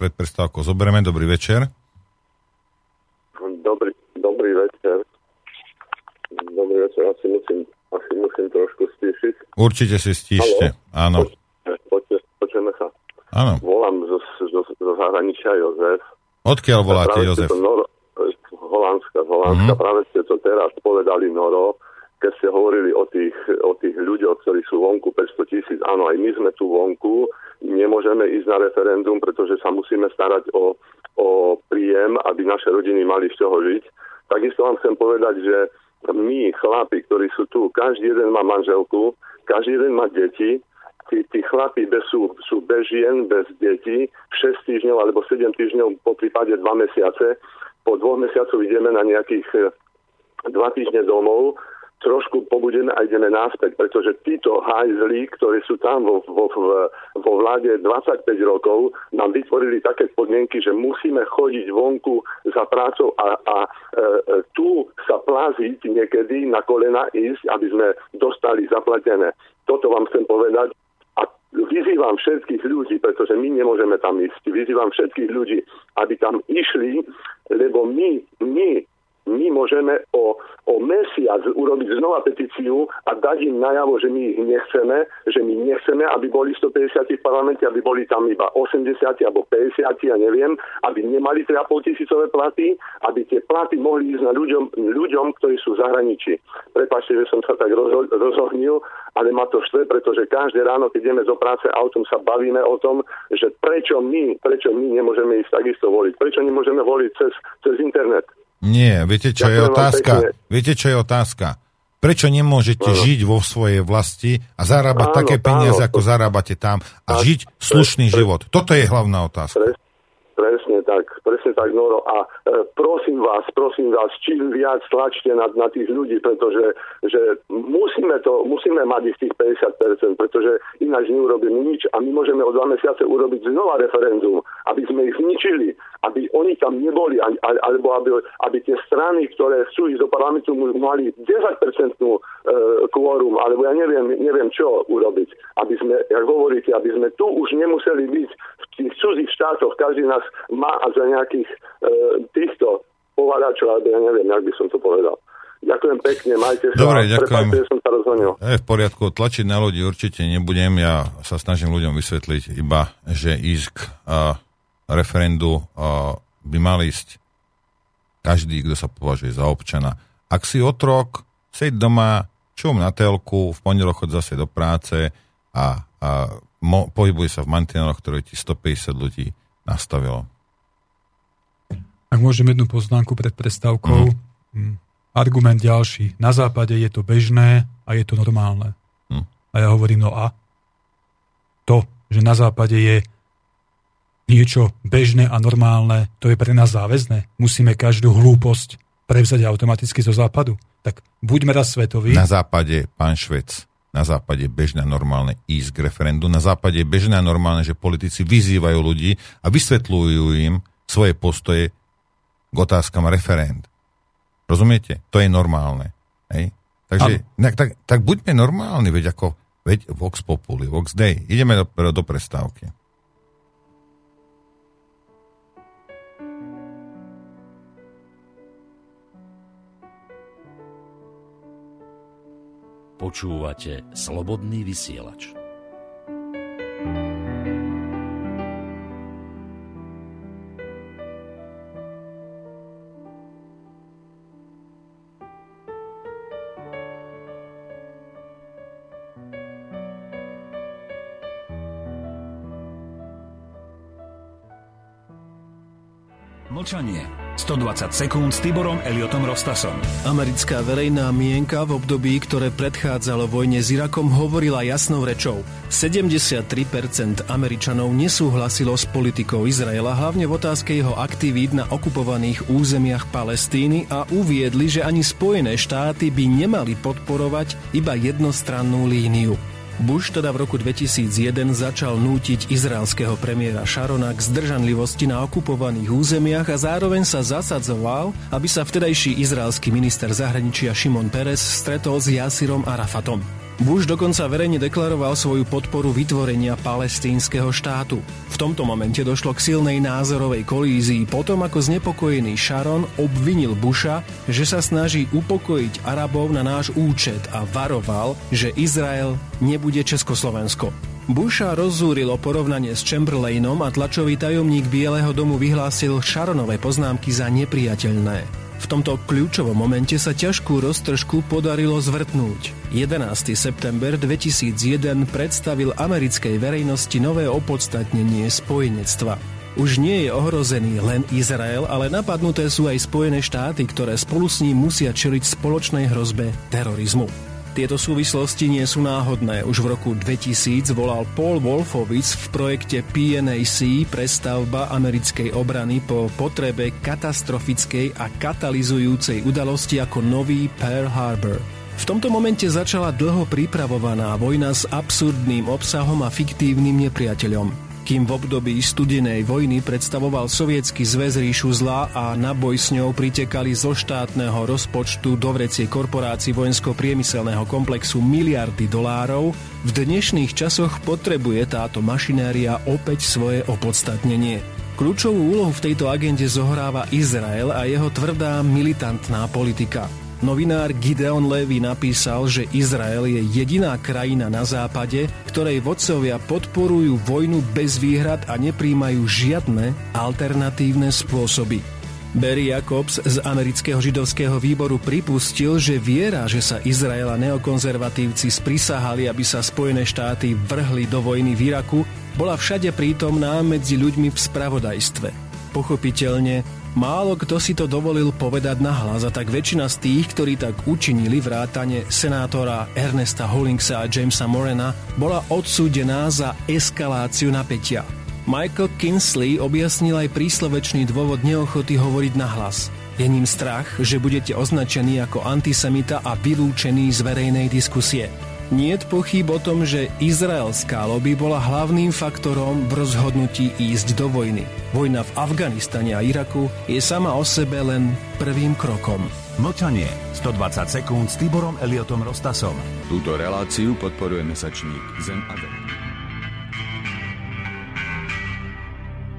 pred prestávkou zoberieme. Dobrý večer. Dobrý, dobrý večer. Dobrý večer, asi musím, asi musím trošku. Určite si stíšte, áno. Počujeme sa. Áno. Volám zo, zo, zo zahraničia Jozef. Odkiaľ voláte, Jozef? Noro, Holandska, z Holandska. Mm-hmm. Práve ste to teraz povedali, Noro, keď ste hovorili o tých, o tých ľuďoch, ktorí sú vonku 500 tisíc. Áno, aj my sme tu vonku. Nemôžeme ísť na referendum, pretože sa musíme starať o, o príjem, aby naše rodiny mali z čoho žiť. Takisto vám chcem povedať, že my, chlapi, ktorí sú tu, každý jeden má manželku, každý jeden má deti, tí, tí chlapí sú, sú bez žien, bez detí, 6 týždňov alebo 7 týždňov, po prípade 2 mesiace. Po dvoch mesiacoch ideme na nejakých 2 eh, týždne domov, trošku pobudeme a ideme náspäť, pretože títo hajzlí, ktorí sú tam vo, vo, vo vláde 25 rokov, nám vytvorili také podmienky, že musíme chodiť vonku za prácou a, a e, e tu plaziť niekedy na kolena ísť, aby sme dostali zaplatené. Toto vám chcem povedať vyzývam všetkých ľudí, pretože my nemôžeme tam ísť, vyzývam všetkých ľudí, aby tam išli, lebo my, my, my môžeme o o, mesiac urobiť znova petíciu a dať im najavo, že my ich nechceme, že my nechceme, aby boli 150 v parlamente, aby boli tam iba 80 alebo 50, ja neviem, aby nemali 3,5 tisícové platy, aby tie platy mohli ísť na ľuďom, ľuďom ktorí sú v zahraničí. Prepačte, že som sa tak rozho- rozohnil, ale ma to štve, pretože každé ráno, keď ideme zo práce autom, sa bavíme o tom, že prečo my, prečo my nemôžeme ísť takisto voliť, prečo nemôžeme voliť cez, cez internet. Nie, viete, čo Ďakujem je otázka? Viete, čo je otázka? Prečo nemôžete áno. žiť vo svojej vlasti a zarábať áno, také peniaze, áno, ako zarábate tam a žiť slušný pre, život? Toto je hlavná otázka. Pre, presne tak, presne tak, Noro. A e, prosím vás, prosím vás, čím viac tlačte na, na tých ľudí, pretože že musíme, to, musíme mať ich tých 50%, pretože ináč neurobíme nič a my môžeme o dva mesiace urobiť znova referendum, aby sme ich zničili, aby oni tam neboli, alebo aby, aby tie strany, ktoré chcú ísť do parlamentu, mali 10% kvórum, alebo ja neviem, neviem čo urobiť, aby sme, jak hovoríte, aby sme tu už nemuseli byť v tých cudzích štátoch, každý nás má a za nejakých e, týchto povalačov, alebo ja neviem, jak by som to povedal. Ďakujem pekne, majte sa. Dobre, ďakujem. Prepáčte, som sa rozhonil. Je v poriadku, tlačiť na ľudí určite nebudem. Ja sa snažím ľuďom vysvetliť iba, že ísť uh, referendu uh, by mal ísť každý, kto sa považuje za občana. Ak si otrok, seď doma, čum na telku, v pondelok chod zase do práce a, a mo, pohybuje sa v mantineloch, ktoré ti 150 ľudí nastavilo. Ak môžem jednu poznámku pred prestávkou. Mm. Argument ďalší. Na západe je to bežné a je to normálne. Hm. A ja hovorím, no a? To, že na západe je niečo bežné a normálne, to je pre nás záväzné. Musíme každú hlúposť prevzať automaticky zo západu. Tak buďme raz svetoví. Na západe, pán Švec, na západe je bežné a normálne ísť k referendu. Na západe je bežné a normálne, že politici vyzývajú ľudí a vysvetľujú im svoje postoje k otázkam referend. Rozumiete? To je normálne. Hej? Takže tak, tak, tak buďme normálni, veď ako veď Vox Populi, Vox Day. Ideme do, do prestávky. Počúvate Slobodný vysielač. Mlčanie. 120 sekúnd s Tiborom Eliotom Rostasom. Americká verejná mienka v období, ktoré predchádzalo vojne s Irakom, hovorila jasnou rečou. 73% Američanov nesúhlasilo s politikou Izraela, hlavne v otázke jeho aktivít na okupovaných územiach Palestíny a uviedli, že ani Spojené štáty by nemali podporovať iba jednostrannú líniu. Bush teda v roku 2001 začal nútiť izraelského premiéra Sharona k zdržanlivosti na okupovaných územiach a zároveň sa zasadzoval, aby sa vtedajší izraelský minister zahraničia Šimon Peres stretol s Jasirom Arafatom. Bush dokonca verejne deklaroval svoju podporu vytvorenia palestínskeho štátu. V tomto momente došlo k silnej názorovej kolízii potom, ako znepokojený Sharon obvinil Busha, že sa snaží upokojiť Arabov na náš účet a varoval, že Izrael nebude Československo. Busha rozzúrilo porovnanie s Chamberlainom a tlačový tajomník Bieleho domu vyhlásil Sharonové poznámky za nepriateľné. V tomto kľúčovom momente sa ťažkú roztržku podarilo zvrtnúť. 11. september 2001 predstavil americkej verejnosti nové opodstatnenie spojenectva. Už nie je ohrozený len Izrael, ale napadnuté sú aj Spojené štáty, ktoré spolu s ním musia čeliť spoločnej hrozbe terorizmu. Tieto súvislosti nie sú náhodné. Už v roku 2000 volal Paul Wolfowitz v projekte PNAC prestavba americkej obrany po potrebe katastrofickej a katalizujúcej udalosti ako nový Pearl Harbor. V tomto momente začala dlho pripravovaná vojna s absurdným obsahom a fiktívnym nepriateľom. Kým v období studenej vojny predstavoval sovietský zväz ríšu zla a na boj s ňou pritekali zo štátneho rozpočtu do vrecie korporácií vojensko-priemyselného komplexu miliardy dolárov, v dnešných časoch potrebuje táto mašinéria opäť svoje opodstatnenie. Kľúčovú úlohu v tejto agende zohráva Izrael a jeho tvrdá militantná politika. Novinár Gideon Levy napísal, že Izrael je jediná krajina na západe, ktorej vodcovia podporujú vojnu bez výhrad a nepríjmajú žiadne alternatívne spôsoby. Barry Jacobs z amerického židovského výboru pripustil, že viera, že sa Izrael a neokonzervatívci sprisahali, aby sa Spojené štáty vrhli do vojny v Iraku, bola všade prítomná medzi ľuďmi v spravodajstve. Pochopiteľne, Málo kto si to dovolil povedať nahlas a tak väčšina z tých, ktorí tak učinili vrátane senátora Ernesta Hollingsa a Jamesa Morena, bola odsúdená za eskaláciu napätia. Michael Kinsley objasnil aj príslovečný dôvod neochoty hovoriť nahlas. Je ním strach, že budete označení ako antisemita a vylúčení z verejnej diskusie. Niet pochyb o tom, že izraelská lobby bola hlavným faktorom v rozhodnutí ísť do vojny. Vojna v Afganistane a Iraku je sama o sebe len prvým krokom. Mlčanie. 120 sekúnd s Tiborom Eliotom Rostasom. Túto reláciu podporuje mesačník Zem a.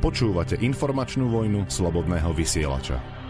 Počúvate informačnú vojnu slobodného vysielača.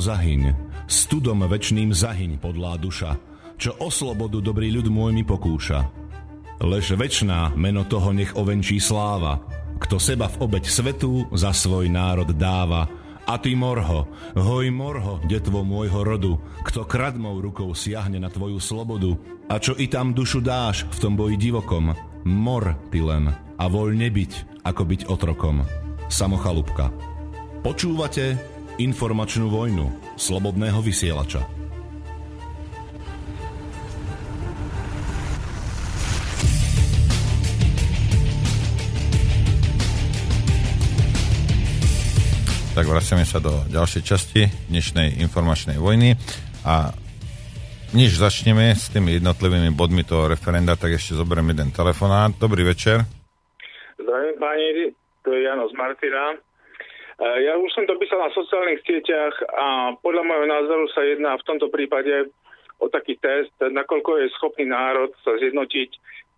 Zahyň, studom večným zahyň podlá duša, čo o slobodu dobrý ľud môj mi pokúša. Lež večná meno toho nech ovenčí sláva, kto seba v obeď svetu za svoj národ dáva. A ty morho, hoj morho, detvo môjho rodu, kto kradmou rukou siahne na tvoju slobodu. A čo i tam dušu dáš v tom boji divokom, mor ty len a voľne byť, ako byť otrokom. Samochalúbka. Počúvate informačnú vojnu slobodného vysielača. Tak vraciame sa do ďalšej časti dnešnej informačnej vojny a než začneme s tými jednotlivými bodmi toho referenda, tak ešte zoberiem jeden telefonát. Dobrý večer. Zdravím páni, to je Jano z Martira. Eh, ja už som to písal na sociálnych sieťach a podľa môjho názoru sa jedná v tomto prípade o taký test, nakoľko je schopný národ sa zjednotiť,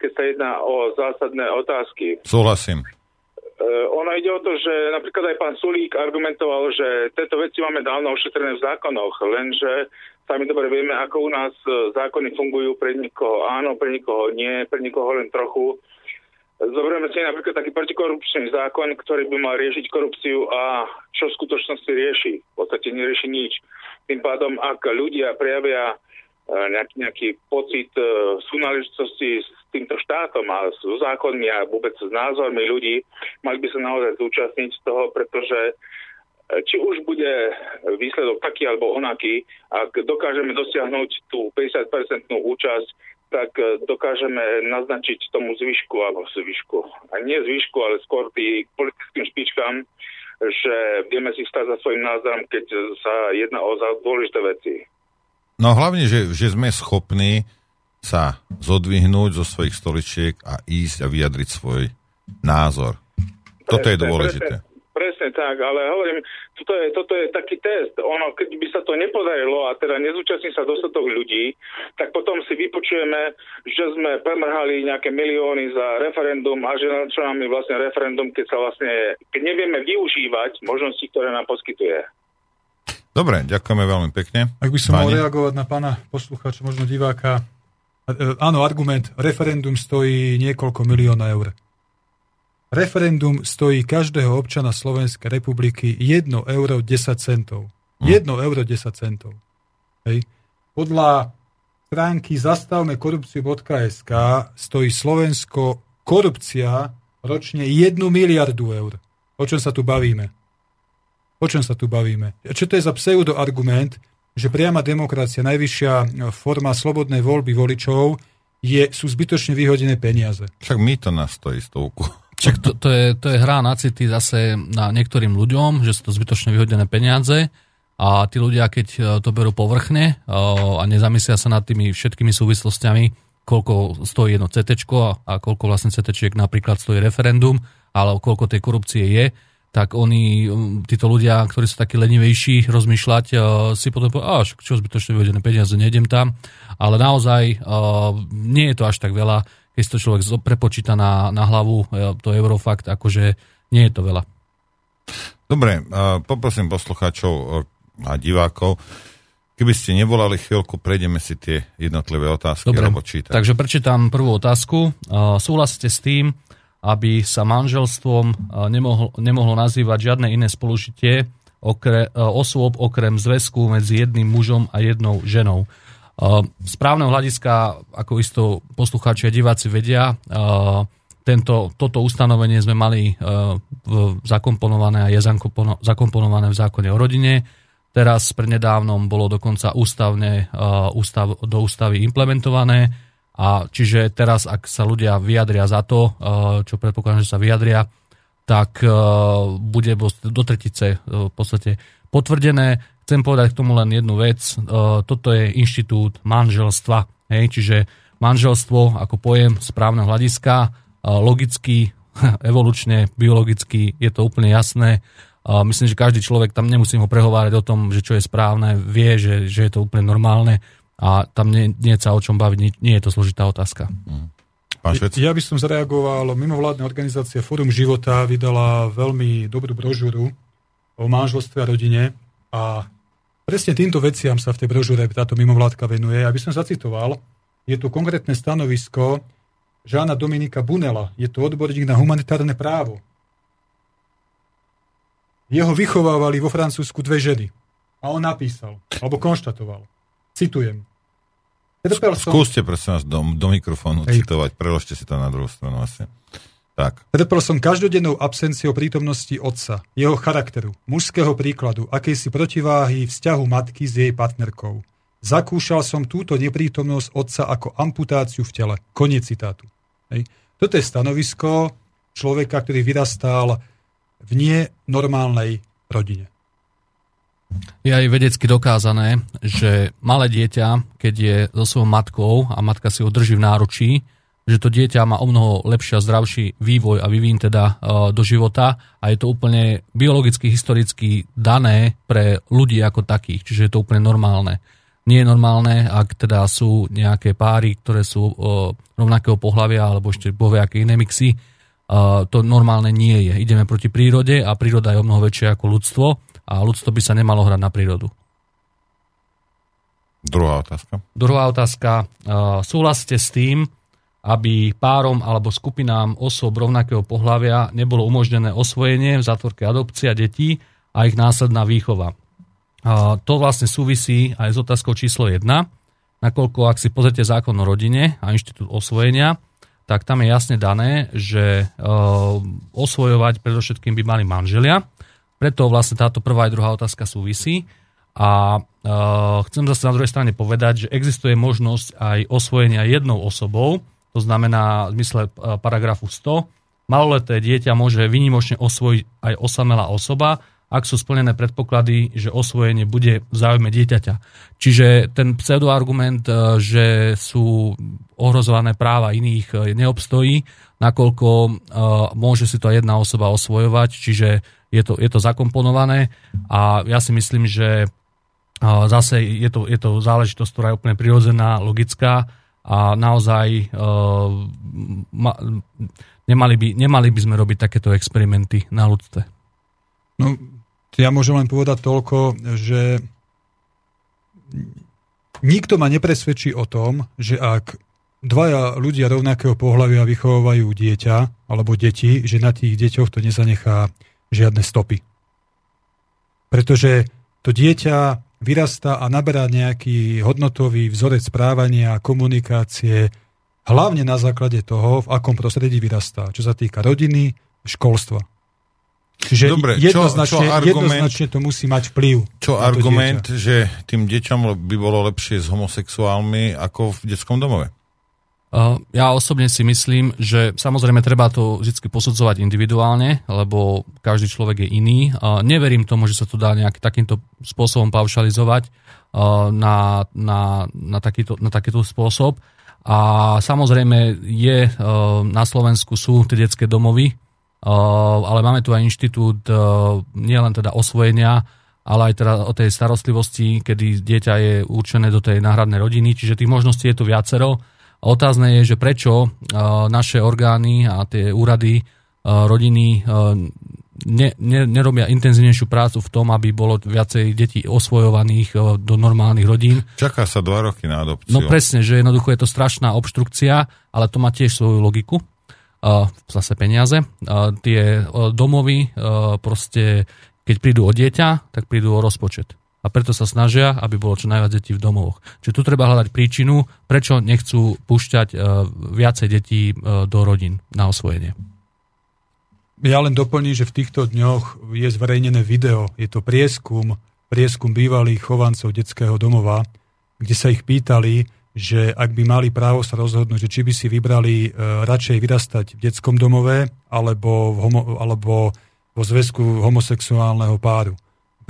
keď sa jedná o zásadné otázky. Súhlasím. Eh, ono ide o to, že napríklad aj pán Sulík argumentoval, že tieto veci máme dávno ošetrené v zákonoch, lenže sami dobre vieme, ako u nás e, zákony fungujú pre nikoho áno, pre nikoho nie, pre nikoho len trochu. Zoberieme si napríklad taký protikorupčný zákon, ktorý by mal riešiť korupciu a čo v skutočnosti rieši. V podstate nerieši nič. Tým pádom, ak ľudia prejavia E, nejaký, nejaký pocit e, súnáležitosti s týmto štátom a so zákonmi a vôbec s názormi ľudí, mali by sa naozaj zúčastniť z toho, pretože e, či už bude výsledok taký alebo onaký, ak dokážeme dosiahnuť tú 50-percentnú účasť, tak dokážeme naznačiť tomu zvyšku, alebo zvyšku, a nie zvyšku, ale skôr tým politickým špičkám, že vieme si stať za svojim názorom, keď sa jedná o dôležité veci. No hlavne, že, že sme schopní sa zodvihnúť zo svojich stoličiek a ísť a vyjadriť svoj názor. Toto je dôležité. Presne, presne tak, ale hovorím, toto je, toto je taký test. Ono, keď by sa to nepodarilo a teda nezúčastní sa dostatok ľudí, tak potom si vypočujeme, že sme premrhali nejaké milióny za referendum a že na čo nám je vlastne referendum, keď sa vlastne, keď nevieme využívať možnosti, ktoré nám poskytuje. Dobre, ďakujeme veľmi pekne. Ak by som Pani? mal reagovať na pána poslucháča, možno diváka. E, áno, argument, referendum stojí niekoľko milióna eur. Referendum stojí každého občana Slovenskej republiky 1 euro 10 centov. 1 hm. euro 10 centov. Hej. Podľa stránky zastavme korupciu.sk stojí Slovensko korupcia ročne 1 miliardu eur. O čom sa tu bavíme? O čom sa tu bavíme? Čo to je za pseudoargument, že priama demokracia, najvyššia forma slobodnej voľby voličov, je, sú zbytočne vyhodené peniaze. Však my to nás stojí stovku. Však to, to, je, to je hra na city zase na niektorým ľuďom, že sú to zbytočne vyhodené peniaze a tí ľudia, keď e, to berú povrchne e, a nezamyslia sa nad tými všetkými súvislostiami, koľko stojí jedno CT a koľko vlastne CT napríklad stojí referendum, ale koľko tej korupcie je, tak oni, títo ľudia, ktorí sú takí lenivejší rozmýšľať, uh, si potom povedia, až čo zbytočne vyvedené peniaze, nejdem tam. Ale naozaj nie je to až tak veľa, keď to človek prepočíta na, na hlavu, uh, to eurofakt, akože nie je to veľa. Dobre, poprosím poslucháčov a divákov, keby ste nevolali chvíľku, prejdeme si tie jednotlivé otázky. Dobre, takže prečítam prvú otázku. Súhlasíte s tým, aby sa manželstvom e, nemohlo, nemohlo nazývať žiadne iné spolužitie okre, e, osôb okrem zväzku medzi jedným mužom a jednou ženou. E, z právneho hľadiska, ako isto poslucháči a diváci vedia, tento, toto ustanovenie sme mali zakomponované a je zakomponované v zákone o rodine. Teraz prednedávnom bolo dokonca ústavne, ústav, do ústavy implementované a čiže teraz, ak sa ľudia vyjadria za to, čo predpokladám, že sa vyjadria, tak bude do tretice v podstate potvrdené. Chcem povedať k tomu len jednu vec. Toto je inštitút manželstva. Hej, čiže manželstvo ako pojem správneho hľadiska, logicky, evolučne, biologicky je to úplne jasné. Myslím, že každý človek tam nemusím ho prehovárať o tom, že čo je správne, vie, že, že je to úplne normálne a tam nie, nie je sa o čom baviť, nie, nie je to zložitá otázka. Mm. Pán Ja by som zareagoval, mimovládna organizácia Fórum života vydala veľmi dobrú brožúru o manželstve a rodine a presne týmto veciam sa v tej brožúre táto mimovládka venuje. Aby som zacitoval, je tu konkrétne stanovisko Žána Dominika Bunela, je to odborník na humanitárne právo. Jeho vychovávali vo Francúzsku dve ženy. A on napísal, alebo konštatoval, citujem, som... Skúste prosím vás do, do mikrofónu Hej. citovať, preložte si to na druhú stranu asi. Tak. Trpel som každodennou absenciou prítomnosti otca, jeho charakteru, mužského príkladu, akejsi protiváhy vzťahu matky s jej partnerkou. Zakúšal som túto neprítomnosť otca ako amputáciu v tele. Koniec citátu. Hej. Toto je stanovisko človeka, ktorý vyrastal v nenormálnej rodine. Je aj vedecky dokázané, že malé dieťa, keď je so svojou matkou a matka si ho drží v náručí, že to dieťa má o mnoho lepší a zdravší vývoj a vyvín teda e, do života a je to úplne biologicky, historicky dané pre ľudí ako takých, čiže je to úplne normálne. Nie je normálne, ak teda sú nejaké páry, ktoré sú e, rovnakého pohľavia alebo ešte bovejaké iné mixy, to normálne nie je. Ideme proti prírode a príroda je o mnoho väčšia ako ľudstvo a ľudstvo by sa nemalo hrať na prírodu. Druhá otázka. Druhá otázka. Súhlasíte s tým, aby párom alebo skupinám osôb rovnakého pohľavia nebolo umožnené osvojenie v zátvorke adopcia detí a ich následná výchova. A to vlastne súvisí aj s otázkou číslo 1, nakoľko ak si pozrite zákon o rodine a inštitút osvojenia, tak tam je jasne dané, že e, osvojovať predovšetkým by mali manželia. Preto vlastne táto prvá aj druhá otázka súvisí. A uh, chcem zase na druhej strane povedať, že existuje možnosť aj osvojenia jednou osobou, to znamená v zmysle uh, paragrafu 100. Maloleté dieťa môže vynimočne osvojiť aj osamelá osoba, ak sú splnené predpoklady, že osvojenie bude v záujme dieťaťa. Čiže ten pseudoargument, uh, že sú ohrozované práva iných, uh, neobstojí, nakoľko môže si to aj jedna osoba osvojovať, čiže je to, je to zakomponované a ja si myslím, že Zase je to, je to záležitosť, ktorá je úplne prirodzená, logická a naozaj uh, ma, nemali, by, nemali by sme robiť takéto experimenty na ľudstve. No, ja môžem len povedať toľko, že nikto ma nepresvedčí o tom, že ak dvaja ľudia rovnakého pohľavia vychovávajú dieťa alebo deti, že na tých deťoch to nezanechá žiadne stopy. Pretože to dieťa vyrastá a naberá nejaký hodnotový vzorec správania a komunikácie, hlavne na základe toho, v akom prostredí vyrastá, čo sa týka rodiny, školstva. Čiže Dobre, jednoznačne, čo, čo argument, jednoznačne to musí mať vplyv. Čo argument, dieťa. že tým deťom by bolo lepšie s homosexuálmi ako v detskom domove? Ja osobne si myslím, že samozrejme treba to vždy posudzovať individuálne, lebo každý človek je iný. Neverím tomu, že sa to dá nejak takýmto spôsobom paušalizovať na, na, na, takýto, na takýto spôsob. A samozrejme je na Slovensku sú tie detské domovy, ale máme tu aj inštitút nielen teda osvojenia, ale aj teda o tej starostlivosti, kedy dieťa je určené do tej náhradnej rodiny, čiže tých možností je tu viacero. Otázne je, že prečo naše orgány a tie úrady rodiny ne, ne, nerobia intenzívnejšiu prácu v tom, aby bolo viacej detí osvojovaných do normálnych rodín. Čaká sa dva roky na adopciu. No presne, že jednoducho je to strašná obštrukcia, ale to má tiež svoju logiku. Zase peniaze. Tie domovy proste, keď prídu o dieťa, tak prídu o rozpočet a preto sa snažia, aby bolo čo najviac detí v domovoch. Čiže tu treba hľadať príčinu, prečo nechcú púšťať uh, viacej detí uh, do rodín na osvojenie. Ja len doplním, že v týchto dňoch je zverejnené video, je to prieskum, prieskum bývalých chovancov detského domova, kde sa ich pýtali, že ak by mali právo sa rozhodnúť, že či by si vybrali uh, radšej vyrastať v detskom domove alebo, v homo, alebo vo zväzku homosexuálneho páru.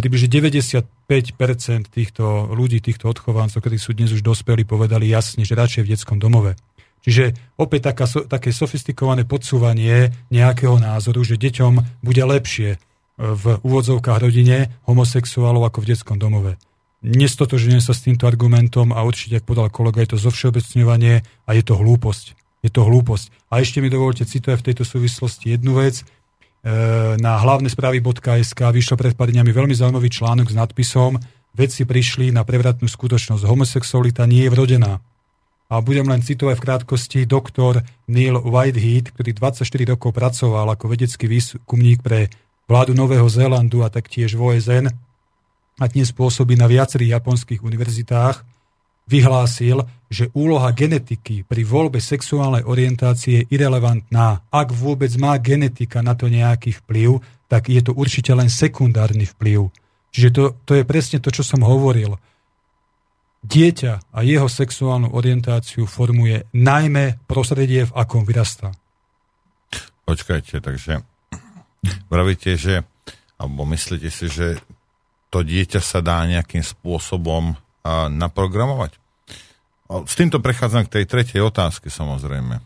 Približne 90 5% týchto ľudí, týchto odchovancov, ktorí sú dnes už dospelí, povedali jasne, že radšej v detskom domove. Čiže opäť taká, také sofistikované podsúvanie nejakého názoru, že deťom bude lepšie e, v úvodzovkách rodine homosexuálov ako v detskom domove. Nestotožňujem sa s týmto argumentom a určite, ak podal kolega, je to zovšeobecňovanie a je to hlúposť. Je to hlúposť. A ešte mi dovolte citovať v tejto súvislosti jednu vec. E, na hlavné správy.sk vyšiel pred pár dňami veľmi zaujímavý článok s nadpisom Vedci prišli na prevratnú skutočnosť. Homosexualita nie je vrodená. A budem len citovať v krátkosti doktor Neil Whitehead, ktorý 24 rokov pracoval ako vedecký výskumník pre vládu Nového Zélandu a taktiež v OSN a dnes pôsobí na viacerých japonských univerzitách vyhlásil, že úloha genetiky pri voľbe sexuálnej orientácie je irrelevantná. Ak vôbec má genetika na to nejaký vplyv, tak je to určite len sekundárny vplyv. Čiže to, to je presne to, čo som hovoril. Dieťa a jeho sexuálnu orientáciu formuje najmä prostredie, v akom vyrastá. Počkajte, takže pravíte, že alebo myslíte si, že to dieťa sa dá nejakým spôsobom naprogramovať? S týmto prechádzam k tej tretej otázke samozrejme.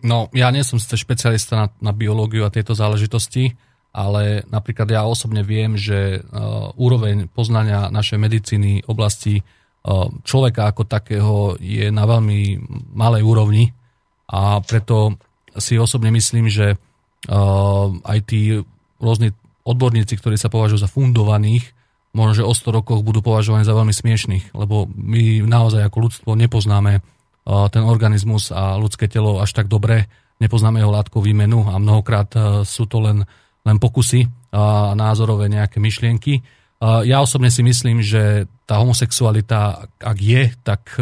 No, ja nie som ste špecialista na, na biológiu a tieto záležitosti, ale napríklad ja osobne viem, že uh, úroveň poznania našej medicíny oblasti uh, človeka ako takého je na veľmi malej úrovni a preto si osobne myslím, že aj tí rôzni odborníci, ktorí sa považujú za fundovaných, možno, že o 100 rokoch budú považovaní za veľmi smiešných, lebo my naozaj ako ľudstvo nepoznáme ten organizmus a ľudské telo až tak dobre, nepoznáme jeho látkovú výmenu a mnohokrát sú to len, len pokusy a názorové nejaké myšlienky. Ja osobne si myslím, že tá homosexualita, ak je, tak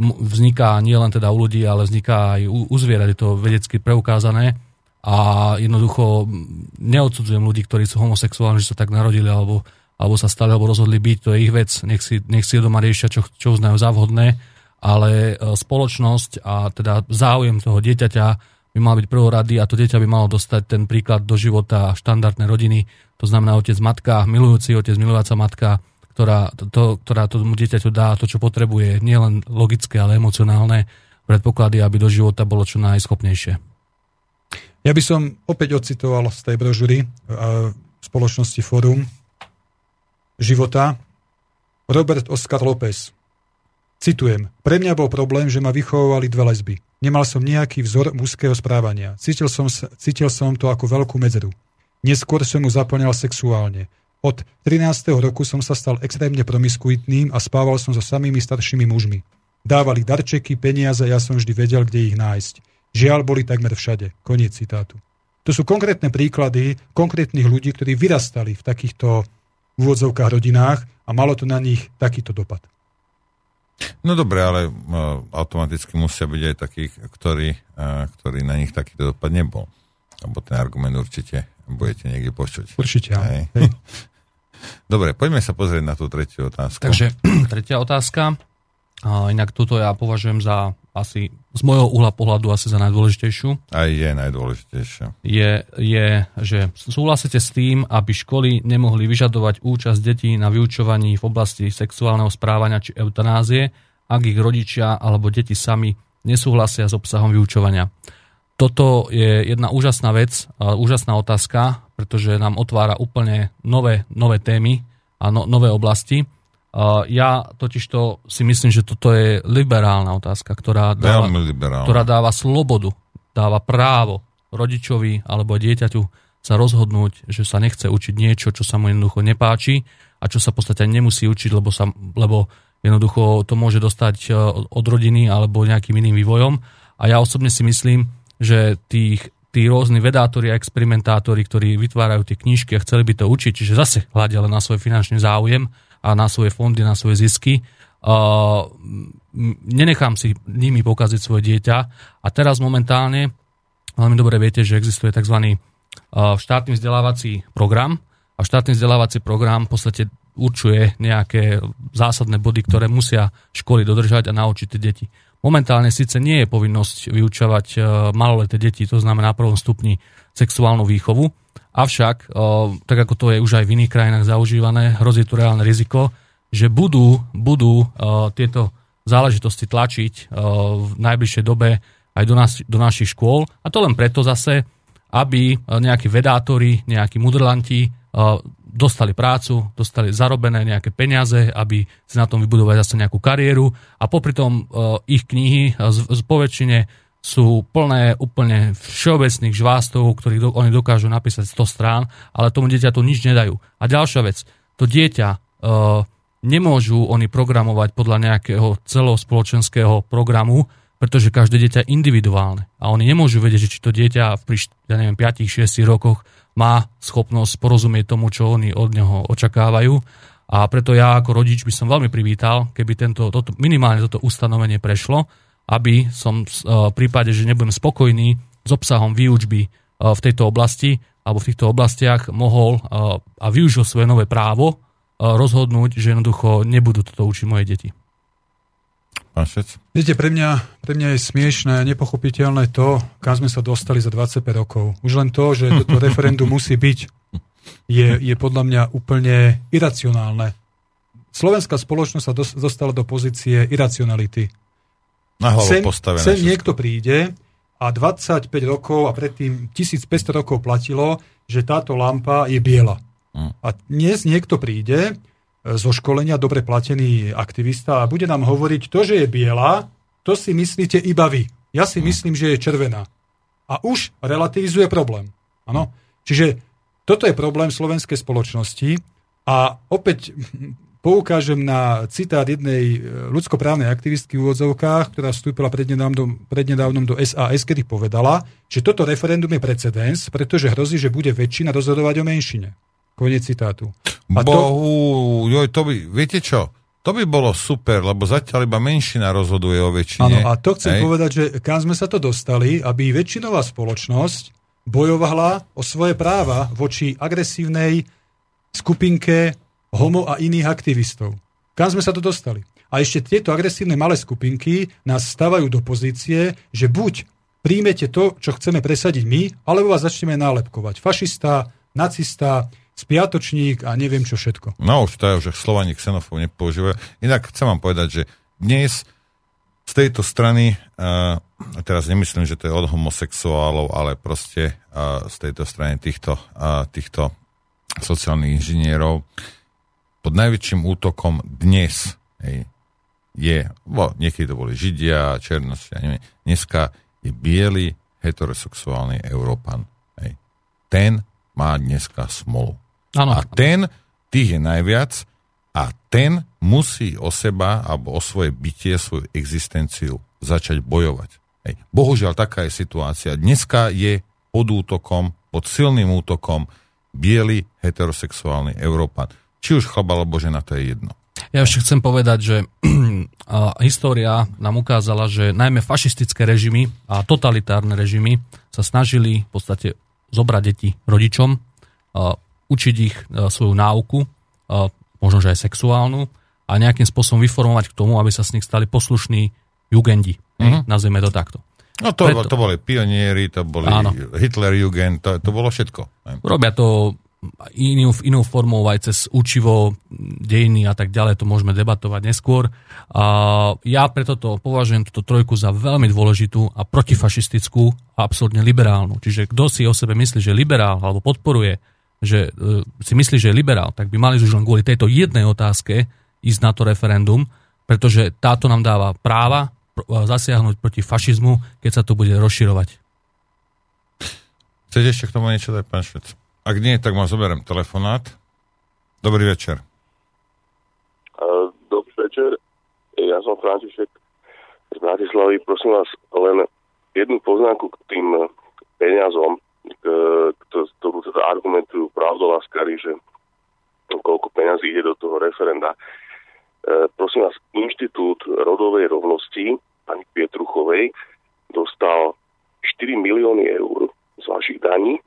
vzniká nielen teda u ľudí, ale vzniká aj u, u zvierat, je to vedecky preukázané a jednoducho neodsudzujem ľudí, ktorí sú homosexuálni, že sa tak narodili alebo, alebo sa stali alebo rozhodli byť, to je ich vec, nech si, nech si doma riešia, čo, čo uznajú za vhodné, ale e, spoločnosť a teda záujem toho dieťaťa by mal byť prvorady a to dieťa by malo dostať ten príklad do života štandardnej rodiny, to znamená otec, matka, milujúci otec, milujúca matka, ktorá, to, ktorá tomu dieťaťu dá to, čo potrebuje, nielen logické, ale emocionálne predpoklady, aby do života bolo čo najschopnejšie. Ja by som opäť ocitoval z tej brožúry spoločnosti Forum života Robert Oscar López. Citujem. Pre mňa bol problém, že ma vychovovali dve lesby. Nemal som nejaký vzor mužského správania. Cítil som, cítil som to ako veľkú medzeru. Neskôr som mu zaplňal sexuálne. Od 13. roku som sa stal extrémne promiskuitným a spával som so samými staršími mužmi. Dávali darčeky, peniaze, ja som vždy vedel, kde ich nájsť. Žiaľ, boli takmer všade. Koniec citátu. To sú konkrétne príklady konkrétnych ľudí, ktorí vyrastali v takýchto úvodzovkách rodinách a malo to na nich takýto dopad. No dobre, ale uh, automaticky musia byť aj takých, ktorí, uh, ktorí na nich takýto dopad nebol. Lebo ten argument určite budete niekde počuť. Určite, Hej. Hej. Dobre, poďme sa pozrieť na tú tretiu otázku. Takže tretia otázka. A inak túto ja považujem za asi z môjho uhla pohľadu asi za najdôležitejšiu. Aj je najdôležitejšia. Je, je, že súhlasíte s tým, aby školy nemohli vyžadovať účasť detí na vyučovaní v oblasti sexuálneho správania či eutanázie, ak ich rodičia alebo deti sami nesúhlasia s obsahom vyučovania. Toto je jedna úžasná vec, úžasná otázka, pretože nám otvára úplne nové, nové témy a no, nové oblasti ja totižto si myslím, že toto je liberálna otázka, ktorá dáva, ktorá dáva slobodu, dáva právo rodičovi alebo dieťaťu sa rozhodnúť, že sa nechce učiť niečo, čo sa mu jednoducho nepáči a čo sa v podstate nemusí učiť, lebo, sa, lebo jednoducho to môže dostať e, od rodiny alebo nejakým iným vývojom. A ja osobne si myslím, že tých, tí rôzni vedátori a experimentátori, ktorí vytvárajú tie knižky a chceli by to učiť, čiže zase hľadia len na svoj finančný záujem, a na svoje fondy, na svoje zisky. Nenechám si nimi pokaziť svoje dieťa. A teraz momentálne, veľmi dobre viete, že existuje tzv. Štátny vzdelávací program a štátny vzdelávací program v podstate určuje nejaké zásadné body, ktoré musia školy dodržať a naučiť tie deti. Momentálne síce nie je povinnosť vyučovať uh, maloleté deti, to znamená na prvom stupni sexuálnu výchovu, Avšak, tak ako to je už aj v iných krajinách zaužívané, hrozí tu reálne riziko, že budú, budú tieto záležitosti tlačiť v najbližšej dobe aj do, nás, do našich škôl. A to len preto zase, aby nejakí vedátori, nejakí mudrlanti dostali prácu, dostali zarobené nejaké peniaze, aby si na tom vybudovali zase nejakú kariéru a popri tom ich knihy z, z poväčšine sú plné úplne všeobecných žvástov, ktorých do, oni dokážu napísať 100 strán, ale tomu dieťa to nič nedajú. A ďalšia vec, to dieťa e, nemôžu oni programovať podľa nejakého celospoločenského programu, pretože každé dieťa je individuálne. A oni nemôžu vedieť, že či to dieťa pri ja neviem, 5-6 rokoch má schopnosť porozumieť tomu, čo oni od neho očakávajú. A preto ja ako rodič by som veľmi privítal, keby tento, toto, minimálne toto ustanovenie prešlo, aby som eh, v prípade, že nebudem spokojný s obsahom výučby eh, v tejto oblasti alebo v týchto oblastiach mohol eh, a využil svoje nové právo rozhodnúť, že jednoducho nebudú toto učiť moje deti. Viete, pre mňa, pre mňa je smiešné a nepochopiteľné to, kam sme sa dostali za 25 rokov. Už len to, že toto referendum musí byť, je, je podľa mňa úplne iracionálne. Slovenská spoločnosť sa dostala do pozície iracionality. Na hlavu sem, postavené. Sem niekto príde a 25 rokov a predtým 1500 rokov platilo, že táto lampa je biela. Hmm. A dnes niekto príde e, zo školenia dobre platený aktivista a bude nám hovoriť, to, že je biela, to si myslíte iba vy. Ja si hmm. myslím, že je červená. A už relativizuje problém. Ano? Čiže toto je problém slovenskej spoločnosti a opäť poukážem na citát jednej e, ľudskoprávnej aktivistky v úvodzovkách, ktorá vstúpila prednedávnom, prednedávnom do SAS, kedy povedala, že toto referendum je precedens, pretože hrozí, že bude väčšina rozhodovať o menšine. Koniec citátu. A Bohu, to... joj, to by, viete čo? To by bolo super, lebo zatiaľ iba menšina rozhoduje o väčšine. Áno, a to chcem Hej. povedať, že kam sme sa to dostali, aby väčšinová spoločnosť bojovala o svoje práva voči agresívnej skupinke homo a iných aktivistov. Kam sme sa to dostali? A ešte tieto agresívne malé skupinky nás stavajú do pozície, že buď príjmete to, čo chceme presadiť my, alebo vás začneme nálepkovať. Fašista, nacista, spiatočník a neviem čo všetko. No už to je, že Slovani xenofób nepoužívajú. Inak chcem vám povedať, že dnes z tejto strany, uh, teraz nemyslím, že to je od homosexuálov, ale proste uh, z tejto strany týchto, uh, týchto sociálnych inžinierov, pod najväčším útokom dnes hej, je, bo, niekedy to boli Židia, Černosti, ja neviem, dneska je biely heterosexuálny Európan. Hej. Ten má dneska smolu. Ano. A ten, tých je najviac a ten musí o seba alebo o svoje bytie, svoju existenciu začať bojovať. Hej. Bohužiaľ, taká je situácia. Dneska je pod útokom, pod silným útokom biely heterosexuálny Európan. Či už chlap alebo žena, to je jedno. Ja ešte chcem povedať, že história nám ukázala, že najmä fašistické režimy a totalitárne režimy sa snažili v podstate zobrať deti rodičom, učiť ich svoju náuku, možno že aj sexuálnu, a nejakým spôsobom vyformovať k tomu, aby sa s nich stali poslušní jugendi. Uh-huh. Nazvime to takto. No to, Preto, to boli pionieri, to boli Hitler-Jugend, to, to bolo všetko. Robia to inú, inou formou aj cez učivo, dejiny a tak ďalej, to môžeme debatovať neskôr. A ja preto to považujem túto trojku za veľmi dôležitú a protifašistickú a absolútne liberálnu. Čiže kto si o sebe myslí, že liberál alebo podporuje, že uh, si myslí, že je liberál, tak by mali už len kvôli tejto jednej otázke ísť na to referendum, pretože táto nám dáva práva zasiahnuť proti fašizmu, keď sa to bude rozširovať. Chcete ešte k tomu niečo dať, pán Švec? Ak nie, tak ma zoberiem telefonát. Dobrý večer. Dobrý večer. Ja som František z Bratislavy. Prosím vás len jednu poznámku k tým peniazom, ktorú teda argumentujú pravdolaskári, že koľko peňazí ide do toho referenda. E, prosím vás, Inštitút rodovej rovnosti pani Pietruchovej dostal 4 milióny eur z vašich daní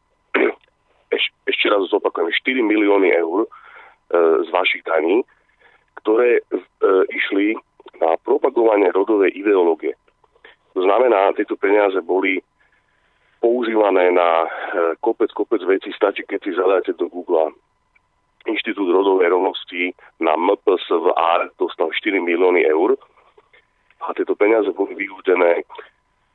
eš, ešte raz zopakujem, 4 milióny eur e, z vašich daní, ktoré e, išli na propagovanie rodovej ideológie. To znamená, tieto peniaze boli používané na e, kopec, kopec vecí. Stačí, keď si zadáte do Google Inštitút rodovej rovnosti na MPSVR dostal 4 milióny eur a tieto peniaze boli vyúdené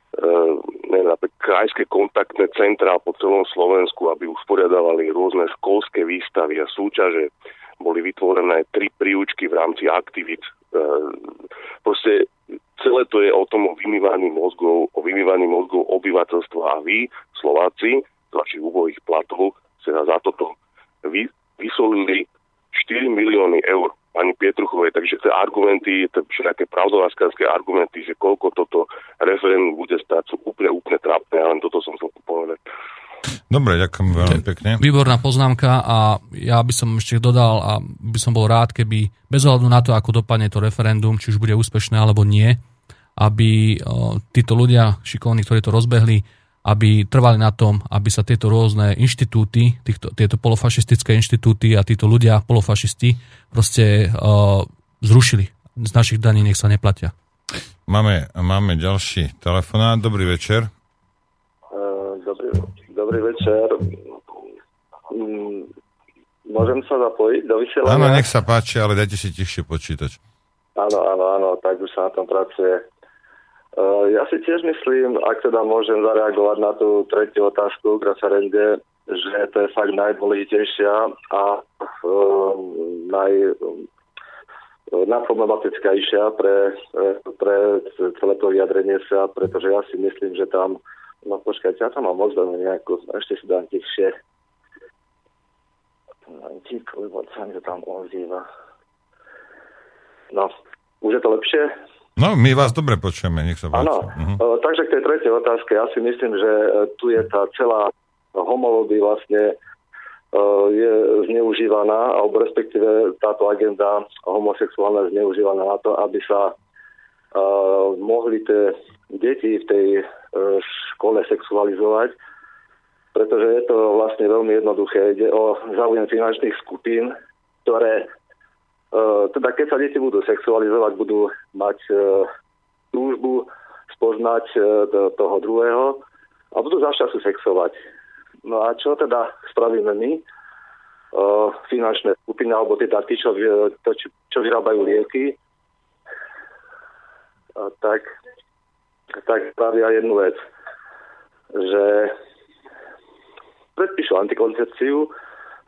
Eh, napríklad krajské kontaktné centrá po celom Slovensku, aby usporiadavali rôzne školské výstavy a súťaže. Boli vytvorené tri príučky v rámci aktivít. Eh, proste celé to je o tom o vymývaní mozgov, o vymývaní mozgov obyvateľstva a vy, Slováci, z vašich úbohých platov, ste za toto vy, vysolili 4 milióny eur pani Pietruchovej. Takže tie argumenty, všetké pravdováskárske argumenty, že koľko toto referendum bude stať, sú úplne, úplne trápne. A len toto som chcel povedať. Dobre, ďakujem veľmi pekne. Výborná poznámka a ja by som ešte dodal a by som bol rád, keby bez ohľadu na to, ako dopadne to referendum, či už bude úspešné alebo nie, aby títo ľudia šikovní, ktorí to rozbehli, aby trvali na tom, aby sa tieto rôzne inštitúty, týchto, tieto polofašistické inštitúty a títo ľudia, polofašisti, proste uh, zrušili. Z našich daní nech sa neplatia. Máme, máme ďalší telefonát. Dobrý večer. Uh, dobrý, dobrý večer. Mm, môžem sa zapojiť do vysielania? Áno, nech sa páči, ale dajte si tichšie počítač. Áno, áno, áno, tak už sa na tom pracuje. Eh, ja si tiež myslím, ak teda môžem zareagovať na tú tretiu otázku k referende, že to je fakt najdôležitejšia a uh, naj, uh, najproblematickejšia pre, pre celé to vyjadrenie sa, pretože ja si myslím, že tam No počkajte, ja tam mám ozvenu nejakú, ešte si dám tichšie. Momentík, lebo sa mi to tam ozýva. No, už je to lepšie? No, my vás dobre počujeme, nech sa páči. Áno, uh-huh. takže k tej tretej otázke, ja si myslím, že e, tu je tá celá homolóby vlastne e, je zneužívaná, alebo respektíve táto agenda homosexuálna je zneužívaná na to, aby sa uh, mohli tie deti v tej uh, škole sexualizovať, pretože je to vlastne veľmi jednoduché. Ide o záujem finančných skupín, ktoré teda keď sa deti budú sexualizovať, budú mať uh, túžbu spoznať uh, toho druhého a budú času sexovať. No a čo teda spravíme my? Finančné skupiny, alebo teda tí, čo, to, čo, vyrábajú lieky, tak, tak spravia jednu vec, že predpíšu antikoncepciu,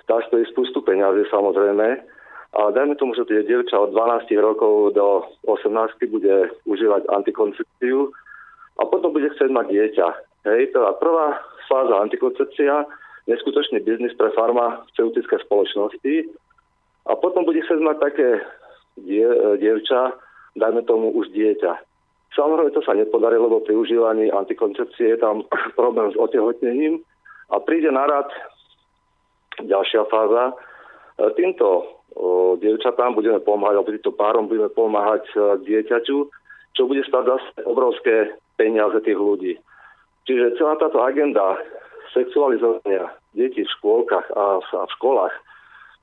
tá stojí spustu peňazí samozrejme, a dajme tomu, že tie dievča od 12 rokov do 18 bude užívať antikoncepciu a potom bude chcieť mať dieťa. Hej, to je prvá fáza antikoncepcia, neskutočný biznis pre farmaceutické spoločnosti a potom bude chcieť mať také die, dievča, dajme tomu už dieťa. Samozrejme to sa nepodarí, lebo pri užívaní antikoncepcie je tam problém s otehotnením a príde na rad ďalšia fáza. Týmto o, dievčatám budeme pomáhať, alebo týmto párom budeme pomáhať dieťaťu, čo bude stať zase obrovské peniaze tých ľudí. Čiže celá táto agenda sexualizovania detí v škôlkach a v školách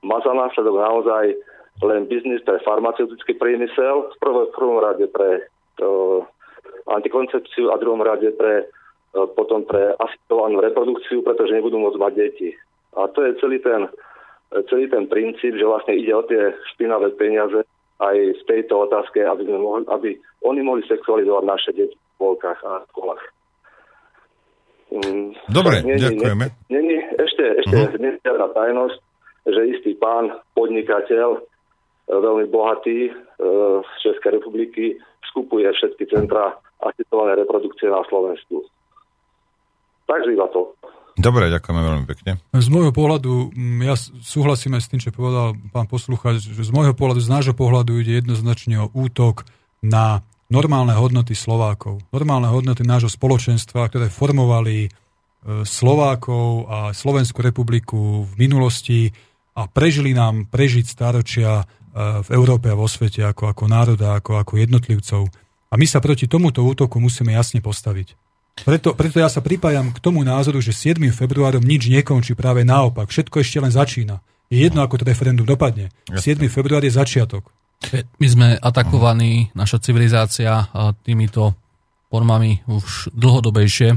má za následok naozaj len biznis pre farmaceutický priemysel, v prvom, v prvom rade pre uh, antikoncepciu a v druhom rade pre, uh, potom pre asistovanú reprodukciu, pretože nebudú môcť mať deti. A to je celý ten, celý ten princíp, že vlastne ide o tie špinavé peniaze aj v tejto otázke, aby, sme mohli, aby oni mohli sexualizovať naše deti v škôlkach a školách. Mm, Dobre, nie, ďakujeme. Nie, nie, ešte, ešte uh-huh. tajnosť, že istý pán, podnikateľ, e, veľmi bohatý e, z Českej republiky, skupuje všetky centra asistované reprodukcie na Slovensku. Takže iba to. Dobre, ďakujeme veľmi pekne. Z môjho pohľadu, mm, ja súhlasím aj s tým, čo povedal pán poslúchač, že z môjho pohľadu, z nášho pohľadu ide jednoznačne o útok na normálne hodnoty Slovákov. Normálne hodnoty nášho spoločenstva, ktoré formovali e, Slovákov a Slovenskú republiku v minulosti a prežili nám prežiť stáročia e, v Európe a vo svete ako, ako národa, ako, ako jednotlivcov. A my sa proti tomuto útoku musíme jasne postaviť. Preto, preto ja sa pripájam k tomu názoru, že 7. februárom nič nekončí, práve naopak. Všetko ešte len začína. Je jedno, ako to referendum dopadne. 7. február je začiatok. My sme atakovaní, naša civilizácia týmito formami už dlhodobejšie,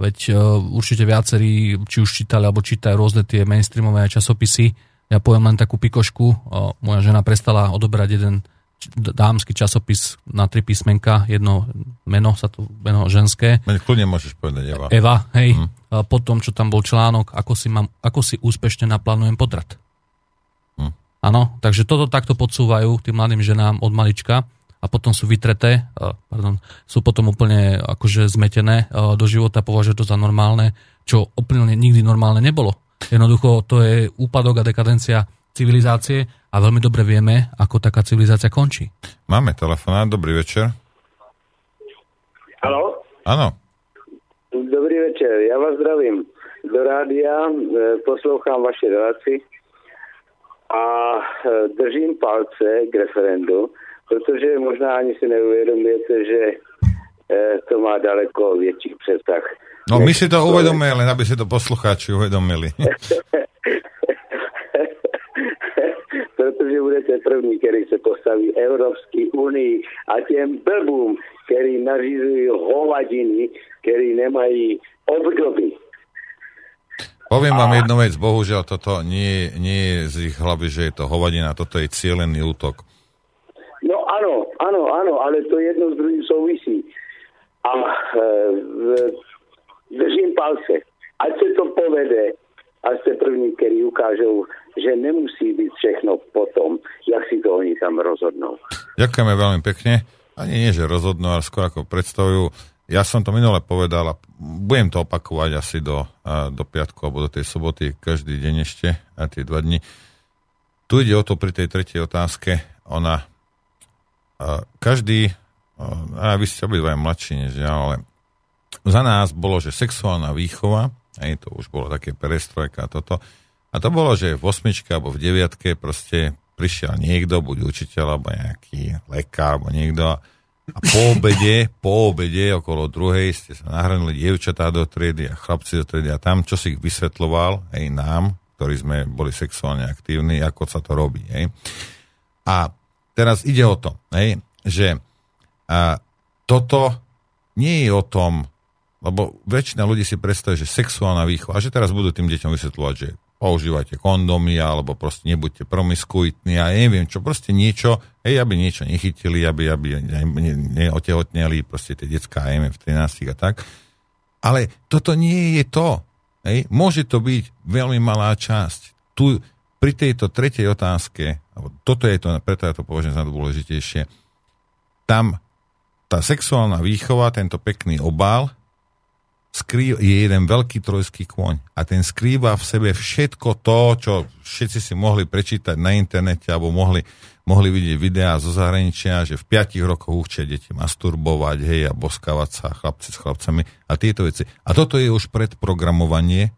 veď e, určite viacerí, či už čítali alebo čítajú rôzne tie mainstreamové časopisy. Ja poviem len takú pikošku, moja žena prestala odoberať jeden dámsky časopis na tri písmenka, jedno meno, sa to meno ženské. Kľudne môžeš povedať Eva. Eva, hej. Hmm. Po tom, čo tam bol článok, ako si, mám, ako si úspešne naplánujem potrat. Áno, takže toto takto podsúvajú tým mladým ženám od malička a potom sú vytreté, pardon, sú potom úplne akože zmetené do života, považujú to za normálne, čo úplne nikdy normálne nebolo. Jednoducho to je úpadok a dekadencia civilizácie a veľmi dobre vieme, ako taká civilizácia končí. Máme telefonát, dobrý večer. Haló? Áno. Dobrý večer, ja vás zdravím do rádia, e, poslouchám vaše relácie a e, držím palce k referendu, protože možná ani si neuvědomujete, že e, to má daleko větší přesah. No my si to uvedomíme, len aby si to poslucháči uvedomili. protože budete první, který se postaví Evropské unii a těm blbům, který nařízují hovadiny, který nemají obdoby. Poviem vám jednu vec, bohužiaľ toto nie, nie je z ich hlavy, že je to hovadina, toto je cieľený útok. No áno, áno, áno, ale to jedno z druhým souvisí. A e, držím palce. Ať se to povede, a ste první, ktorí ukážou, že nemusí byť všechno potom, jak si to oni tam rozhodnú. Ďakujeme veľmi pekne. Ani nie, že rozhodnú, ale skôr ako predstavujú. ja som to minule povedal a budem to opakovať asi do, do piatku alebo do tej soboty, každý deň ešte, a tie dva dni. Tu ide o to pri tej tretej otázke, ona, každý, a vy ste obidva mladší než ja, ale za nás bolo, že sexuálna výchova, aj to už bolo také perestrojka a toto, a to bolo, že v osmičke alebo v deviatke proste prišiel niekto, buď učiteľ, alebo nejaký lekár, alebo niekto a po obede, po obede okolo druhej ste sa nahrnuli dievčatá do triedy a chlapci do triedy a tam, čo si ich vysvetloval aj nám, ktorí sme boli sexuálne aktívni, ako sa to robí. Hej. A teraz ide o to, hej, že a, toto nie je o tom, lebo väčšina ľudí si predstavuje, že sexuálna výchova, a že teraz budú tým deťom vysvetľovať, že používajte kondomy, alebo proste nebuďte promiskuitní a neviem čo, proste niečo, hej, aby niečo nechytili, aby, aby neotehotneli, ne, proste tie detská v 13 a tak. Ale toto nie je to. Hej. Môže to byť veľmi malá časť. Tu pri tejto tretej otázke, toto je to, preto ja to považujem za dôležitejšie, tam tá sexuálna výchova, tento pekný obal, skrýva, je jeden veľký trojský kôň a ten skrýva v sebe všetko to, čo všetci si mohli prečítať na internete alebo mohli, mohli vidieť videá zo zahraničia, že v 5 rokoch učia deti masturbovať, hej, a boskávať sa chlapci s chlapcami a tieto veci. A toto je už predprogramovanie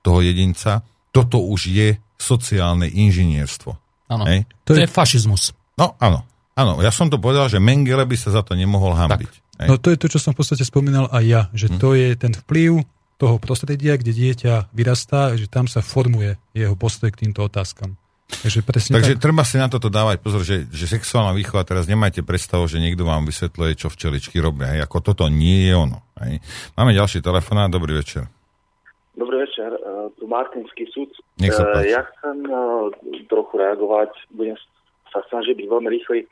toho jedinca, toto už je sociálne inžinierstvo. Áno, to je fašizmus. No, áno. Áno, ja som to povedal, že Mengele by sa za to nemohol hambiť. Tak. No to je to, čo som v podstate spomínal aj ja, že hm. to je ten vplyv toho prostredia, kde dieťa vyrastá, že tam sa formuje jeho postoj k týmto otázkam. Takže, presne Takže tak... treba si na toto dávať pozor, že, že sexuálna výchova, teraz nemajte predstavu, že niekto vám vysvetľuje, čo včeličky robia. Hej. Ako toto nie je ono. Hej. Máme ďalší telefonát, dobrý večer. Dobrý večer, uh, tu Martinský súd. Nech sa uh, ja chcem uh, trochu reagovať, budem sa snažiť byť veľmi rýchly.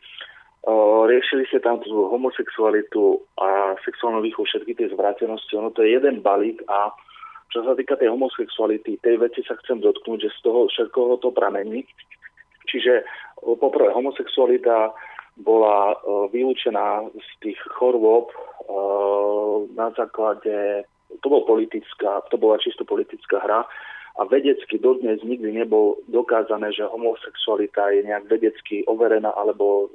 Riešili ste tam tú homosexualitu a sexuálnu výchovu, všetky tie zvrátenosti. Ono to je jeden balík a čo sa týka tej homosexuality, tej veci sa chcem dotknúť, že z toho všetkoho to pramení. Čiže poprvé homosexualita bola vylúčená z tých chorôb na základe, to bola politická, to bola čisto politická hra a vedecky dodnes nikdy nebol dokázané, že homosexualita je nejak vedecky overená alebo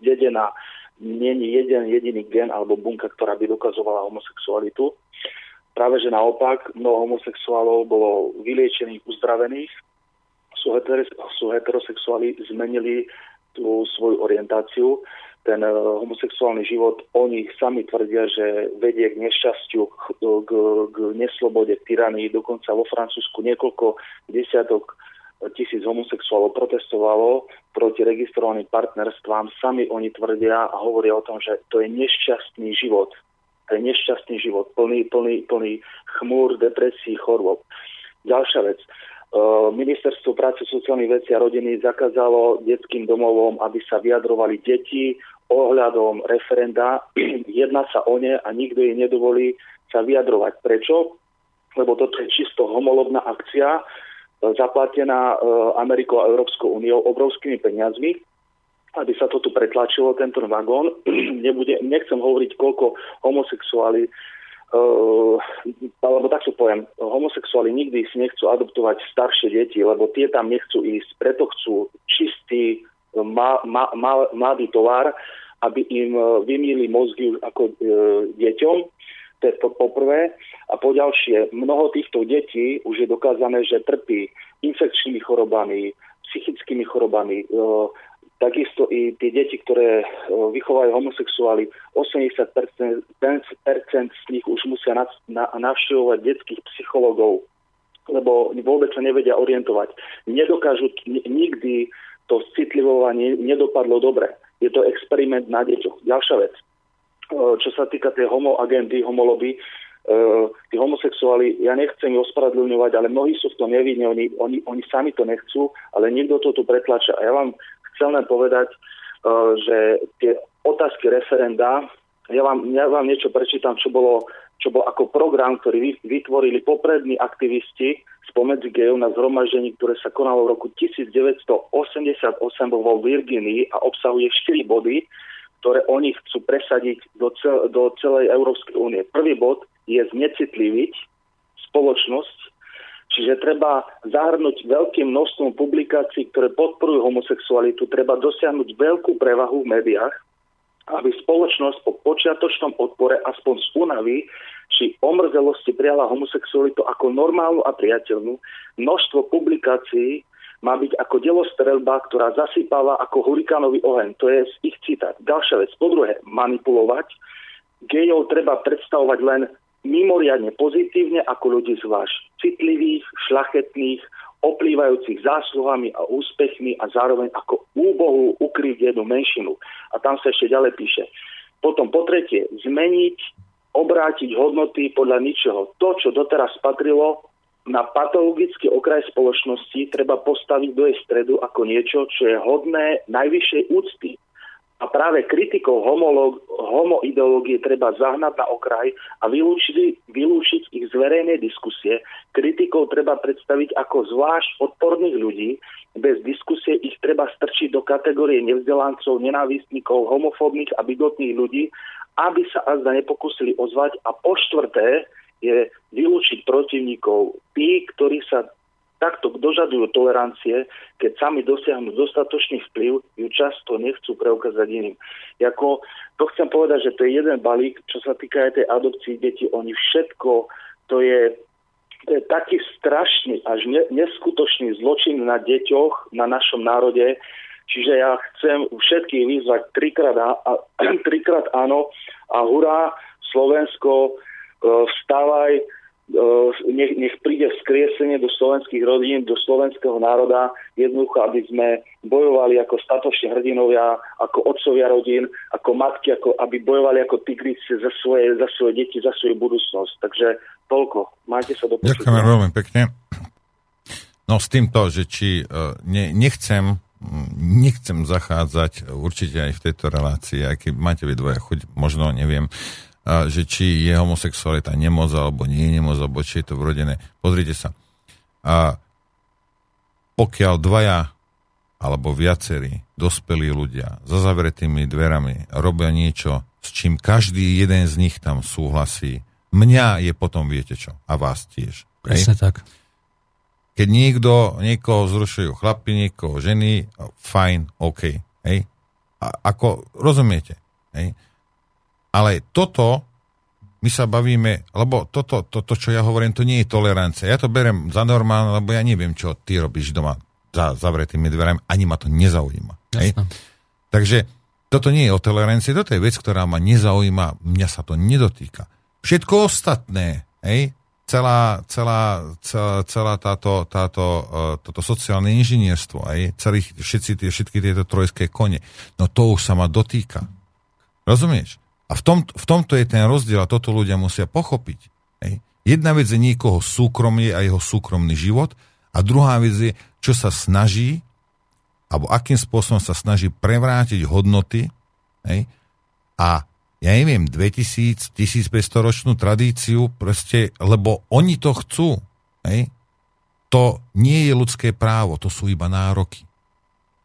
zdedená. Není jeden jediný gen alebo bunka, ktorá by dokazovala homosexualitu. Práve že naopak, mnoho homosexuálov bolo vyliečených, uzdravených, sú heterosexuáli, zmenili tú svoju orientáciu. Ten uh, homosexuálny život, oni sami tvrdia, že vedie k nešťastiu, k, k, k neslobode, k tyranii. Dokonca vo Francúzsku niekoľko desiatok tisíc homosexuálov protestovalo proti registrovaným partnerstvám. Sami oni tvrdia a hovoria o tom, že to je nešťastný život. To je nešťastný život, plný, plný, plný chmúr, depresí, chorôb. Ďalšia vec. E, Ministerstvo práce, sociálnych vecí a rodiny zakázalo detským domovom, aby sa vyjadrovali deti ohľadom referenda. Jedná sa o ne a nikto jej nedovolí sa vyjadrovať. Prečo? Lebo toto je čisto homologná akcia, zaplatená e, Amerikou a Európskou úniou obrovskými peniazmi, aby sa to tu pretlačilo, tento vagón. Nebude, nechcem hovoriť, koľko homosexuáli Uh, alebo tak to poviem, homosexuáli nikdy si nechcú adoptovať staršie deti, lebo tie tam nechcú ísť, preto chcú čistý, ma, ma, ma, mladý tovar, aby im vymýli mozgy ako uh, deťom to je poprvé. A po ďalšie, mnoho týchto detí už je dokázané, že trpí infekčnými chorobami, psychickými chorobami. E, takisto i tie deti, ktoré e, vychovajú homosexuáli, 80% z nich už musia navštevovať detských psychologov, lebo vôbec sa nevedia orientovať. Nedokážu nikdy to citlivovanie nedopadlo dobre. Je to experiment na deťoch. Ďalšia vec. Eh, čo sa týka tej homo agendy, homoloby, uh, tí homosexuáli, ja nechcem ich ospravedlňovať, ale mnohí sú v tom nevinní, oni, oni, oni sami to nechcú, ale niekto to tu pretlača. A ja vám chcem len povedať, uh, že tie otázky referenda, ja vám, ja vám niečo prečítam, čo bolo, čo bol ako program, ktorý vytvorili poprední aktivisti spomedzi gejov na zhromaždení, ktoré sa konalo v roku 1988 vo Virginii a obsahuje 4 body, ktoré oni chcú presadiť do, cel, do celej Európskej únie. Prvý bod je znecitliviť spoločnosť, čiže treba zahrnúť veľkým množstvom publikácií, ktoré podporujú homosexualitu, treba dosiahnuť veľkú prevahu v médiách, aby spoločnosť po počiatočnom odpore aspoň z únavy či omrzelosti prijala homosexualitu ako normálnu a priateľnú. Množstvo publikácií má byť ako delostrelba, ktorá zasypáva ako hurikánový oheň. To je ich citát. Ďalšia vec. Po druhé, manipulovať. Gejov treba predstavovať len mimoriadne pozitívne ako ľudí zvlášť citlivých, šlachetných, oplývajúcich zásluhami a úspechmi a zároveň ako úbohu ukryť jednu menšinu. A tam sa ešte ďalej píše. Potom po tretie, zmeniť, obrátiť hodnoty podľa ničoho. To, čo doteraz patrilo na patologický okraj spoločnosti treba postaviť do jej stredu ako niečo, čo je hodné najvyššej úcty. A práve kritikov homoideológie treba zahnať na okraj a vylúčiť, vylúčiť ich z verejnej diskusie. Kritikov treba predstaviť ako zvlášť odporných ľudí. Bez diskusie ich treba strčiť do kategórie nevzdelancov, nenávistníkov, homofóbnych a bigotných ľudí, aby sa azda nepokúsili ozvať. A po štvrté, je vylúčiť protivníkov. Tí, ktorí sa takto dožadujú tolerancie, keď sami dosiahnu dostatočný vplyv, ju často nechcú preukázať iným. Jako, to chcem povedať, že to je jeden balík, čo sa týka aj tej adopcii detí. Oni všetko, to je, to je taký strašný, až ne, neskutočný zločin na deťoch, na našom národe. Čiže ja chcem všetkých vyzvať trikrát, a, a, trikrát áno a hurá, Slovensko, E, vstávaj, nech, nech príde vzkriesenie do slovenských rodín, do slovenského národa, jednoducho, aby sme bojovali ako statoční hrdinovia, ako otcovia rodín, ako matky, ako, aby bojovali ako tigrici za svoje, za svoje deti, za svoju budúcnosť. Takže toľko. Majte sa do Ďakujem veľmi pekne. No s týmto, že či uh, ne, nechcem nechcem zachádzať určite aj v tejto relácii, aj keď máte vy dvoje chuť, možno neviem, že či je homosexualita nemoc, alebo nie je nemoc, alebo či je to vrodené. Pozrite sa. A pokiaľ dvaja alebo viacerí dospelí ľudia za zavretými dverami robia niečo, s čím každý jeden z nich tam súhlasí, mňa je potom, viete čo, a vás tiež. Presne tak. Keď niekto, niekoho zrušujú chlapi, niekoho ženy, fajn, OK. Hej? A, ako, rozumiete? Hej? Ale toto, my sa bavíme, lebo toto, toto, čo ja hovorím, to nie je tolerancia. Ja to berem za normálne, lebo ja neviem, čo ty robíš doma za zavretými dverami, ani ma to nezaujíma. Hej? Takže toto nie je o tolerancii, toto je vec, ktorá ma nezaujíma, mňa sa to nedotýka. Všetko ostatné, hej, celá, celá, celá, celá táto, táto, uh, toto sociálne inžinierstvo, aj celých, všetci tie, všetky tieto trojské kone, no to už sa ma dotýka. Rozumieš? A v, tom, v tomto je ten rozdiel a toto ľudia musia pochopiť. Hej. Jedna vec je niekoho súkromie a jeho súkromný život a druhá vec je, čo sa snaží alebo akým spôsobom sa snaží prevrátiť hodnoty hej, a ja neviem, 2000, 1500 ročnú tradíciu, proste, lebo oni to chcú. Hej. To nie je ľudské právo, to sú iba nároky.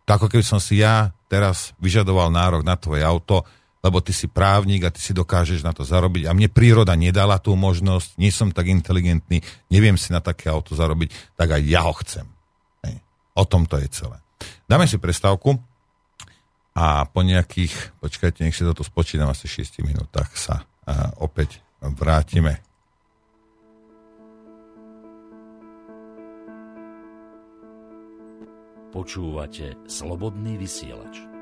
Tak ako keby som si ja teraz vyžadoval nárok na tvoje auto, lebo ty si právnik a ty si dokážeš na to zarobiť. A mne príroda nedala tú možnosť, nie som tak inteligentný, neviem si na také auto zarobiť, tak aj ja ho chcem. Hej. O tom to je celé. Dáme si prestávku a po nejakých, počkajte, nech si toto spočítam, asi 6 minútach sa a, opäť vrátime. Počúvate Slobodný vysielač.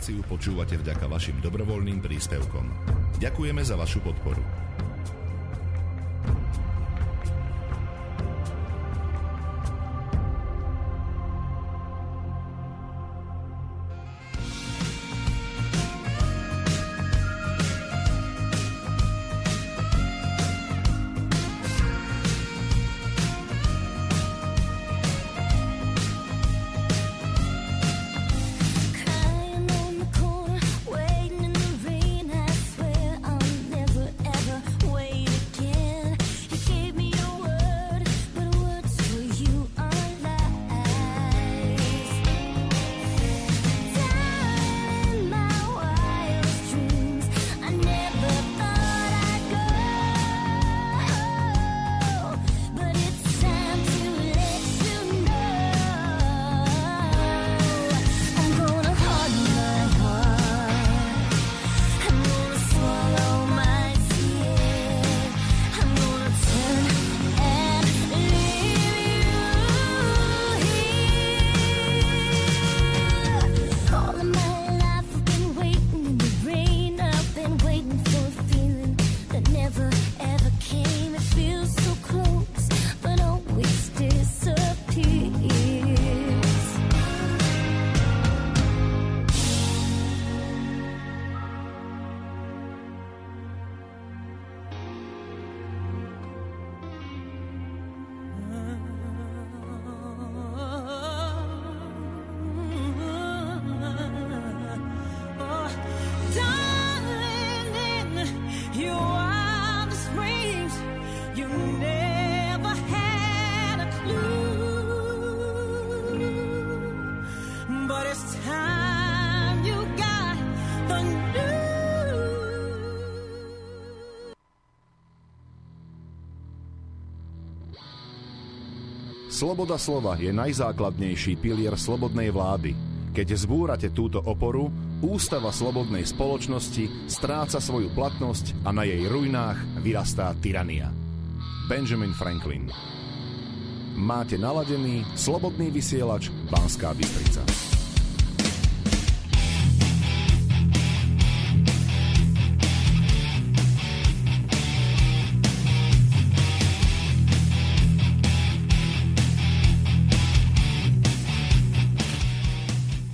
Reláciu počúvate vďaka vašim dobrovoľným príspevkom. Ďakujeme za vašu podporu. Sloboda slova je najzákladnejší pilier slobodnej vlády. Keď zbúrate túto oporu, ústava slobodnej spoločnosti stráca svoju platnosť a na jej ruinách vyrastá tyrania. Benjamin Franklin Máte naladený slobodný vysielač Banská Bystrica.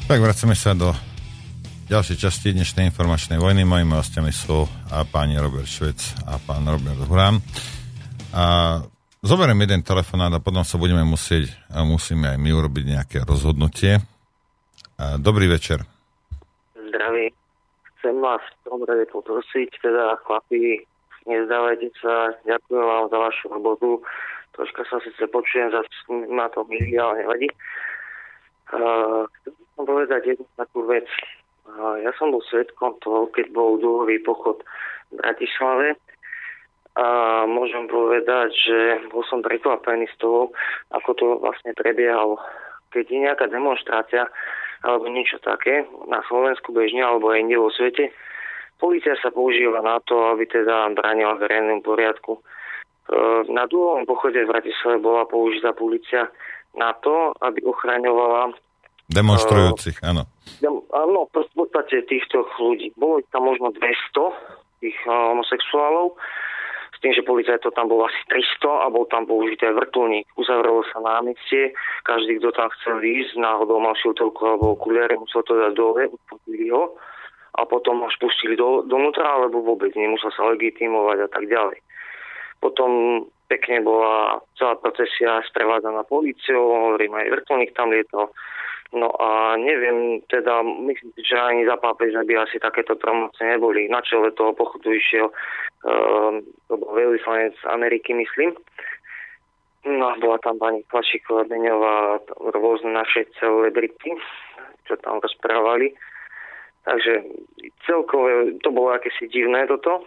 Tak vracame sa do ďalšej časti dnešnej informačnej vojny. Mojimi hostiami sú a páni Robert Švec a pán Robert Hurán. A zoberiem jeden telefonát a potom sa budeme musieť, a musíme aj my urobiť nejaké rozhodnutie. A dobrý večer. Zdraví. Chcem vás v tom rade poprosiť, teda chlapi, nezdávajte sa, ďakujem vám za vašu robotu. Troška sa síce počujem, zase ma to milí, ale nevadí. Uh, povedať jednu takú vec. Ja som bol svetkom toho, keď bol dúhový pochod v Bratislave a môžem povedať, že bol som prekvapený z toho, ako to vlastne prebiehalo. Keď je nejaká demonstrácia alebo niečo také na Slovensku bežne alebo aj inde vo svete, policia sa používa na to, aby teda bránila verejnému poriadku. Na dúhovom pochode v Bratislave bola použitá policia na to, aby ochraňovala Demonstrujúcich, áno. Áno, v podstate týchto ľudí. Bolo tam možno 200 tých uh, homosexuálov, s tým, že policajtov tam bolo asi 300 a bol tam použitý aj vrtulník. Uzavrelo sa námestie, každý, kto tam chcel ísť, náhodou mal šiltovku alebo okuliare, musel to dať dole, upustili ho a potom ho spustili do, donútra, alebo vôbec nemusel sa legitimovať a tak ďalej. Potom pekne bola celá procesia sprevádzaná policiou, hovorím aj vrtulník tam lietal. No a neviem, teda myslím že ani za pápeža by asi takéto promoce neboli. Na čele toho pochodu išiel uh, to veľvyslanec Ameriky, myslím. No a bola tam pani Klašiková, Beňová, rôzne naše celebrity, čo tam rozprávali. Takže celkové to bolo akési divné toto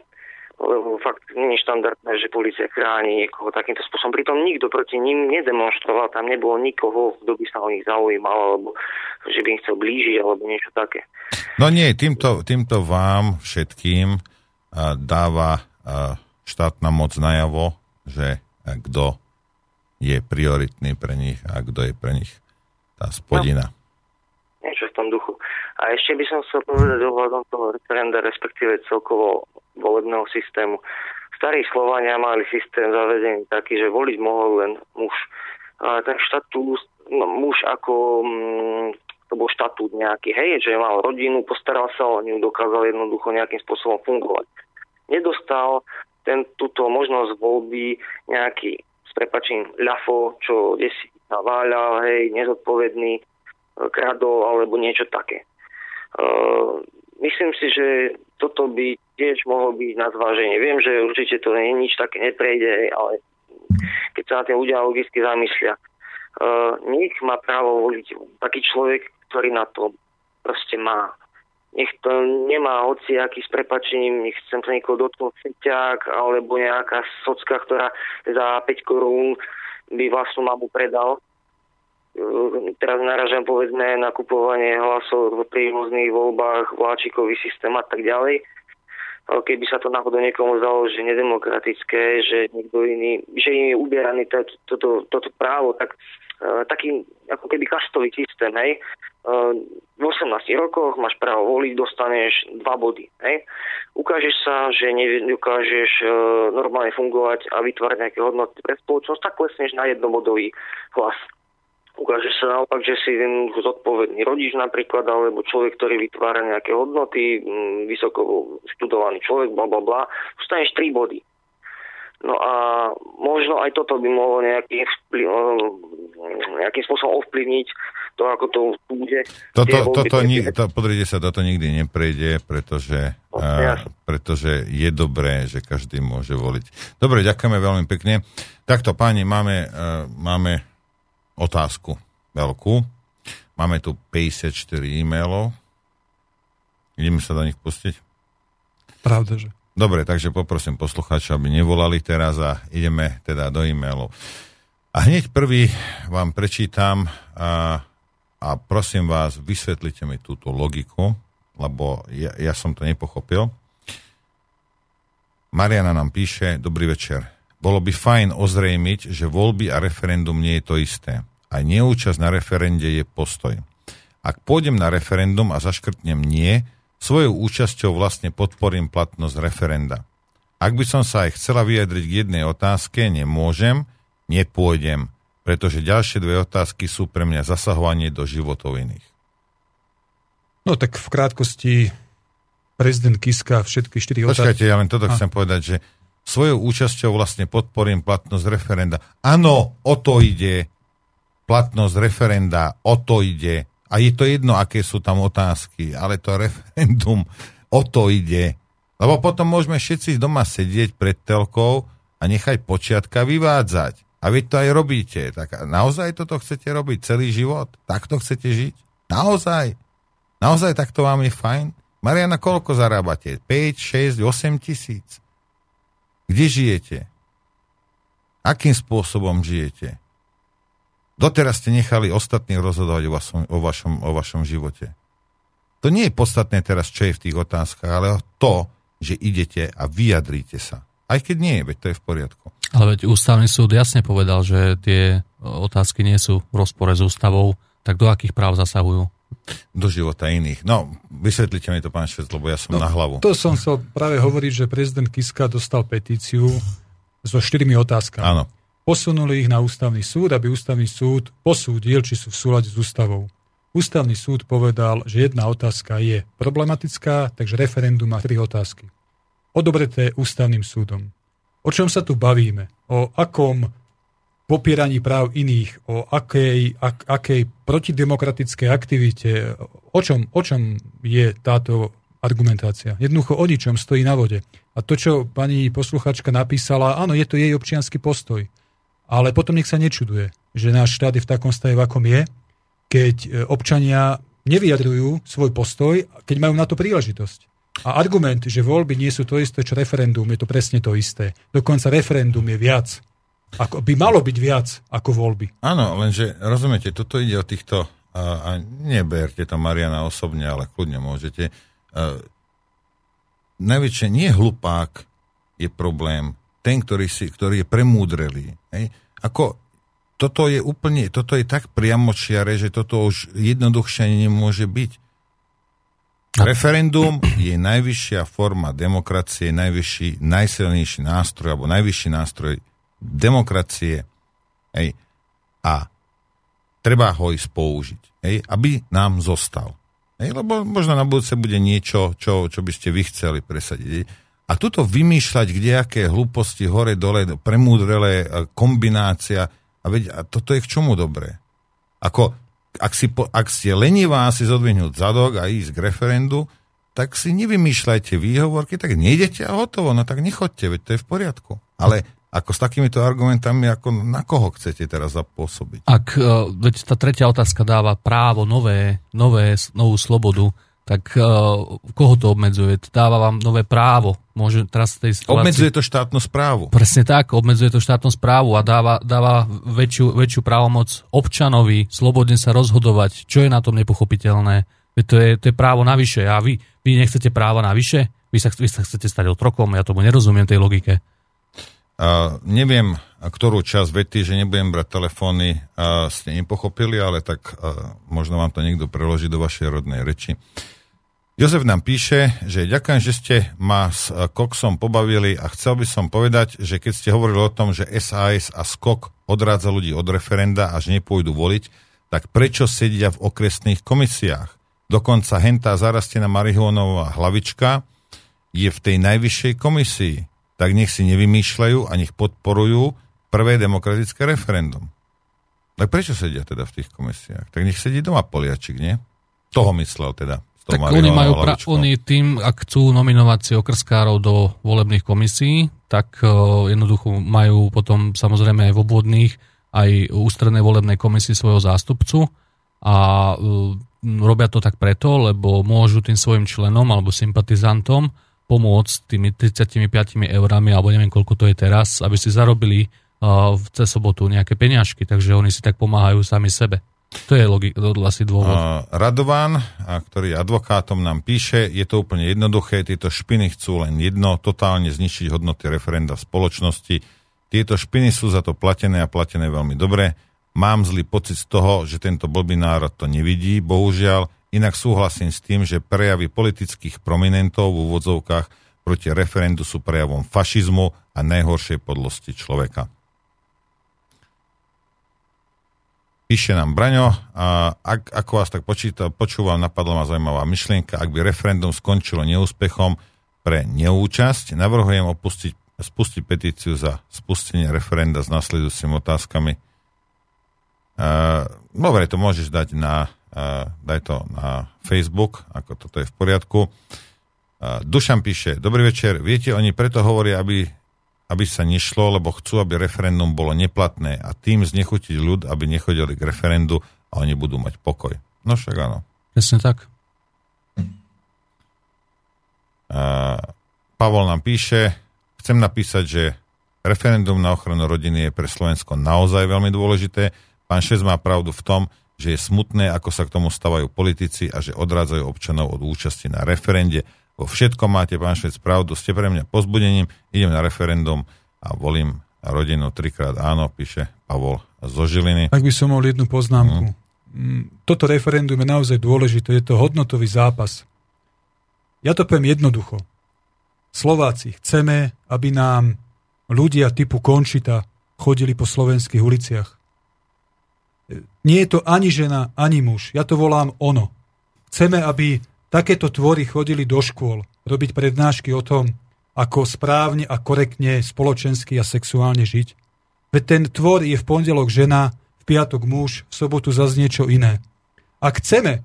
fakt štandardné, že policia chráni niekoho takýmto spôsobom. Pritom nikto proti ním nedemonstroval, tam nebolo nikoho, kto by sa o nich zaujímal, alebo že by im chcel blížiť, alebo niečo také. No nie, týmto, týmto vám všetkým dáva štátna moc najavo, že kto je prioritný pre nich a kto je pre nich tá spodina. Niečo v tom duchu. A ešte by som chcel povedať ohľadom toho referenda, respektíve celkovo volebného systému. Starí Slovania mali systém zavedený taký, že voliť mohol len muž. A ten štatút, no, muž ako mm, to bol štatút nejaký, hej, že mal rodinu, postaral sa o ňu, dokázal jednoducho nejakým spôsobom fungovať. Nedostal ten, túto možnosť voľby nejaký s prepačím ľafo, čo desi naváľal, hej, nezodpovedný, kradol alebo niečo také. Uh, myslím si, že toto by tiež mohlo byť na zváženie. Viem, že určite to nie, nič také neprejde, ale keď sa na tým ľudia logicky zamyslia. Uh, nech má právo voliť taký človek, ktorý na to proste má. Nech to nemá aký s prepačením, nechcem sa niekoho dotknúť feťák alebo nejaká socka, ktorá za 5 korún by vlastnú mamu predal teraz naražam povedzme na kupovanie hlasov v rôznych voľbách, vláčikový systém a tak ďalej. Keby sa to náhodou niekomu zdalo, že nedemokratické, že niekto iný, že im je ubieraný toto, toto, toto právo, tak uh, taký ako keby kastový systém, hej. Uh, v 18 rokoch máš právo voliť, dostaneš dva body, hej. Ukážeš sa, že nedokážeš normálne fungovať a vytvárať nejaké hodnoty pre spoločnosť, tak klesneš na jednobodový hlas ukáže sa naopak, že si zodpovedný rodič napríklad, alebo človek, ktorý vytvára nejaké hodnoty, mm, vysoko študovaný človek, bla bla bla, dostaneš 3 body. No a možno aj toto by mohlo nejaký vplyv, nejakým spôsobom ovplyvniť to, ako to bude. Toto, toto, ni, to, podrite sa, toto nikdy neprejde, pretože, no, a, pretože je dobré, že každý môže voliť. Dobre, ďakujeme veľmi pekne. Takto, páni, máme, uh, máme otázku veľkú. Máme tu 54 e-mailov. Ideme sa do nich pustiť? Pravda, že. Dobre, takže poprosím poslucháča, aby nevolali teraz a ideme teda do e-mailov. A hneď prvý vám prečítam a, a prosím vás, vysvetlite mi túto logiku, lebo ja, ja som to nepochopil. Mariana nám píše, dobrý večer. Bolo by fajn ozrejmiť, že voľby a referendum nie je to isté. Aj neúčasť na referende je postoj. Ak pôjdem na referendum a zaškrtnem nie, svojou účasťou vlastne podporím platnosť referenda. Ak by som sa aj chcela vyjadriť k jednej otázke, nemôžem, nepôjdem, pretože ďalšie dve otázky sú pre mňa zasahovanie do životov iných. No tak v krátkosti prezident Kiska všetky štyri otázky... Počkajte, ja len toto a... chcem povedať, že svojou účasťou vlastne podporím platnosť referenda. Áno, o to ide. Platnosť referenda, o to ide. A je to jedno, aké sú tam otázky, ale to referendum, o to ide. Lebo potom môžeme všetci doma sedieť pred telkou a nechať počiatka vyvádzať. A vy to aj robíte. Tak naozaj toto chcete robiť celý život? Takto chcete žiť? Naozaj? Naozaj takto vám je fajn? Mariana, koľko zarábate? 5, 6, 8 tisíc? Kde žijete? Akým spôsobom žijete? Doteraz ste nechali ostatných rozhodovať o vašom, o, vašom, o vašom živote. To nie je podstatné teraz, čo je v tých otázkach, ale to, že idete a vyjadríte sa. Aj keď nie, veď to je v poriadku. Ale veď ústavný súd jasne povedal, že tie otázky nie sú v rozpore s ústavou, tak do akých práv zasahujú? do života iných. No, vysvetlite mi to, pán Švec, lebo ja som no, na hlavu. To som chcel práve hovoriť, že prezident Kiska dostal petíciu so štyrmi otázkami. Áno. Posunuli ich na ústavný súd, aby ústavný súd posúdil, či sú v súlade s ústavou. Ústavný súd povedal, že jedna otázka je problematická, takže referendum má tri otázky. Odobreté ústavným súdom. O čom sa tu bavíme? O akom popieraní práv iných, o akej, ak, akej protidemokratickej aktivite, o čom, o čom je táto argumentácia. Jednoducho o ničom stojí na vode. A to, čo pani posluchačka napísala, áno, je to jej občianský postoj. Ale potom nech sa nečuduje, že náš štát je v takom stave, v akom je, keď e, občania nevyjadrujú svoj postoj, keď majú na to príležitosť. A argument, že voľby nie sú to isté, čo referendum, je to presne to isté. Dokonca referendum je viac ako by malo byť viac ako voľby. Áno, lenže rozumiete, toto ide o týchto, a, a neberte to Mariana osobne, ale kľudne môžete. Najväčšie nie hlupák je problém, ten, ktorý, si, ktorý je premúdrelý. Hej? Ako toto je úplne, toto je tak priamočiare, že toto už jednoduchšie nemôže byť. Referendum je najvyššia forma demokracie, najvyšší, najsilnejší nástroj, alebo najvyšší nástroj demokracie. Hej. A treba ho ísť použiť, hej, aby nám zostal. Hej, lebo možno na budúce bude niečo, čo, čo by ste vy chceli presadiť. Hej. A tuto vymýšľať kdejaké hlúposti hore, dole, premúdrele, kombinácia, a veď a toto je k čomu dobré? Ako, ak, si, ak ste lenivá si zodvihnúť zadok a ísť k referendu, tak si nevymýšľajte výhovorky, tak nejdete a hotovo, no tak nechoďte, veď to je v poriadku. Ale ako s takýmito argumentami, ako na koho chcete teraz zapôsobiť? Ak, uh, veď tá tretia otázka dáva právo, nové, nové, novú slobodu, tak uh, koho to obmedzuje? Dáva vám nové právo. Môže teraz tej situácii... Obmedzuje to štátnu správu. Presne tak, obmedzuje to štátnu správu a dáva, dáva väčšiu, väčšiu právomoc občanovi slobodne sa rozhodovať, čo je na tom nepochopiteľné. Veď to je, to je právo navyše a vy, vy nechcete práva navyše? Vy sa, vy sa chcete stať otrokom? Ja tomu nerozumiem tej logike. Uh, neviem, ktorú časť vety, že nebudem brať telefóny, uh, ste nepochopili, ale tak uh, možno vám to niekto preloží do vašej rodnej reči. Jozef nám píše, že ďakujem, že ste ma s Coxom pobavili a chcel by som povedať, že keď ste hovorili o tom, že SAS a SKOK odrádza ľudí od referenda, až nepôjdu voliť, tak prečo sedia v okresných komisiách? Dokonca hentá zarastená marihuanová hlavička je v tej najvyššej komisii tak nech si nevymýšľajú a nech podporujú prvé demokratické referendum. Tak prečo sedia teda v tých komisiách? Tak nech sedí doma Poliačik, nie? Toho myslel teda. Tak oni majú pra- oni tým, ak chcú nominovať si okrskárov do volebných komisí, tak uh, jednoducho majú potom samozrejme aj v obvodných, aj ústrednej volebnej komisii svojho zástupcu a uh, robia to tak preto, lebo môžu tým svojim členom alebo sympatizantom pomôcť tými 35 eurami, alebo neviem koľko to je teraz, aby si zarobili uh, cez sobotu nejaké peniažky, takže oni si tak pomáhajú sami sebe. To je logi- asi dôvod. Uh, Radovan, ktorý advokátom nám píše, je to úplne jednoduché, tieto špiny chcú len jedno, totálne zničiť hodnoty referenda v spoločnosti. Tieto špiny sú za to platené a platené veľmi dobre. Mám zlý pocit z toho, že tento blbý národ to nevidí, bohužiaľ, Inak súhlasím s tým, že prejavy politických prominentov v úvodzovkách proti referendu sú prejavom fašizmu a najhoršej podlosti človeka. Píše nám Braňo, a ak, ako vás tak počíta, počúvam, napadla ma zaujímavá myšlienka, ak by referendum skončilo neúspechom pre neúčasť, navrhujem opustiť, spustiť petíciu za spustenie referenda s nasledujúcimi otázkami. Uh, dobre, to môžeš dať na daj to na Facebook, ako toto je v poriadku. Dušan píše, dobrý večer, viete, oni preto hovoria, aby, aby sa nešlo, lebo chcú, aby referendum bolo neplatné a tým znechutiť ľud, aby nechodili k referendu a oni budú mať pokoj. No však áno. Presne tak. Pavol nám píše, chcem napísať, že referendum na ochranu rodiny je pre Slovensko naozaj veľmi dôležité. Pán Šes má pravdu v tom, že je smutné, ako sa k tomu stavajú politici a že odrádzajú občanov od účasti na referende. Vo všetkom máte, pán Švec, pravdu, ste pre mňa pozbudením, idem na referendum a volím rodinu trikrát áno, píše Pavol zo Žiliny. Ak by som mohol jednu poznámku. Mm. Toto referendum je naozaj dôležité, je to hodnotový zápas. Ja to poviem jednoducho. Slováci, chceme, aby nám ľudia typu Končita chodili po slovenských uliciach. Nie je to ani žena, ani muž. Ja to volám ono. Chceme, aby takéto tvory chodili do škôl, robiť prednášky o tom, ako správne a korektne spoločensky a sexuálne žiť. Veď ten tvor je v pondelok žena, v piatok muž, v sobotu zase niečo iné. Ak chceme,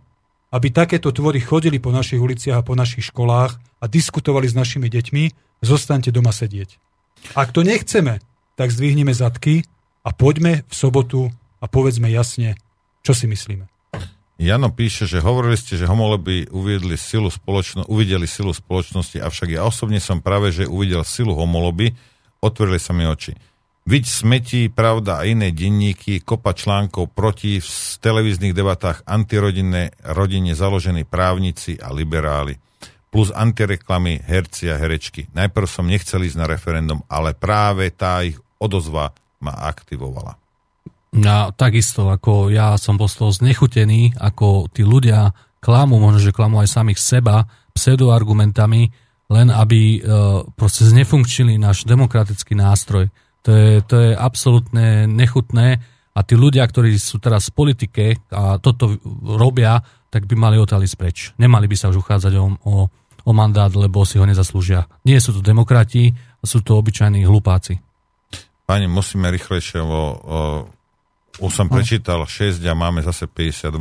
aby takéto tvory chodili po našich uliciach a po našich školách a diskutovali s našimi deťmi, zostaňte doma sedieť. Ak to nechceme, tak zdvihneme zadky a poďme v sobotu a povedzme jasne, čo si myslíme. Jano píše, že hovorili ste, že homoloby uviedli silu spoločno, uvideli silu spoločnosti, avšak ja osobne som práve, že uvidel silu homoloby, otvorili sa mi oči. Viď smetí, pravda a iné denníky, kopa článkov proti v televíznych debatách antirodinné rodine založení právnici a liberáli. Plus antireklamy, herci a herečky. Najprv som nechcel ísť na referendum, ale práve tá ich odozva ma aktivovala. Ja, takisto, ako ja som bol z toho znechutený, ako tí ľudia klamú, možno, že klamú aj samých seba, pseudoargumentami, len aby e, proste znefunkčili náš demokratický nástroj. To je, to je absolútne nechutné a tí ľudia, ktorí sú teraz v politike a toto robia, tak by mali odtiaľ preč. Nemali by sa už uchádzať o, o, o mandát, lebo si ho nezaslúžia. Nie sú to demokrati, sú to obyčajní hlupáci. Pani, musíme rýchlejšie, lebo už som prečítal 6 a máme zase 52.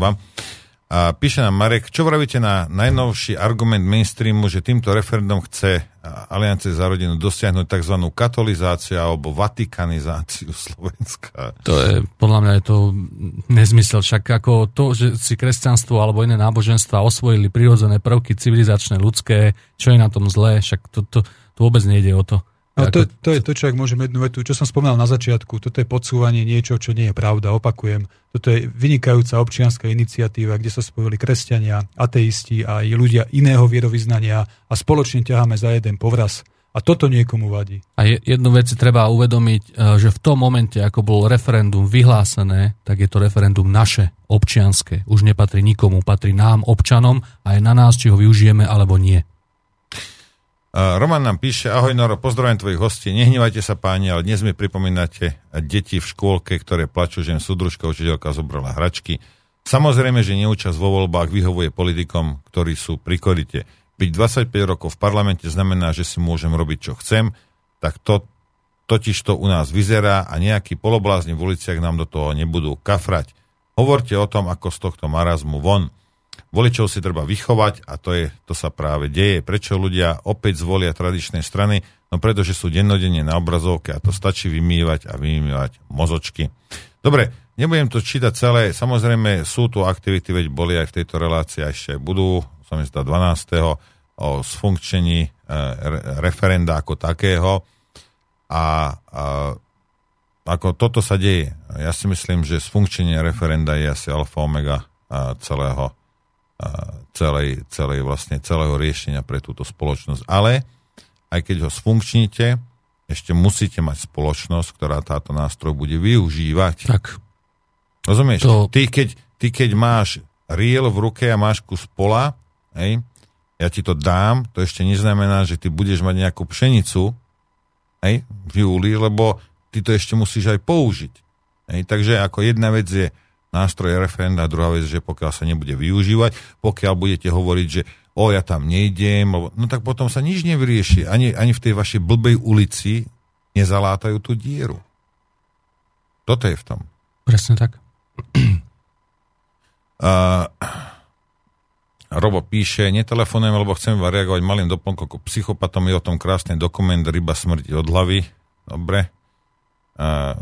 A píše nám Marek, čo vravíte na najnovší argument mainstreamu, že týmto referendum chce Aliancie za rodinu dosiahnuť tzv. katolizáciu alebo vatikanizáciu Slovenska? To je, podľa mňa je to nezmysel. Však ako to, že si kresťanstvo alebo iné náboženstva osvojili prirodzené prvky civilizačné, ľudské, čo je na tom zlé, však to, to, to vôbec nejde o to. No to, to je to, čo ak môžem jednu vetu, čo som spomínal na začiatku, toto je podsúvanie niečo, čo nie je pravda, opakujem. Toto je vynikajúca občianská iniciatíva, kde sa spojili kresťania, ateisti a aj ľudia iného vierovýznania a spoločne ťaháme za jeden povraz. A toto niekomu vadí. A jednu vec si treba uvedomiť, e, že v tom momente, ako bol referendum vyhlásené, tak je to referendum naše, občianské. Už nepatrí nikomu, patrí nám, občanom a je na nás, či ho využijeme alebo nie. Roman nám píše, ahoj Noro, pozdravujem tvojich hostí, nehnevajte sa páni, ale dnes mi pripomínate deti v škôlke, ktoré plačú, že im súdružka učiteľka zobrala hračky. Samozrejme, že neúčasť vo voľbách vyhovuje politikom, ktorí sú pri korite. Byť 25 rokov v parlamente znamená, že si môžem robiť, čo chcem, tak to totiž to u nás vyzerá a nejakí poloblázni v uliciach nám do toho nebudú kafrať. Hovorte o tom, ako z tohto marazmu von. Voličov si treba vychovať a to, je, to sa práve deje. Prečo ľudia opäť zvolia tradičné strany? No pretože sú dennodenne na obrazovke a to stačí vymývať a vymývať mozočky. Dobre, nebudem to čítať celé. Samozrejme sú tu aktivity, veď boli aj v tejto relácii, a ešte budú, som zdá 12. o sfunkčení e, referenda ako takého. A, a ako toto sa deje. Ja si myslím, že sfunkčenie referenda je asi alfa omega celého celej, celej vlastne celého riešenia pre túto spoločnosť. Ale aj keď ho sfunkčníte, ešte musíte mať spoločnosť, ktorá táto nástroj bude využívať. Tak. Rozumieš? To... Ty, keď, ty keď máš riel v ruke a máš kus pola, hej, ja ti to dám, to ešte neznamená, že ty budeš mať nejakú pšenicu hej, v júli, lebo ty to ešte musíš aj použiť. Hej, takže ako jedna vec je nástroje referenda. Druhá vec, že pokiaľ sa nebude využívať, pokiaľ budete hovoriť, že o, ja tam nejdem, no tak potom sa nič nevyrieši. Ani, ani v tej vašej blbej ulici nezalátajú tú dieru. Toto je v tom. Presne tak. Uh, Robo píše, netelefonujem, lebo chcem vám reagovať malým doplnkom ako psychopatom. Je o tom krásny dokument Ryba smrti od hlavy. Dobre. Uh,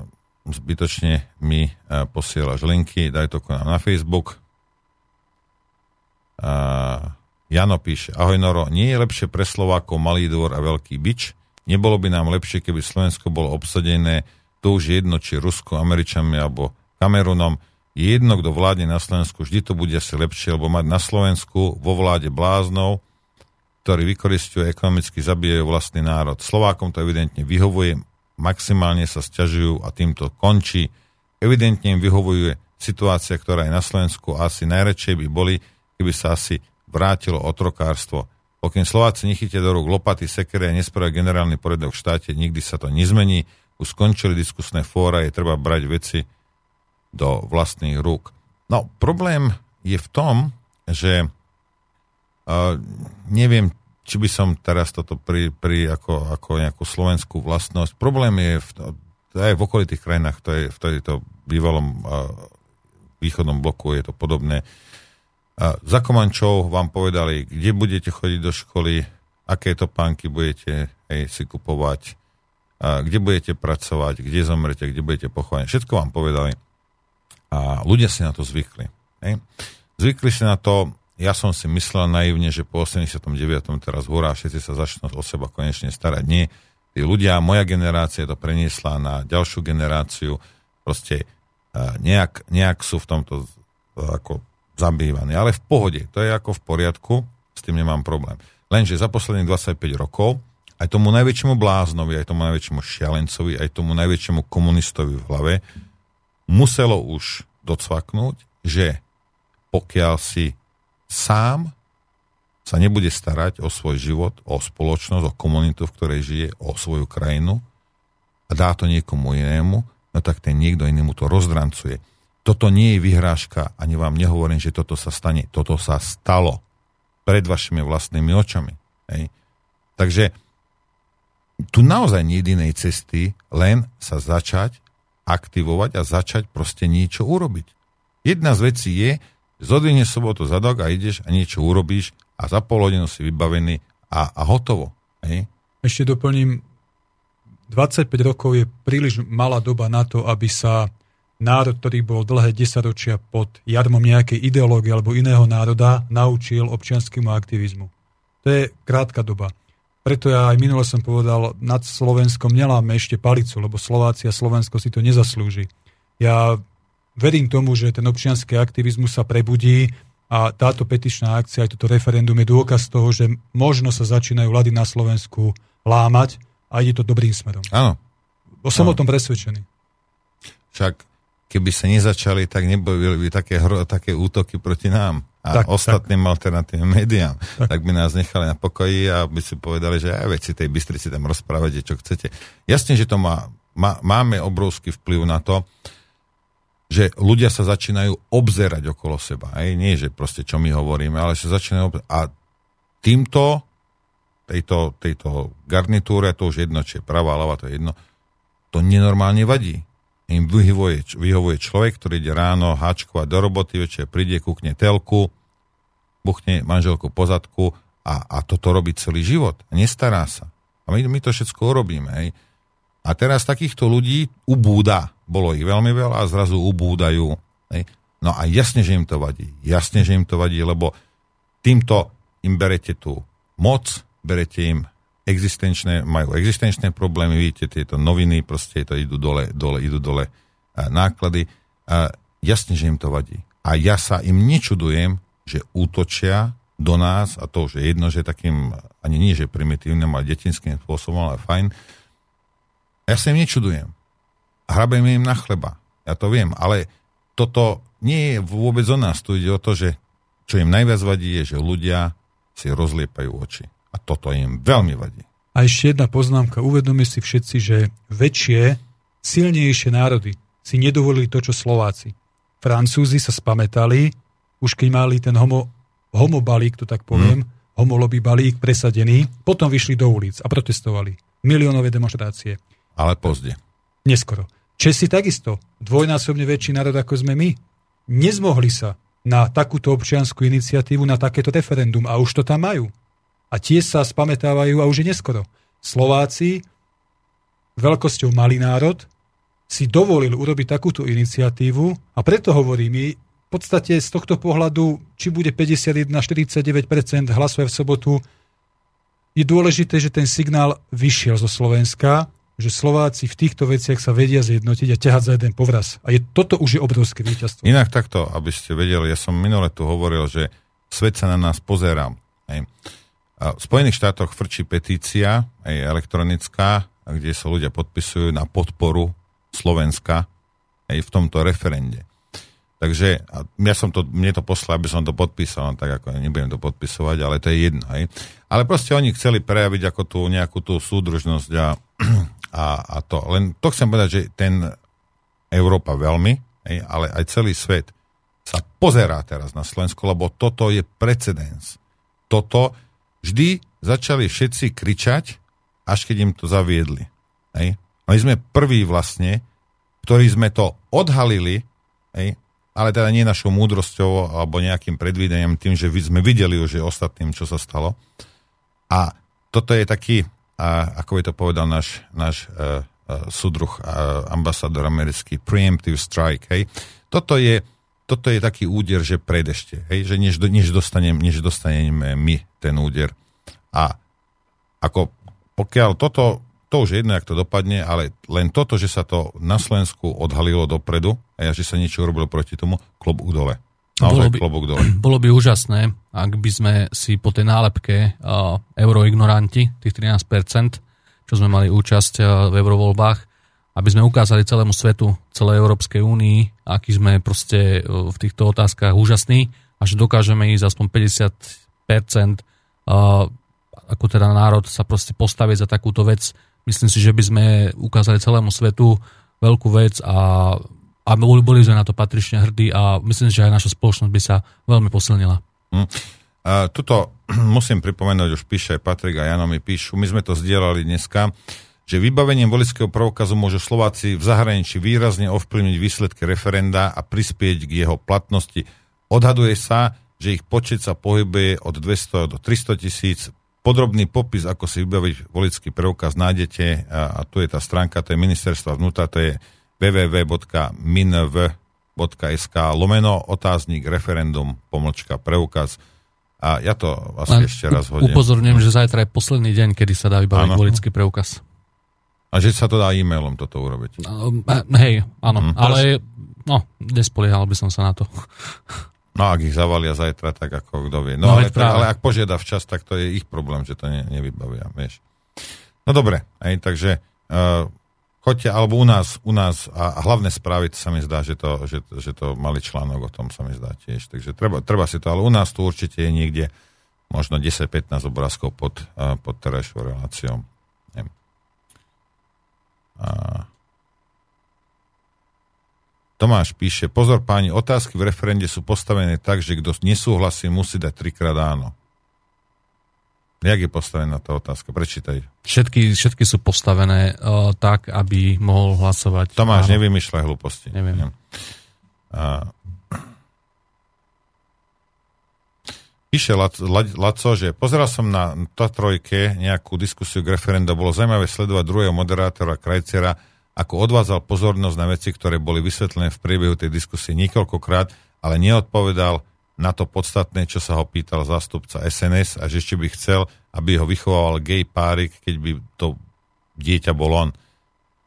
zbytočne mi e, posielaš linky, daj to k nám na Facebook. A Jano píše, ahoj Noro, nie je lepšie pre Slovákov malý dvor a veľký bič? Nebolo by nám lepšie, keby Slovensko bolo obsadené, to už je jedno, či Rusko, Američanmi alebo Kamerunom, je jedno, kto vládne na Slovensku, vždy to bude asi lepšie, lebo mať na Slovensku vo vláde bláznov, ktorí vykoristujú ekonomicky, zabijajú vlastný národ. Slovákom to evidentne vyhovuje, maximálne sa stiažujú a týmto končí. Evidentne im vyhovuje situácia, ktorá je na Slovensku a asi najradšej by boli, keby sa asi vrátilo otrokárstvo. Pokým Slováci nechytia do rúk lopaty, sekere a nespravia generálny poriadok v štáte, nikdy sa to nezmení. Už skončili diskusné fóra, je treba brať veci do vlastných rúk. No, problém je v tom, že uh, neviem, či by som teraz toto pri, pri ako, ako nejakú slovenskú vlastnosť. Problém je v, aj v okolitých krajinách, to je v tejto bývalom uh, východnom bloku je to podobné. Uh, za Komančov vám povedali, kde budete chodiť do školy, aké to pánky budete hej, si kupovať, uh, kde budete pracovať, kde zomrete, kde budete pochovaní. Všetko vám povedali. A ľudia si na to zvykli. Hej. Zvykli si na to, ja som si myslel naivne, že po 89. teraz hurá, všetci sa začnú o seba konečne starať. Nie, tí ľudia, moja generácia to preniesla na ďalšiu generáciu, proste nejak, nejak sú v tomto ako zabývaní. Ale v pohode, to je ako v poriadku, s tým nemám problém. Lenže za posledných 25 rokov aj tomu najväčšiemu bláznovi, aj tomu najväčšiemu šialencovi, aj tomu najväčšiemu komunistovi v hlave muselo už docvaknúť, že pokiaľ si sám sa nebude starať o svoj život, o spoločnosť, o komunitu, v ktorej žije, o svoju krajinu a dá to niekomu inému, no tak ten niekto inému to rozdrancuje. Toto nie je vyhrážka, ani vám nehovorím, že toto sa stane. Toto sa stalo pred vašimi vlastnými očami. Hej. Takže tu naozaj nie jedinej cesty, len sa začať aktivovať a začať proste niečo urobiť. Jedna z vecí je, zodvihne sobotu zadok a ideš a niečo urobíš a za pol hodinu si vybavený a, a hotovo. Hej? Ešte doplním, 25 rokov je príliš malá doba na to, aby sa národ, ktorý bol dlhé desaťročia pod jarmom nejakej ideológie alebo iného národa, naučil občianskému aktivizmu. To je krátka doba. Preto ja aj minule som povedal, nad Slovenskom neláme ešte palicu, lebo Slovácia Slovensko si to nezaslúži. Ja verím tomu, že ten občianský aktivizmus sa prebudí a táto petičná akcia, aj toto referendum je dôkaz toho, že možno sa začínajú vlády na Slovensku lámať a ide to dobrým smerom. Áno. Bo som Áno. o tom presvedčený. Však keby sa nezačali, tak neboli by také, hro, také útoky proti nám a tak, ostatným tak. alternatívnym médiám, tak. tak by nás nechali na pokoji a by si povedali, že aj veci tej Bystrici tam rozprávate, čo chcete. Jasne, že to má, má, máme obrovský vplyv na to, že ľudia sa začínajú obzerať okolo seba. Aj nie, že proste čo my hovoríme, ale sa začínajú obzerať. A týmto, tejto, tejto garnitúre, to už jedno, či je pravá, ľava, to je jedno, to nenormálne vadí im vyhovuje, vyhovuje človek, ktorý ide ráno háčkovať do roboty, večer príde, kúkne telku, buchne manželku pozadku a, a toto robí celý život. Nestará sa. A my, my to všetko urobíme. Hej. A teraz takýchto ľudí ubúda. Bolo ich veľmi veľa a zrazu ubúdajú. No a jasne, že im to vadí. Jasne, že im to vadí, lebo týmto im berete tú moc, berete im existenčné, majú existenčné problémy, vidíte, tieto noviny, proste to idú dole, dole, idú dole náklady. A jasne, že im to vadí. A ja sa im nečudujem, že útočia do nás, a to už je jedno, že takým, ani nie, že primitívnym, ale detinským spôsobom, ale fajn. Ja sa im nečudujem. Hrabeme im na chleba. Ja to viem, ale toto nie je vôbec o nás. Tu ide o to, že čo im najviac vadí, je, že ľudia si rozliepajú oči. A toto im veľmi vadí. A ešte jedna poznámka. Uvedomí si všetci, že väčšie, silnejšie národy si nedovolili to, čo Slováci. Francúzi sa spametali, už keď mali ten homo, homo balík, to tak poviem, hmm. homolobý balík presadený, potom vyšli do ulic a protestovali. Miliónové demonstrácie. Ale pozde. Neskoro. Česi takisto, dvojnásobne väčší národ ako sme my, nezmohli sa na takúto občianskú iniciatívu, na takéto referendum. A už to tam majú. A tie sa spametávajú a už je neskoro. Slováci, veľkosťou malý národ, si dovolil urobiť takúto iniciatívu. A preto hovorím, my v podstate z tohto pohľadu, či bude 51-49% hlasuje v sobotu, je dôležité, že ten signál vyšiel zo Slovenska, že Slováci v týchto veciach sa vedia zjednotiť a ťahať za jeden povraz. A je, toto už je obrovské víťazstvo. Inak takto, aby ste vedeli, ja som minule tu hovoril, že svet sa na nás pozerá. Hej. V Spojených štátoch frčí petícia, aj elektronická, kde sa ľudia podpisujú na podporu Slovenska aj v tomto referende. Takže ja som to, mne to poslal, aby som to podpísal, no tak ako nebudem to podpisovať, ale to je jedno. Hej. Ale proste oni chceli prejaviť ako tú nejakú tú súdružnosť a, a, a to. Len to chcem povedať, že ten Európa veľmi, hej, ale aj celý svet sa pozerá teraz na Slovensko, lebo toto je precedens. Toto vždy začali všetci kričať, až keď im to zaviedli. Hej. My sme prví vlastne, ktorí sme to odhalili, hej, ale teda nie našou múdrosťou alebo nejakým predvídaním, tým, že sme videli už ostatným, čo sa stalo. A toto je taký, a, ako by to povedal náš, náš uh, súdruh, uh, ambasador americký, preemptive strike. Hej. Toto je, toto je taký úder, že predešte, hej, že než, než, dostanem, než dostaneme my ten úder. A ako pokiaľ toto, to už je jedno, jak to dopadne, ale len toto, že sa to na Slovensku odhalilo dopredu a ja, že sa niečo urobilo proti tomu, klobúk dole. Naozaj bolo by, klobúk dole. Bolo by úžasné, ak by sme si po tej nálepke uh, euroignoranti, tých 13%, čo sme mali účasť uh, v eurovoľbách, aby sme ukázali celému svetu, celej Európskej únii, aký sme proste v týchto otázkach úžasní a že dokážeme ísť aspoň 50% ako teda národ sa proste postaviť za takúto vec. Myslím si, že by sme ukázali celému svetu veľkú vec a, a boli, sme na to patrične hrdí a myslím si, že aj naša spoločnosť by sa veľmi posilnila. Hm. A tuto musím pripomenúť, už píše Patrik a Jano mi píšu, my sme to zdieľali dneska, že vybavením volického preukazu môžu Slováci v zahraničí výrazne ovplyvniť výsledky referenda a prispieť k jeho platnosti. Odhaduje sa, že ich počet sa pohybuje od 200 do 300 tisíc. Podrobný popis, ako si vybaviť volický preukaz, nájdete, a, a tu je tá stránka, to je ministerstva vnútra, to je www.minv.sk lomeno otáznik referendum pomlčka preukaz. A ja to asi Len ešte raz hodím. Upozorňujem, že zajtra je posledný deň, kedy sa dá vybaviť volický preukaz. A že sa to dá e-mailom toto urobiť. No, hej, áno, hmm. ale no, nespoliehal by som sa na to. No ak ich zavalia zajtra, tak ako kto vie. No, no ale, ale ak požiada včas, tak to je ich problém, že to ne, nevybavia, vieš. No dobre, aj, takže uh, choďte, alebo u nás, u nás a, a hlavné správy, to sa mi zdá, že to, že, že to mali článok o tom sa mi zdá tiež. Takže treba, treba si to, ale u nás tu určite je niekde možno 10-15 obrázkov pod, uh, pod terajšou reláciou. A... Tomáš píše, pozor páni, otázky v referende sú postavené tak, že kto nesúhlasí, musí dať trikrát áno. Jak je postavená tá otázka? Prečítaj. Všetky, všetky sú postavené uh, tak, aby mohol hlasovať. Tomáš, áno. nevymýšľaj hlúposti. Neviem. A... Píše Laco, že pozeral som na trojke nejakú diskusiu k referenda, bolo zaujímavé sledovať druhého moderátora Krajcera, ako odvádzal pozornosť na veci, ktoré boli vysvetlené v priebehu tej diskusie niekoľkokrát, ale neodpovedal na to podstatné, čo sa ho pýtal zástupca SNS a že ešte by chcel, aby ho vychovával gay párik, keď by to dieťa bol on.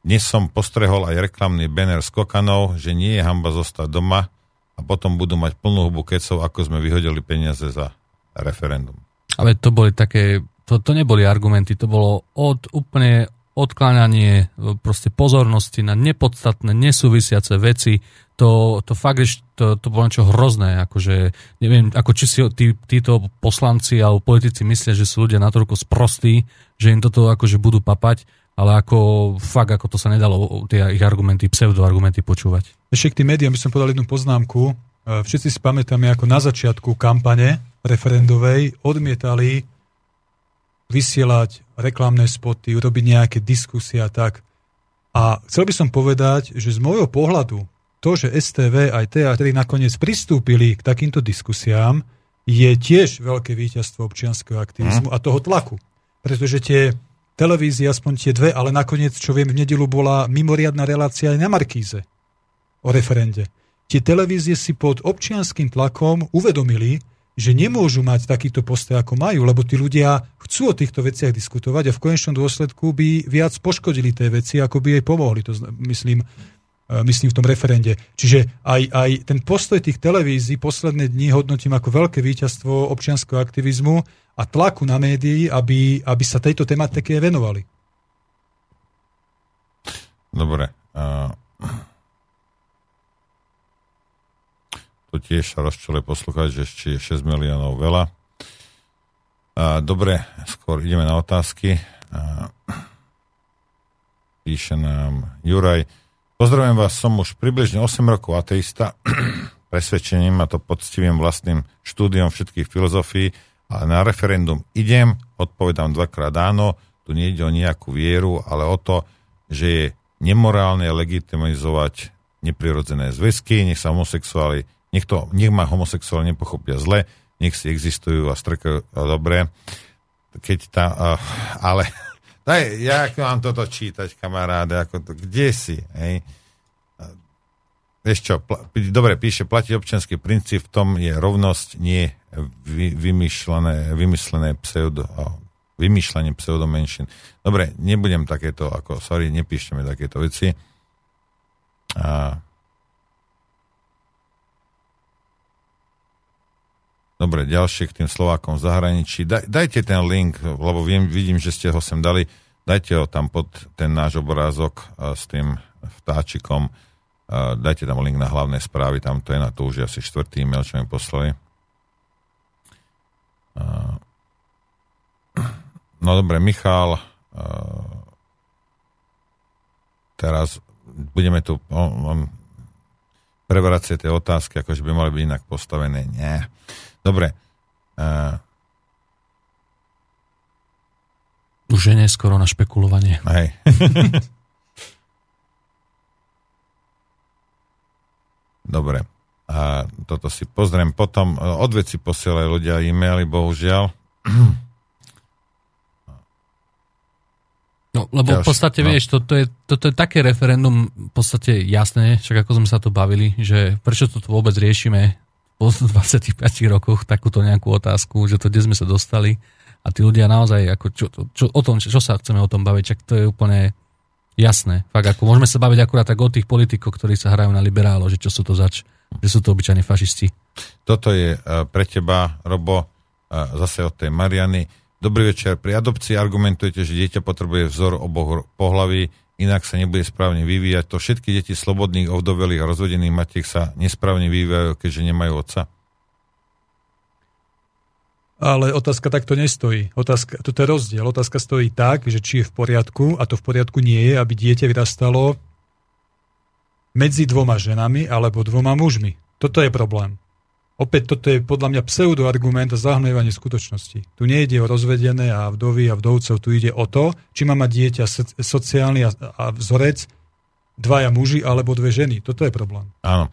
Dnes som postrehol aj reklamný banner s kokanov, že nie je hamba zostať doma a potom budú mať plnú hubu kecov, ako sme vyhodili peniaze za referendum. Ale to boli také, to, to neboli argumenty, to bolo od úplne odkláňanie e, proste pozornosti na nepodstatné, nesúvisiace veci, to, to fakt, to, to bolo niečo hrozné, akože neviem, ako či si tí, títo poslanci alebo politici myslia, že sú ľudia natoľko sprostí, že im toto akože budú papať, ale ako fakt, ako to sa nedalo tie ich argumenty, pseudoargumenty počúvať. Ešte k tým médiám by som povedal jednu poznámku. E, všetci si pamätáme, ako na začiatku kampane referendovej odmietali vysielať reklamné spoty, urobiť nejaké diskusie a tak. A chcel by som povedať, že z môjho pohľadu to, že STV aj TA3 nakoniec pristúpili k takýmto diskusiám, je tiež veľké víťazstvo občianského aktivizmu mm. a toho tlaku. Pretože tie televízie, aspoň tie dve, ale nakoniec, čo viem, v nedelu bola mimoriadná relácia aj na Markíze o referende. Tie televízie si pod občianským tlakom uvedomili, že nemôžu mať takýto postoj, ako majú, lebo tí ľudia chcú o týchto veciach diskutovať a v konečnom dôsledku by viac poškodili tie veci, ako by jej pomohli, to myslím, e, myslím v tom referende. Čiže aj, aj ten postoj tých televízií posledné dni hodnotím ako veľké víťazstvo občianského aktivizmu a tlaku na médií, aby, aby sa tejto tematike venovali. Dobre. Uh... Tu tiež rozčule poslúchať, že ešte je 6 miliónov veľa. A, dobre, skôr ideme na otázky. A, píše nám Juraj. Pozdravujem vás, som už približne 8 rokov ateista, presvedčením a to poctivým vlastným štúdiom všetkých filozofií, ale na referendum idem, odpovedám dvakrát áno, tu nejde o nejakú vieru, ale o to, že je nemorálne legitimizovať neprirodzené zväzky, nech sa homosexuáli nech, to, nech ma homosexuálne nepochopia zle, nech si existujú a strkajú dobre. Keď tá, uh, ale daj, ja mám toto čítať, kamaráde, ako to, kde si, hej? Vieš čo, pl- dobre píše, platí občianský princíp, v tom je rovnosť, nie vy, vymyšlené, vymyslené pseudo, vymýšľanie pseudomenšin. Dobre, nebudem takéto, ako, sorry, nepíšte mi takéto veci. A, Dobre, ďalšie k tým Slovákom v zahraničí. Daj, dajte ten link, lebo viem, vidím, že ste ho sem dali. dajte ho tam pod ten náš obrázok s tým vtáčikom, dajte tam link na hlavné správy, tam to je na to už asi štvrtý e-mail, čo mi poslali. No dobre, Michal, teraz budeme tu on, tie otázky, akože by mali byť inak postavené. Nie. Dobre. Uh, Už je neskoro na špekulovanie. Hej. Dobre. A toto si pozriem potom. Od veci posielajú ľudia e-maily, bohužiaľ. No, lebo v podstate, no. vieš, toto je, toto je také referendum v podstate jasné, však ako sme sa to bavili, že prečo to vôbec riešime po 25 rokoch takúto nejakú otázku, že to kde sme sa dostali a tí ľudia naozaj, ako čo, čo, o tom, čo sa chceme o tom baviť, čak to je úplne jasné. Fakt, ako môžeme sa baviť akurát tak o tých politikov, ktorí sa hrajú na liberálo, že čo sú to zač, že sú to obyčajní fašisti. Toto je uh, pre teba, Robo, uh, zase od tej Mariany Dobrý večer. Pri adopcii argumentujete, že dieťa potrebuje vzor oboch pohlaví, inak sa nebude správne vyvíjať. To všetky deti slobodných, ovdovelých a rozvedených matiek sa nesprávne vyvíjajú, keďže nemajú otca? Ale otázka takto nestojí. Otázka, toto je rozdiel. Otázka stojí tak, že či je v poriadku, a to v poriadku nie je, aby dieťa vyrastalo medzi dvoma ženami alebo dvoma mužmi. Toto je problém. Opäť toto je podľa mňa pseudoargument a zahmlievanie skutočnosti. Tu nejde o rozvedené a vdovy a vdovcov, tu ide o to, či má mať dieťa sociálny a, a vzorec dvaja muži alebo dve ženy. Toto je problém. Áno.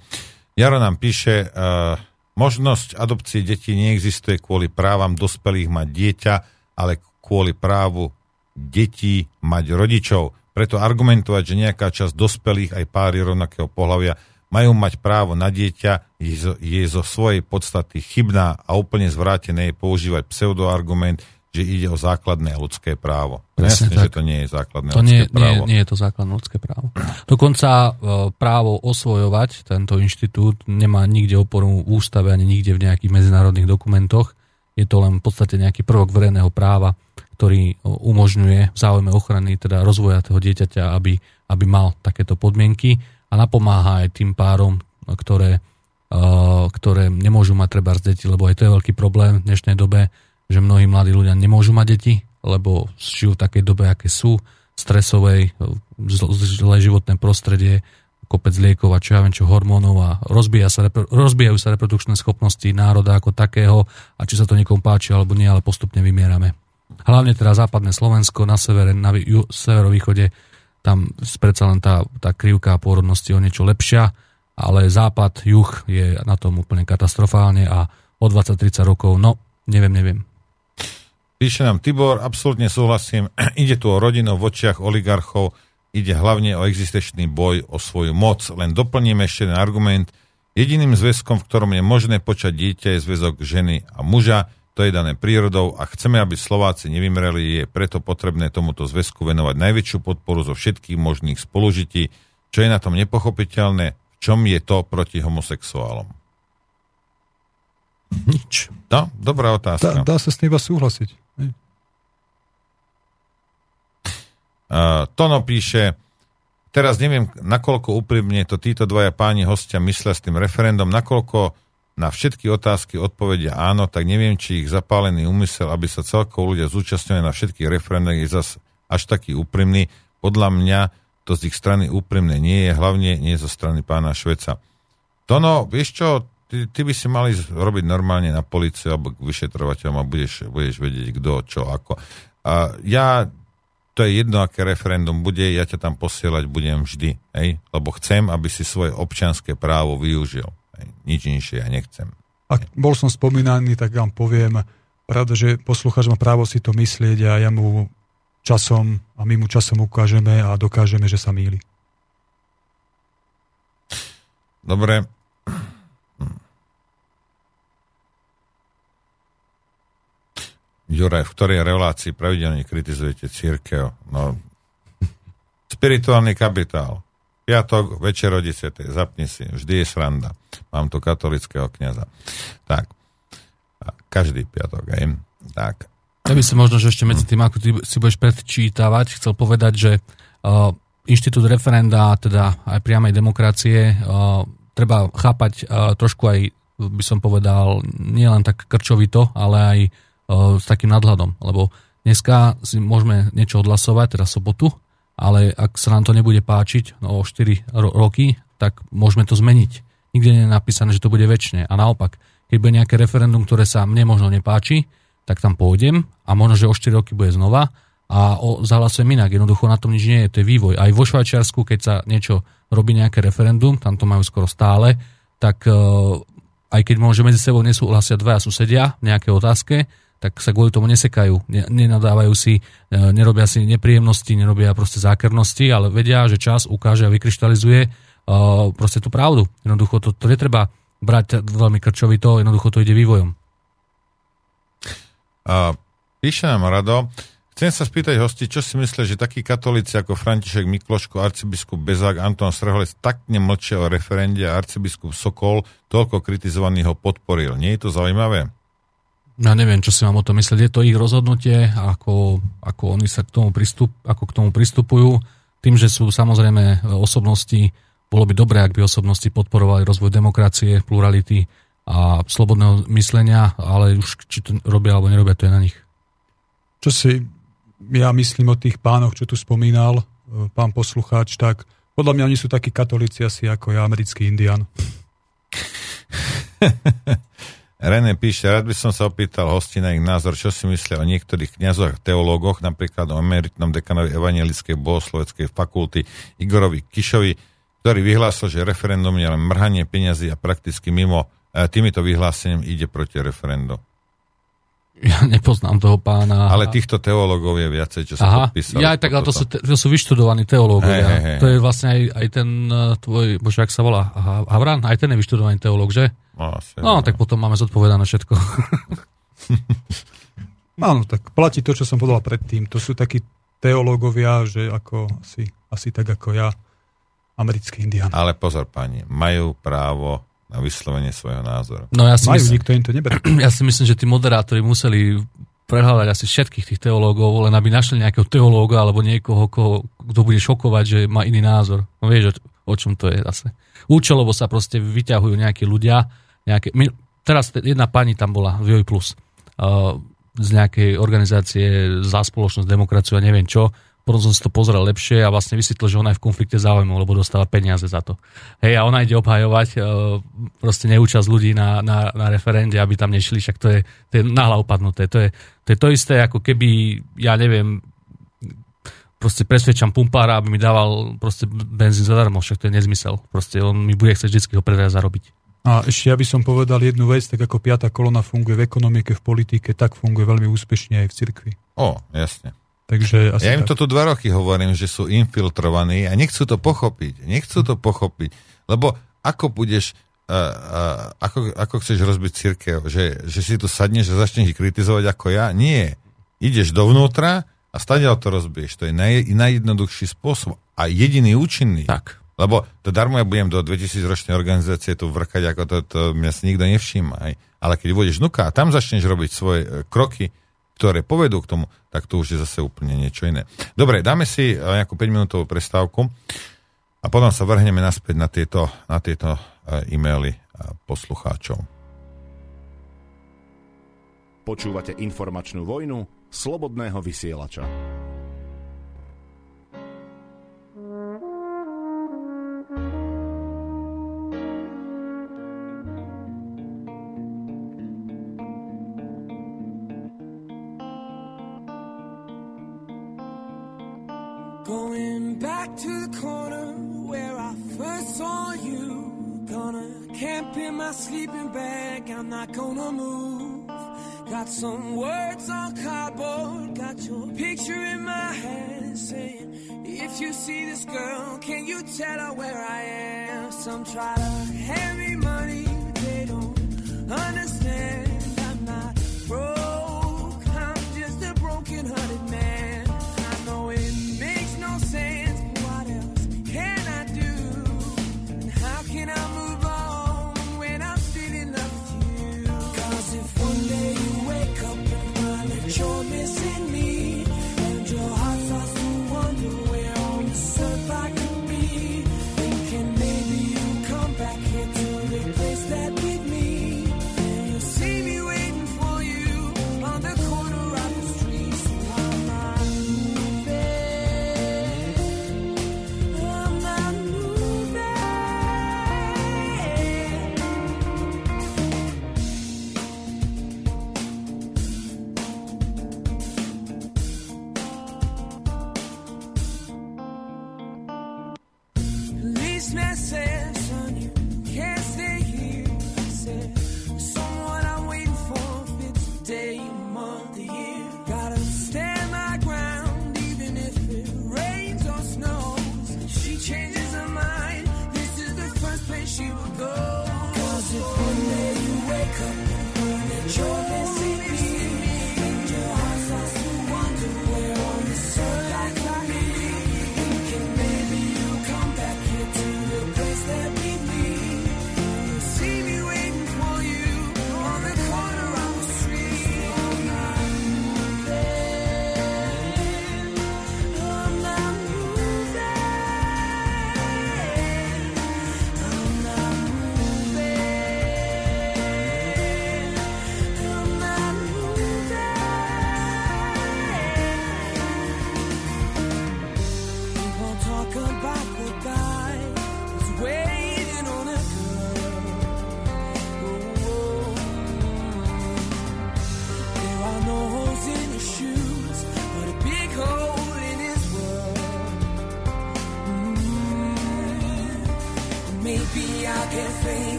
Jaro nám píše, uh, možnosť adopcie detí neexistuje kvôli právam dospelých mať dieťa, ale kvôli právu detí mať rodičov. Preto argumentovať, že nejaká časť dospelých aj páry rovnakého pohľavia majú mať právo na dieťa, je zo, je zo svojej podstaty chybná a úplne zvrátené je používať pseudoargument, že ide o základné ľudské právo. Presne, Jasne, že to nie je základné to ľudské nie, právo. Nie, nie je to základné ľudské právo. Dokonca e, právo osvojovať tento inštitút nemá nikde oporu v ústave ani nikde v nejakých medzinárodných dokumentoch. Je to len v podstate nejaký prvok verejného práva, ktorý umožňuje v záujme ochrany teda rozvoja toho dieťaťa, aby, aby mal takéto podmienky a napomáha aj tým párom, ktoré, uh, ktoré nemôžu mať treba z deti, lebo aj to je veľký problém v dnešnej dobe, že mnohí mladí ľudia nemôžu mať deti, lebo žijú v takej dobe, aké sú, stresovej, zlé životné prostredie, kopec liekov a čo ja viem čo, hormónov a rozbíja sa, rozbijajú sa reprodukčné schopnosti národa ako takého a či sa to niekomu páči alebo nie, ale postupne vymierame. Hlavne teda západné Slovensko, na severe, na ju, severovýchode tam predsa len tá, tá krivka pôrodnosti je o niečo lepšia, ale západ, juh je na tom úplne katastrofálne a o 20-30 rokov, no, neviem, neviem. Píše nám Tibor, absolútne súhlasím, ide tu o rodinu v očiach oligarchov, ide hlavne o existenčný boj o svoju moc. Len doplním ešte ten argument, jediným zväzkom, v ktorom je možné počať dieťa, je zväzok ženy a muža, to je dané prírodou a chceme, aby Slováci nevymreli, je preto potrebné tomuto zväzku venovať najväčšiu podporu zo všetkých možných spolužití. Čo je na tom nepochopiteľné? V čom je to proti homosexuálom? Nič. No, dobrá otázka. Dá, dá sa s tým iba súhlasiť. Uh, Tono píše, teraz neviem, nakoľko úprimne to títo dvaja páni hostia myslia s tým referendum, nakoľko na všetky otázky odpovedia áno, tak neviem, či ich zapálený úmysel, aby sa celkovo ľudia zúčastňovali na všetkých referendách, je zas až taký úprimný. Podľa mňa to z ich strany úprimné nie je, hlavne nie zo strany pána Šveca. Tono, vieš čo, ty, ty by si mali robiť normálne na policiu alebo k vyšetrovateľom a budeš, budeš vedieť kto, čo, ako. A ja, to je jedno, aké referendum bude, ja ťa tam posielať budem vždy, hej? lebo chcem, aby si svoje občianské právo využil. Nič inšie ja nechcem. Ak bol som spomínaný, tak vám poviem, pravda, že poslucháč má právo si to myslieť a ja mu časom a my mu časom ukážeme a dokážeme, že sa míli. Dobre. Juraj, v ktorej relácii pravidelne kritizujete církev? No, spirituálny kapitál. Piatok, večer o 10. Zapni si. Vždy je sranda. Mám tu katolického kniaza. Tak. Každý piatok, aj. Tak. Ja by som možno, že ešte medzi tým, ako ty si budeš predčítavať, chcel povedať, že uh, inštitút referenda, teda aj priamej demokracie, uh, treba chápať uh, trošku aj, by som povedal, nie len tak krčovito, ale aj uh, s takým nadhľadom, lebo dneska si môžeme niečo odhlasovať, teda sobotu, ale ak sa nám to nebude páčiť no, o 4 ro- roky, tak môžeme to zmeniť. Nikde nie je napísané, že to bude väčšie. A naopak, keď bude nejaké referendum, ktoré sa mne možno nepáči, tak tam pôjdem a možno, že o 4 roky bude znova a o, zahlasujem inak. Jednoducho na tom nič nie je, to je vývoj. Aj vo Švajčiarsku, keď sa niečo robí nejaké referendum, tam to majú skoro stále, tak e, aj keď môže medzi sebou nesúhlasia dvaja susedia v nejakej otázke, tak sa kvôli tomu nesekajú, nenadávajú si, e, nerobia si nepríjemnosti, nerobia proste zákernosti, ale vedia, že čas ukáže a vykryštalizuje e, proste tú pravdu. Jednoducho to, to netreba brať veľmi krčovito, jednoducho to ide vývojom. A píše Rado, chcem sa spýtať hosti, čo si myslíš, že takí katolíci ako František Mikloško, arcibiskup Bezák, Anton Srholec tak nemlčia o referende a arcibiskup Sokol toľko kritizovaný ho podporil. Nie je to zaujímavé? Ja neviem, čo si mám o tom myslieť. Je to ich rozhodnutie, ako, ako oni sa k tomu, pristup, ako k tomu pristupujú. Tým, že sú samozrejme osobnosti, bolo by dobré, ak by osobnosti podporovali rozvoj demokracie, plurality, a slobodného myslenia, ale už či to robia alebo nerobia, to je na nich. Čo si ja myslím o tých pánoch, čo tu spomínal e, pán poslucháč, tak podľa mňa oni sú takí katolíci asi ako ja, americký indian. René píše, rád by som sa opýtal hosti na ich názor, čo si myslia o niektorých kniazoch teológoch, napríklad o emeritnom dekanovi Evangelickej bohosloveckej fakulty Igorovi Kišovi, ktorý vyhlásil, že referendum je len mrhanie peňazí a prakticky mimo týmito vyhlásením ide proti referendu. Ja nepoznám toho pána. Ale týchto teológov je viacej, čo sa Aha, podpísali. Ja, tak ale to sú, to sú vyštudovaní teológovia. Hey, hey, hey. To je vlastne aj, aj ten uh, tvoj, bože, ak sa volá, Havran, aj ten je vyštudovaný teológ, že? No, asi, no, tak potom máme zodpovedané všetko. Áno, tak platí to, čo som povedal predtým. To sú takí teológovia, že ako asi, asi tak ako ja, americký indián. Ale pozor, pani, majú právo na vyslovenie svojho názoru. No ja si Majú, myslím, nikto im to neberie. Ja si myslím, že tí moderátori museli prehľadať asi všetkých tých teológov, len aby našli nejakého teológa alebo niekoho, koho, kto bude šokovať, že má iný názor. No vieš, o, o čom to je zase. Účelovo sa proste vyťahujú nejakí ľudia. Nejaké, my, teraz jedna pani tam bola, Vioj Plus, uh, z nejakej organizácie za spoločnosť, demokraciu a neviem čo, potom som si to pozrel lepšie a vlastne vysvetlil, že ona je v konflikte záujmov, lebo dostáva peniaze za to. Hej, a ona ide obhajovať uh, proste neúčasť ľudí na, na, na referende, aby tam nešli, však to je, to je náhla upadnuté. To je, to je to isté, ako keby, ja neviem, proste presvedčam pumpára, aby mi dával proste benzín zadarmo, však to je nezmysel. Proste on mi bude chcieť vždy ho predať zarobiť. A ešte ja by som povedal jednu vec, tak ako piata kolona funguje v ekonomike, v politike, tak funguje veľmi úspešne aj v cirkvi. O, jasne. Takže asi ja im tak. to tu dva roky hovorím, že sú infiltrovaní a nechcú to pochopiť. Nechcú to pochopiť. Lebo ako budeš, uh, uh, ako, ako chceš rozbiť církev? Že, že si tu sadneš a začneš ich kritizovať ako ja? Nie. Ideš dovnútra a stadiaľ to rozbiješ. To je naj, najjednoduchší spôsob a jediný účinný. Tak. Lebo to darmo ja budem do 2000 ročnej organizácie tu vrkať, ako to, to mňa si nikto nevšíma. Aj. Ale keď budeš nuka a tam začneš robiť svoje uh, kroky, ktoré povedú k tomu, tak to už je zase úplne niečo iné. Dobre, dáme si eh, nejakú 5-minútovú prestávku a potom sa vrhneme naspäť na tieto, na tieto eh, e-maily eh, poslucháčov. Počúvate informačnú vojnu slobodného vysielača. Corner where I first saw you. Gonna camp in my sleeping bag, I'm not gonna move. Got some words on cardboard, got your picture in my hand saying, If you see this girl, can you tell her where I am? Some try to hand me money, they don't understand. I'm not broke,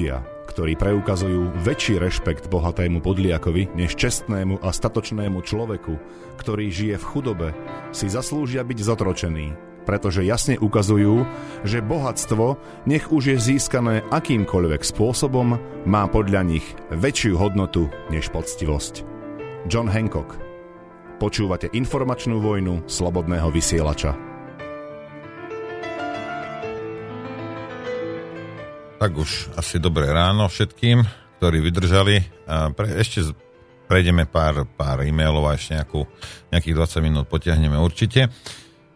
Ľudia, ktorí preukazujú väčší rešpekt bohatému podliakovi než čestnému a statočnému človeku, ktorý žije v chudobe, si zaslúžia byť zotročení, pretože jasne ukazujú, že bohatstvo, nech už je získané akýmkoľvek spôsobom, má podľa nich väčšiu hodnotu než poctivosť. John Hancock Počúvate informačnú vojnu slobodného vysielača. Tak už asi dobré ráno všetkým, ktorí vydržali. Pre, ešte prejdeme pár, pár e-mailov a ešte nejakú, nejakých 20 minút potiahneme určite.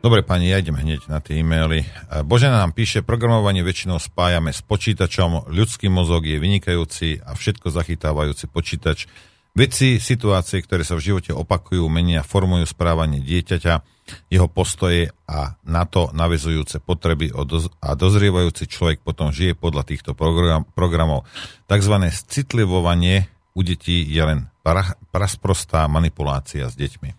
Dobre, pani, ja idem hneď na tie e-maily. Božena nám píše, programovanie väčšinou spájame s počítačom, ľudský mozog je vynikajúci a všetko zachytávajúci počítač Veci, situácie, ktoré sa v živote opakujú, menia, formujú správanie dieťaťa, jeho postoje a na to navezujúce potreby a dozrievajúci človek potom žije podľa týchto program, programov. Takzvané citlivovanie u detí je len pra, prasprostá manipulácia s deťmi.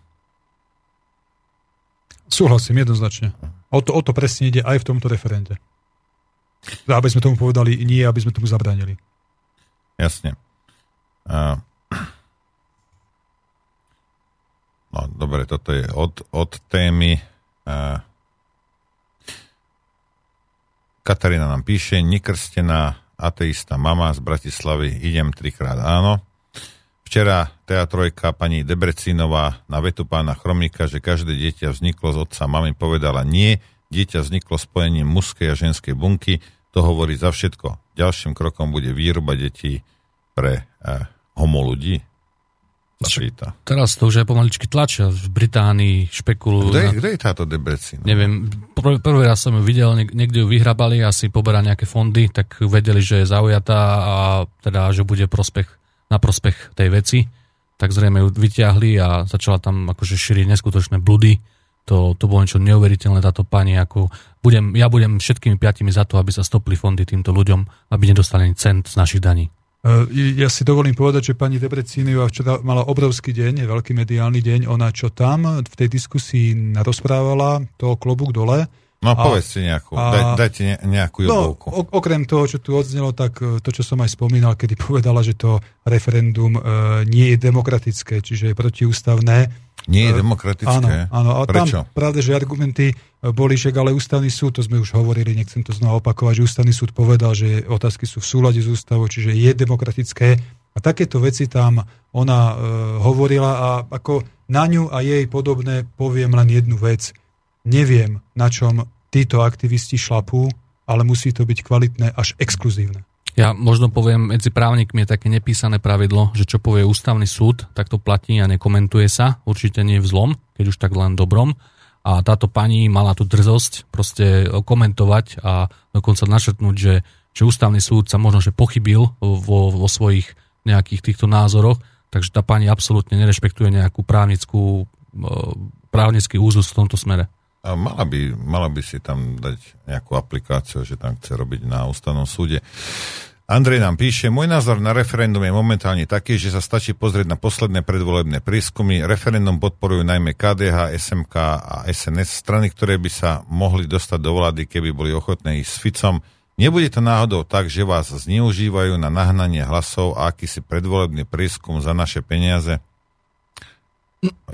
Súhlasím jednoznačne. O to, o to presne ide aj v tomto referende. Aby sme tomu povedali nie, aby sme tomu zabránili. Jasne. Uh, No, dobre, toto je od, od témy. Uh, Katarína nám píše, nekrstená ateista mama z Bratislavy, idem trikrát áno. Včera teatrojka pani Debrecínová na vetu pána Chromika, že každé dieťa vzniklo z otca mami, povedala nie, dieťa vzniklo spojením mužskej a ženskej bunky, to hovorí za všetko. Ďalším krokom bude výroba detí pre uh, homo ľudí. Čo, teraz to už aj pomaličky tlačia. V Británii špekulujú. Kde, na... kde je táto Debrecina? Neviem, prv, prvý raz som ju videl, niekde ju vyhrabali, asi poberá nejaké fondy, tak vedeli, že je zaujatá a teda, že bude prospech, na prospech tej veci. Tak zrejme ju vyťahli a začala tam akože šíriť neskutočné bludy. To, to bolo niečo neuveriteľné, táto pani. Ako budem, ja budem všetkými piatimi za to, aby sa stopli fondy týmto ľuďom, aby nedostali cent z našich daní. E, ja si dovolím povedať, že pani Debrecíniová včera mala obrovský deň, veľký mediálny deň. Ona čo tam v tej diskusii rozprávala, to klobúk dole. No a, povedzte nejakú, a, daj, dajte nejakú jobovku. No, okrem toho, čo tu odznelo, tak e, to, čo som aj spomínal, kedy povedala, že to referendum e, nie je demokratické, čiže je protiústavné, nie je e, demokratické. Áno, áno. A Prečo? tam pravde, že argumenty boli, že ale ústavný súd, to sme už hovorili, nechcem to znova opakovať, že ústavný súd povedal, že otázky sú v súlade s ústavou, čiže je demokratické. A takéto veci tam ona e, hovorila a ako na ňu a jej podobné poviem len jednu vec. Neviem, na čom títo aktivisti šlapú, ale musí to byť kvalitné až exkluzívne. Ja možno poviem, medzi právnikmi je také nepísané pravidlo, že čo povie ústavný súd, tak to platí a nekomentuje sa, určite nie v zlom, keď už tak len dobrom. A táto pani mala tú drzosť proste komentovať a dokonca našetnúť, že, že ústavný súd sa možno že pochybil vo, vo svojich nejakých týchto názoroch, takže tá pani absolútne nerešpektuje nejakú právnickú, e, právnický úzus v tomto smere. A mala by, mala by si tam dať nejakú aplikáciu, že tam chce robiť na ústavnom súde. Andrej nám píše, môj názor na referendum je momentálne taký, že sa stačí pozrieť na posledné predvolebné prískumy. Referendum podporujú najmä KDH, SMK a SNS, strany, ktoré by sa mohli dostať do vlády, keby boli ochotné ísť s Ficom. Nebude to náhodou tak, že vás zneužívajú na nahnanie hlasov a akýsi predvolebný prískum za naše peniaze?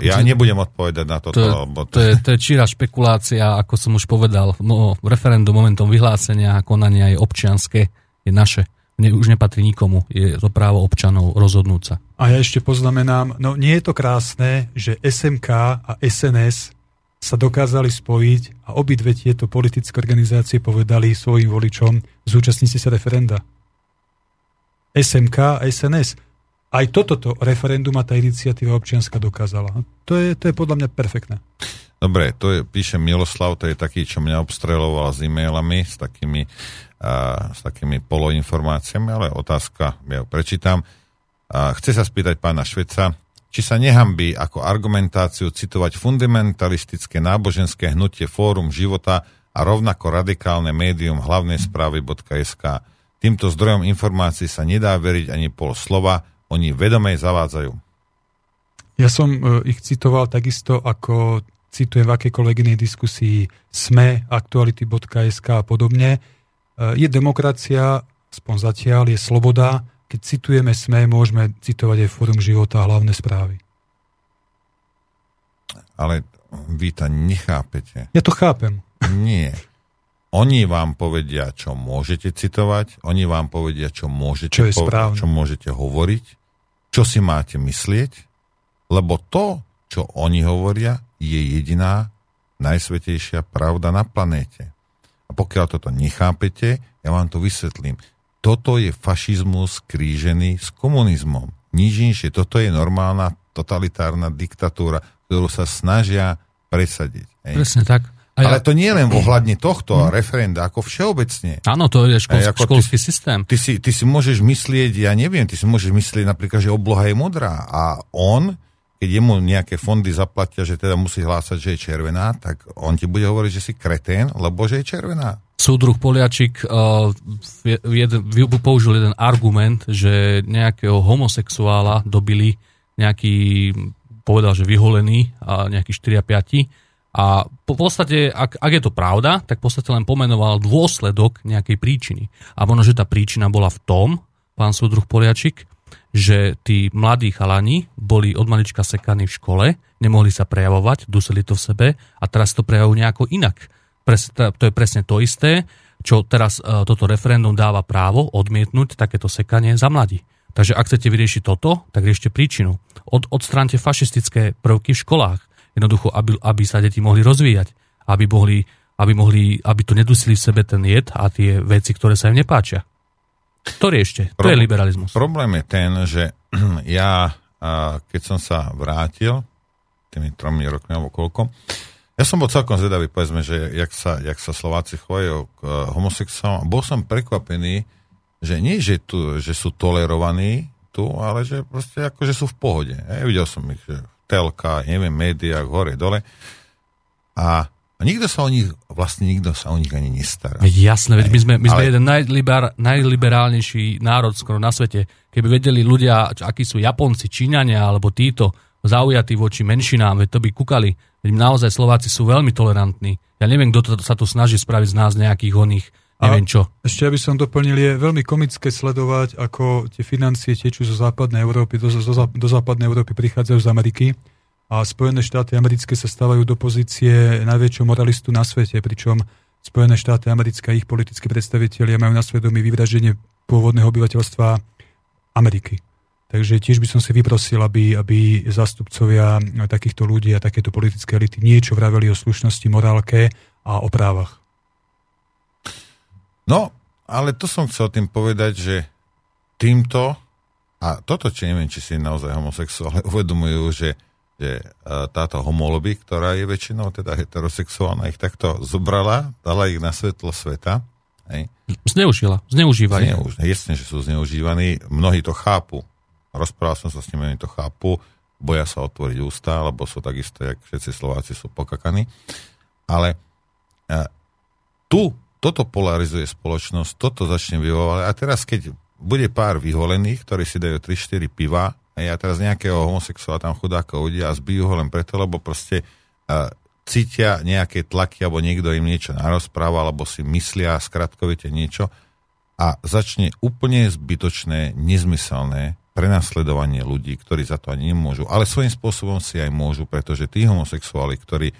Ja nebudem odpovedať na toto. To, lebo to... to, je, to je číra špekulácia, ako som už povedal. No, referendum momentom vyhlásenia a konania je občianske, je naše ne, už nepatrí nikomu. Je to právo občanov rozhodnúť sa. A ja ešte poznamenám, no nie je to krásne, že SMK a SNS sa dokázali spojiť a obidve tieto politické organizácie povedali svojim voličom, zúčastnite sa referenda. SMK a SNS. Aj toto to referendum a tá iniciatíva občianska dokázala. To je, to je podľa mňa perfektné. Dobre, to je, píše Miloslav, to je taký, čo mňa obstreloval s e-mailami, s takými a, s takými poloinformáciami, ale otázka, ja ju prečítam. A chce sa spýtať pána Šveca, či sa nehambí ako argumentáciu citovať fundamentalistické náboženské hnutie Fórum života a rovnako radikálne médium hlavnej správy.sk. Týmto zdrojom informácií sa nedá veriť ani pol slova, oni vedomej zavádzajú. Ja som e, ich citoval takisto ako citujem v akejkoľvek inej diskusii SME, aktuality.sk a podobne. E, je demokracia, aspoň zatiaľ, je sloboda. Keď citujeme SME, môžeme citovať aj Fórum života a hlavné správy. Ale vy to nechápete. Ja to chápem. Nie. Oni vám povedia, čo môžete citovať, oni vám povedia, čo môžete, čo, je po- čo môžete hovoriť, čo si máte myslieť, lebo to, čo oni hovoria, je jediná najsvetejšia pravda na planéte. A pokiaľ toto nechápete, ja vám to vysvetlím. Toto je fašizmus krížený s komunizmom. Nič inšie. Toto je normálna totalitárna diktatúra, ktorú sa snažia presadiť. Presne tak. A Ale ja... to nie len ohľadne tohto hmm. referenda, ako všeobecne. Áno, to je škol, ako školský ty, systém. Ty si, ty si môžeš myslieť, ja neviem, ty si môžeš myslieť napríklad, že obloha je modrá a on keď jemu nejaké fondy zaplatia, že teda musí hlásať, že je červená, tak on ti bude hovoriť, že si kretén, lebo že je červená. Súdruh Poliačik uh, jeden, použil jeden argument, že nejakého homosexuála dobili nejaký, povedal, že vyholený, a nejaký 4 a 5 a po podstate, ak, ak je to pravda, tak v podstate len pomenoval dôsledok nejakej príčiny. A možno, že tá príčina bola v tom, pán súdruh Poliačik, že tí mladí chalani boli od malička sekaní v škole, nemohli sa prejavovať, dusili to v sebe a teraz to prejavujú nejako inak. Pres, to je presne to isté, čo teraz uh, toto referendum dáva právo odmietnúť takéto sekanie za mladí. Takže ak chcete vyriešiť toto, tak riešte príčinu. Od, odstránte fašistické prvky v školách. Jednoducho, aby, aby sa deti mohli rozvíjať. Aby, mohli, aby, mohli, aby to nedusili v sebe ten jed a tie veci, ktoré sa im nepáčia. To riešte. To Pro, je liberalizmus. Problém je ten, že ja, keď som sa vrátil tými tromi rokmi alebo koľko, ja som bol celkom zvedavý, povedzme, že jak sa, jak sa Slováci chovajú k e, homosexuálom. Bol som prekvapený, že nie, že, tu, že sú tolerovaní tu, ale že proste ako, že sú v pohode. Ja videl som ich, že telka, neviem, médiách, hore, dole. A nikto sa o nich, vlastne nikto sa o nich ani nestará. Veď jasné, veď my sme, my sme ale... jeden najliber, najliberálnejší národ skoro na svete. Keby vedeli ľudia, akí sú Japonci, Číňania alebo títo zaujatí voči menšinám, veď to by kúkali. Veď naozaj Slováci sú veľmi tolerantní. Ja neviem, kto to, sa tu snaží spraviť z nás nejakých oných neviem čo. A ešte aby som doplnil, je veľmi komické sledovať, ako tie financie tečú zo západnej Európy, do, do, do západnej Európy prichádzajú z Ameriky a Spojené štáty americké sa stávajú do pozície najväčšieho moralistu na svete, pričom Spojené štáty americké a ich politickí predstavitelia majú na svedomí vyvraždenie pôvodného obyvateľstva Ameriky. Takže tiež by som si vyprosil, aby, aby zástupcovia takýchto ľudí a takéto politické elity niečo vraveli o slušnosti, morálke a o právach. No, ale to som chcel tým povedať, že týmto, a toto, či neviem, či si naozaj homosexuálne uvedomujú, že že e, táto homoloby, ktorá je väčšinou teda heterosexuálna, ich takto zobrala, dala ich na svetlo sveta. Hej. Zneužila, zneužívajú. Zneuž, jasne, že sú zneužívaní, mnohí to chápu. Rozprával som sa s nimi, oni to chápu, boja sa otvoriť ústa, lebo sú takisto, jak všetci Slováci sú pokakaní. Ale e, tu toto polarizuje spoločnosť, toto začne vyvolávať. A teraz, keď bude pár vyholených, ktorí si dajú 3-4 piva a teraz nejakého homosexuála tam chudáka udia a zbijú ho len preto, lebo proste uh, cítia nejaké tlaky, alebo niekto im niečo narozpráva, alebo si myslia skratkovite niečo a začne úplne zbytočné, nezmyselné prenasledovanie ľudí, ktorí za to ani nemôžu, ale svojím spôsobom si aj môžu, pretože tí homosexuáli, ktorí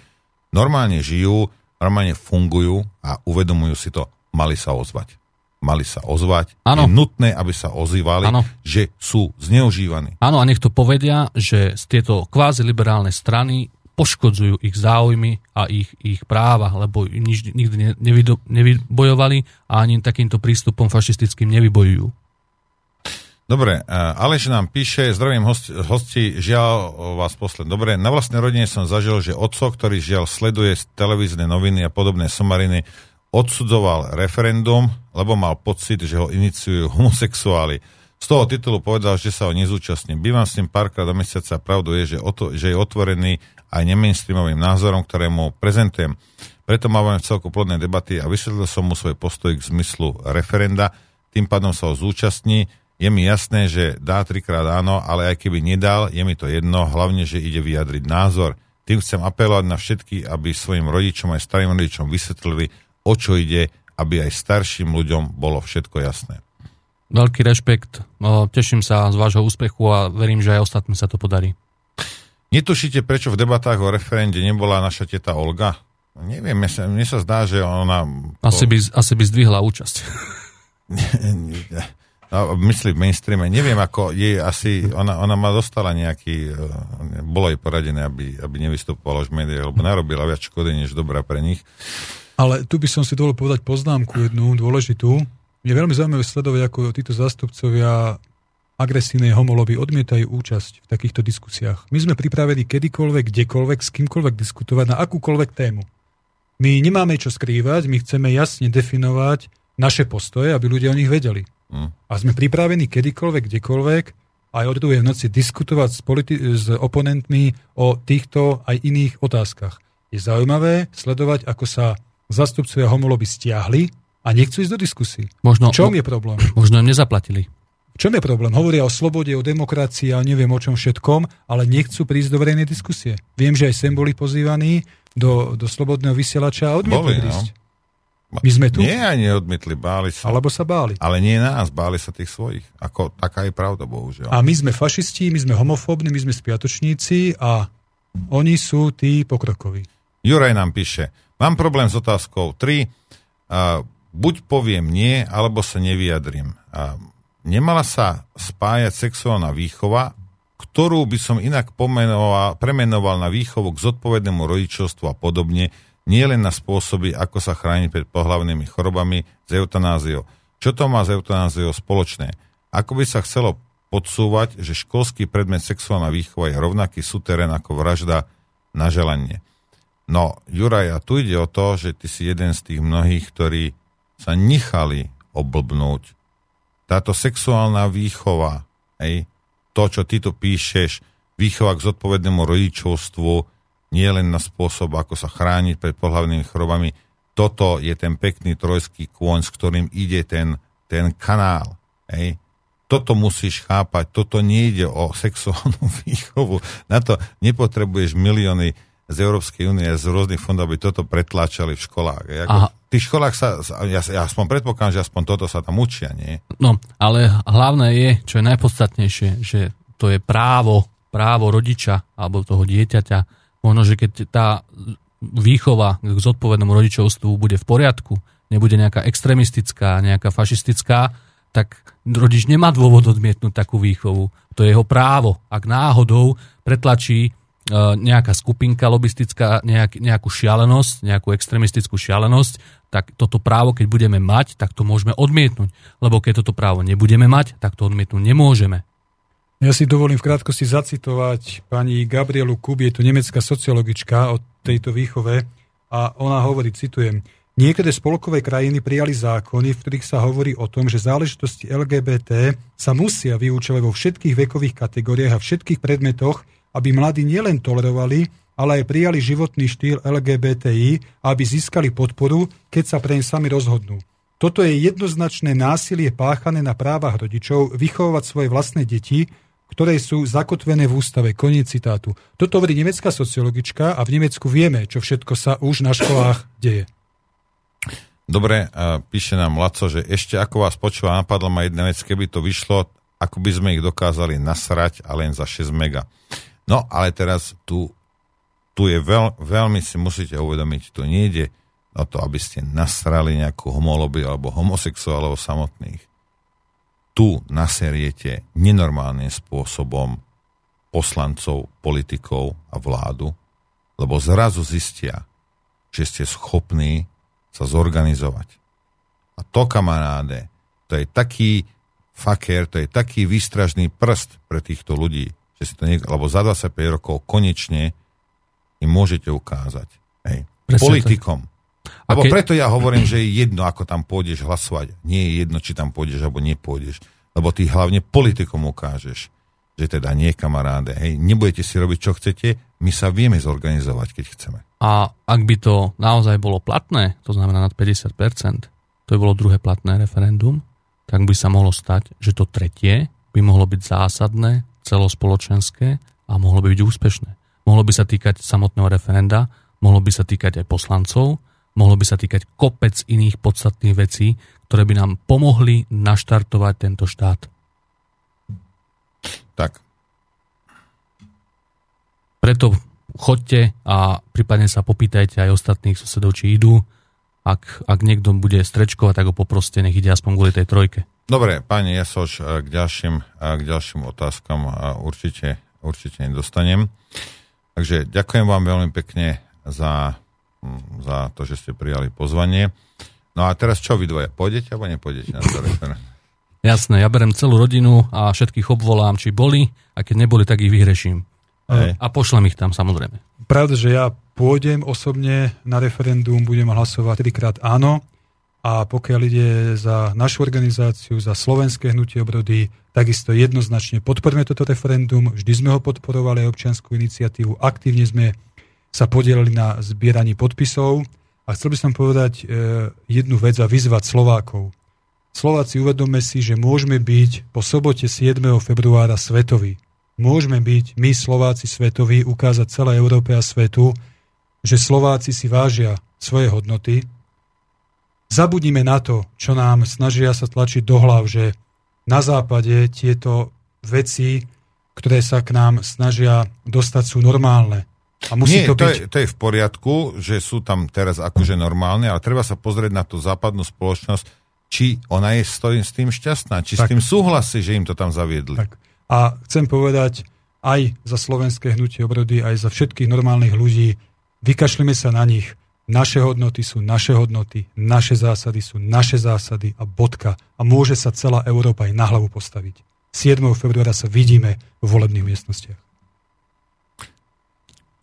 normálne žijú, normálne fungujú a uvedomujú si to, mali sa ozvať mali sa ozvať. Ano. Je nutné, aby sa ozývali, ano. že sú zneužívaní. Áno, a nech to povedia, že z tieto kvázi liberálne strany poškodzujú ich záujmy a ich, ich práva, lebo nič, nikdy nevydo, nevybojovali a ani takýmto prístupom fašistickým nevybojujú. Dobre, Aleš nám píše, zdravím hosti, hosti žiaľ vás posled. Dobre, na vlastnej rodine som zažil, že otco, ktorý žiaľ sleduje televízne noviny a podobné somariny, odsudzoval referendum, lebo mal pocit, že ho iniciujú homosexuáli. Z toho titulu povedal, že sa ho nezúčastní. Bývam s ním párkrát do mesiaca pravdu je, že, oto, že je otvorený aj nemainstreamovým názorom, ktorému prezentujem. Preto máme v celku plodné debaty a vysvetlil som mu svoj postoj k zmyslu referenda. Tým pádom sa ho zúčastní. Je mi jasné, že dá trikrát áno, ale aj keby nedal, je mi to jedno, hlavne, že ide vyjadriť názor. Tým chcem apelovať na všetky, aby svojim rodičom aj starým rodičom vysvetlili, o čo ide, aby aj starším ľuďom bolo všetko jasné. Veľký rešpekt, no, teším sa z vášho úspechu a verím, že aj ostatným sa to podarí. Netušíte, prečo v debatách o referende nebola naša teta Olga? Neviem, mne sa, mne sa zdá, že ona... Asi by, asi by zdvihla účasť. no, myslí v mainstreame. Neviem, ako jej asi... Ona, ona ma dostala nejaký... Eh, bolo jej poradené, aby, aby nevystupovala už v médiách, lebo narobila viac škody, než dobrá pre nich. Ale tu by som si dovolil povedať poznámku jednu dôležitú. Je veľmi zaujímavé sledovať, ako títo zástupcovia agresívnej homoloby odmietajú účasť v takýchto diskusiách. My sme pripravení kedykoľvek, kdekoľvek, s kýmkoľvek diskutovať na akúkoľvek tému. My nemáme čo skrývať, my chceme jasne definovať naše postoje, aby ľudia o nich vedeli. Mm. A sme pripravení kedykoľvek, kdekoľvek aj od druhej noci diskutovať s, politi- s oponentmi o týchto aj iných otázkach. Je zaujímavé sledovať, ako sa zastupcovia homoloby stiahli a nechcú ísť do diskusí. Možno, v čom je problém? Možno im nezaplatili. V čom je problém? Hovoria o slobode, o demokracii a neviem o čom všetkom, ale nechcú prísť do verejnej diskusie. Viem, že aj sem boli pozývaní do, do slobodného vysielača a odmietli prísť. No. My sme tu? Nie, aj neodmietli, báli sa. Alebo sa báli. Ale nie nás, báli sa tých svojich. Ako, taká je pravda, bohužiaľ. A my sme fašisti, my sme homofóbni, my sme spiatočníci a oni sú tí pokrokoví. Juraj nám píše, mám problém s otázkou 3. Uh, buď poviem nie, alebo sa nevyjadrím. A nemala sa spájať sexuálna výchova, ktorú by som inak pomenoval, premenoval na výchovu k zodpovednému rodičovstvu a podobne, nie len na spôsoby, ako sa chrániť pred pohlavnými chorobami z eutanáziou. Čo to má s eutanáziou spoločné? Ako by sa chcelo podsúvať, že školský predmet sexuálna výchova je rovnaký súterén ako vražda na želanie. No, Juraj, a tu ide o to, že ty si jeden z tých mnohých, ktorí sa nechali oblbnúť. Táto sexuálna výchova, hej, to, čo ty tu píšeš, výchova k zodpovednému rodičovstvu, nie len na spôsob, ako sa chrániť pred pohľavnými chorobami, toto je ten pekný trojský kôň, s ktorým ide ten, ten kanál. Hej. Toto musíš chápať, toto nejde o sexuálnu výchovu. Na to nepotrebuješ milióny z Európskej únie, z rôznych fondov, aby toto pretláčali v školách. Ako, v tých školách sa, ja, ja aspoň predpokladám, že aspoň toto sa tam učia, nie? No, ale hlavné je, čo je najpodstatnejšie, že to je právo, právo rodiča alebo toho dieťaťa. Možno, že keď tá výchova k zodpovednému rodičovstvu bude v poriadku, nebude nejaká extremistická, nejaká fašistická, tak rodič nemá dôvod odmietnúť takú výchovu. To je jeho právo. Ak náhodou pretlačí E, nejaká skupinka lobistická, nejak, nejakú šialenosť, nejakú extremistickú šialenosť, tak toto právo, keď budeme mať, tak to môžeme odmietnúť. Lebo keď toto právo nebudeme mať, tak to odmietnúť nemôžeme. Ja si dovolím v krátkosti zacitovať pani Gabrielu Kub, je to nemecká sociologička o tejto výchove a ona hovorí, citujem, Niektoré spolkové krajiny prijali zákony, v ktorých sa hovorí o tom, že záležitosti LGBT sa musia vyučovať vo všetkých vekových kategóriách a všetkých predmetoch, aby mladí nielen tolerovali, ale aj prijali životný štýl LGBTI aby získali podporu, keď sa pre ne sami rozhodnú. Toto je jednoznačné násilie páchané na právach rodičov vychovávať svoje vlastné deti, ktoré sú zakotvené v ústave. Koniec citátu. Toto hovorí nemecká sociologička a v Nemecku vieme, čo všetko sa už na školách deje. Dobre, píše nám Laco, že ešte ako vás počúva, napadla ma jedna vec, keby to vyšlo, ako by sme ich dokázali nasrať a len za 6 mega. No, ale teraz tu, tu je veľ, veľmi si musíte uvedomiť, tu nejde o to, aby ste nasrali nejakú homoloby alebo homosexuálov samotných. Tu naseriete nenormálnym spôsobom poslancov, politikov a vládu, lebo zrazu zistia, že ste schopní sa zorganizovať. A to, kamaráde, to je taký faker, to je taký výstražný prst pre týchto ľudí, že si to niek- lebo za 25 rokov konečne im môžete ukázať. Hej. Politikom. Lebo keď... preto ja hovorím, že je jedno, ako tam pôjdeš hlasovať. Nie je jedno, či tam pôjdeš alebo nepôjdeš. Lebo ty hlavne politikom ukážeš, že teda nie kamaráde. Hej, nebudete si robiť, čo chcete, my sa vieme zorganizovať, keď chceme. A ak by to naozaj bolo platné, to znamená nad 50%, to by bolo druhé platné referendum, tak by sa mohlo stať, že to tretie by mohlo byť zásadné celospoločenské a mohlo by byť úspešné. mohlo by sa týkať samotného referenda, mohlo by sa týkať aj poslancov, mohlo by sa týkať kopec iných podstatných vecí, ktoré by nám pomohli naštartovať tento štát. Tak. Preto chodte a prípadne sa popýtajte aj ostatných susedov, či idú. Ak, ak niekto bude strečkovať, tak ho poproste, nech ide aspoň kvôli tej trojke. Dobre, pani Jasoš, k ďalším, k ďalším otázkam určite, určite nedostanem. Takže ďakujem vám veľmi pekne za, za to, že ste prijali pozvanie. No a teraz čo vy dvoja? Pôjdete alebo nepôjdete na to referendum? Jasné, ja berem celú rodinu a všetkých obvolám, či boli a keď neboli, tak ich vyhreším. Hej. A pošlem ich tam samozrejme. Pravda, že ja pôjdem osobne na referendum, budem hlasovať trikrát áno a pokiaľ ide za našu organizáciu, za slovenské hnutie obrody, takisto jednoznačne podporíme toto referendum, vždy sme ho podporovali aj občianskú iniciatívu, aktívne sme sa podielali na zbieraní podpisov a chcel by som povedať e, jednu vec a vyzvať Slovákov. Slováci, uvedome si, že môžeme byť po sobote 7. februára svetoví môžeme byť my Slováci svetoví, ukázať celej Európe a svetu, že Slováci si vážia svoje hodnoty. Zabudnime na to, čo nám snažia sa tlačiť do hlav, že na západe tieto veci, ktoré sa k nám snažia dostať, sú normálne. A musí Nie, to, byť... to, je, to je v poriadku, že sú tam teraz akože normálne, ale treba sa pozrieť na tú západnú spoločnosť, či ona je s tým šťastná, či tak. s tým súhlasí, že im to tam zaviedli. Tak. A chcem povedať aj za slovenské hnutie obrody, aj za všetkých normálnych ľudí, vykašlime sa na nich. Naše hodnoty sú naše hodnoty, naše zásady sú naše zásady a bodka. A môže sa celá Európa aj na hlavu postaviť. 7. februára sa vidíme v volebných miestnostiach.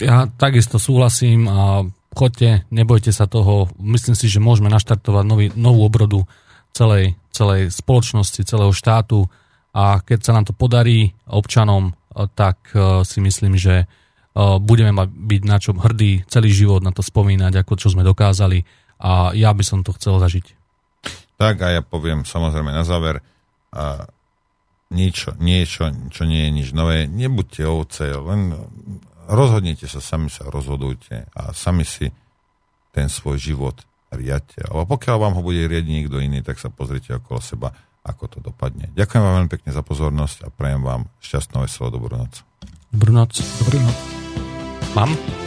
Ja takisto súhlasím a chodte, nebojte sa toho. Myslím si, že môžeme naštartovať nový, novú obrodu celej, celej spoločnosti, celého štátu a keď sa nám to podarí občanom, eh, tak eh, si myslím, že eh, budeme byť na čom hrdí celý život na to spomínať, ako čo sme dokázali a ja by som to chcel zažiť. Tak a ja poviem samozrejme na záver, a niečo, niečo, čo nie je nič nové, nebuďte ovce, len rozhodnite sa, sami sa rozhodujte a sami si ten svoj život riadte. Ale pokiaľ vám ho bude riadiť niekto iný, tak sa pozrite okolo seba ako to dopadne. Ďakujem vám veľmi pekne za pozornosť a prajem vám šťastnú, veselú dobrú noc. Dobrú noc. Dobrú noc. Mám?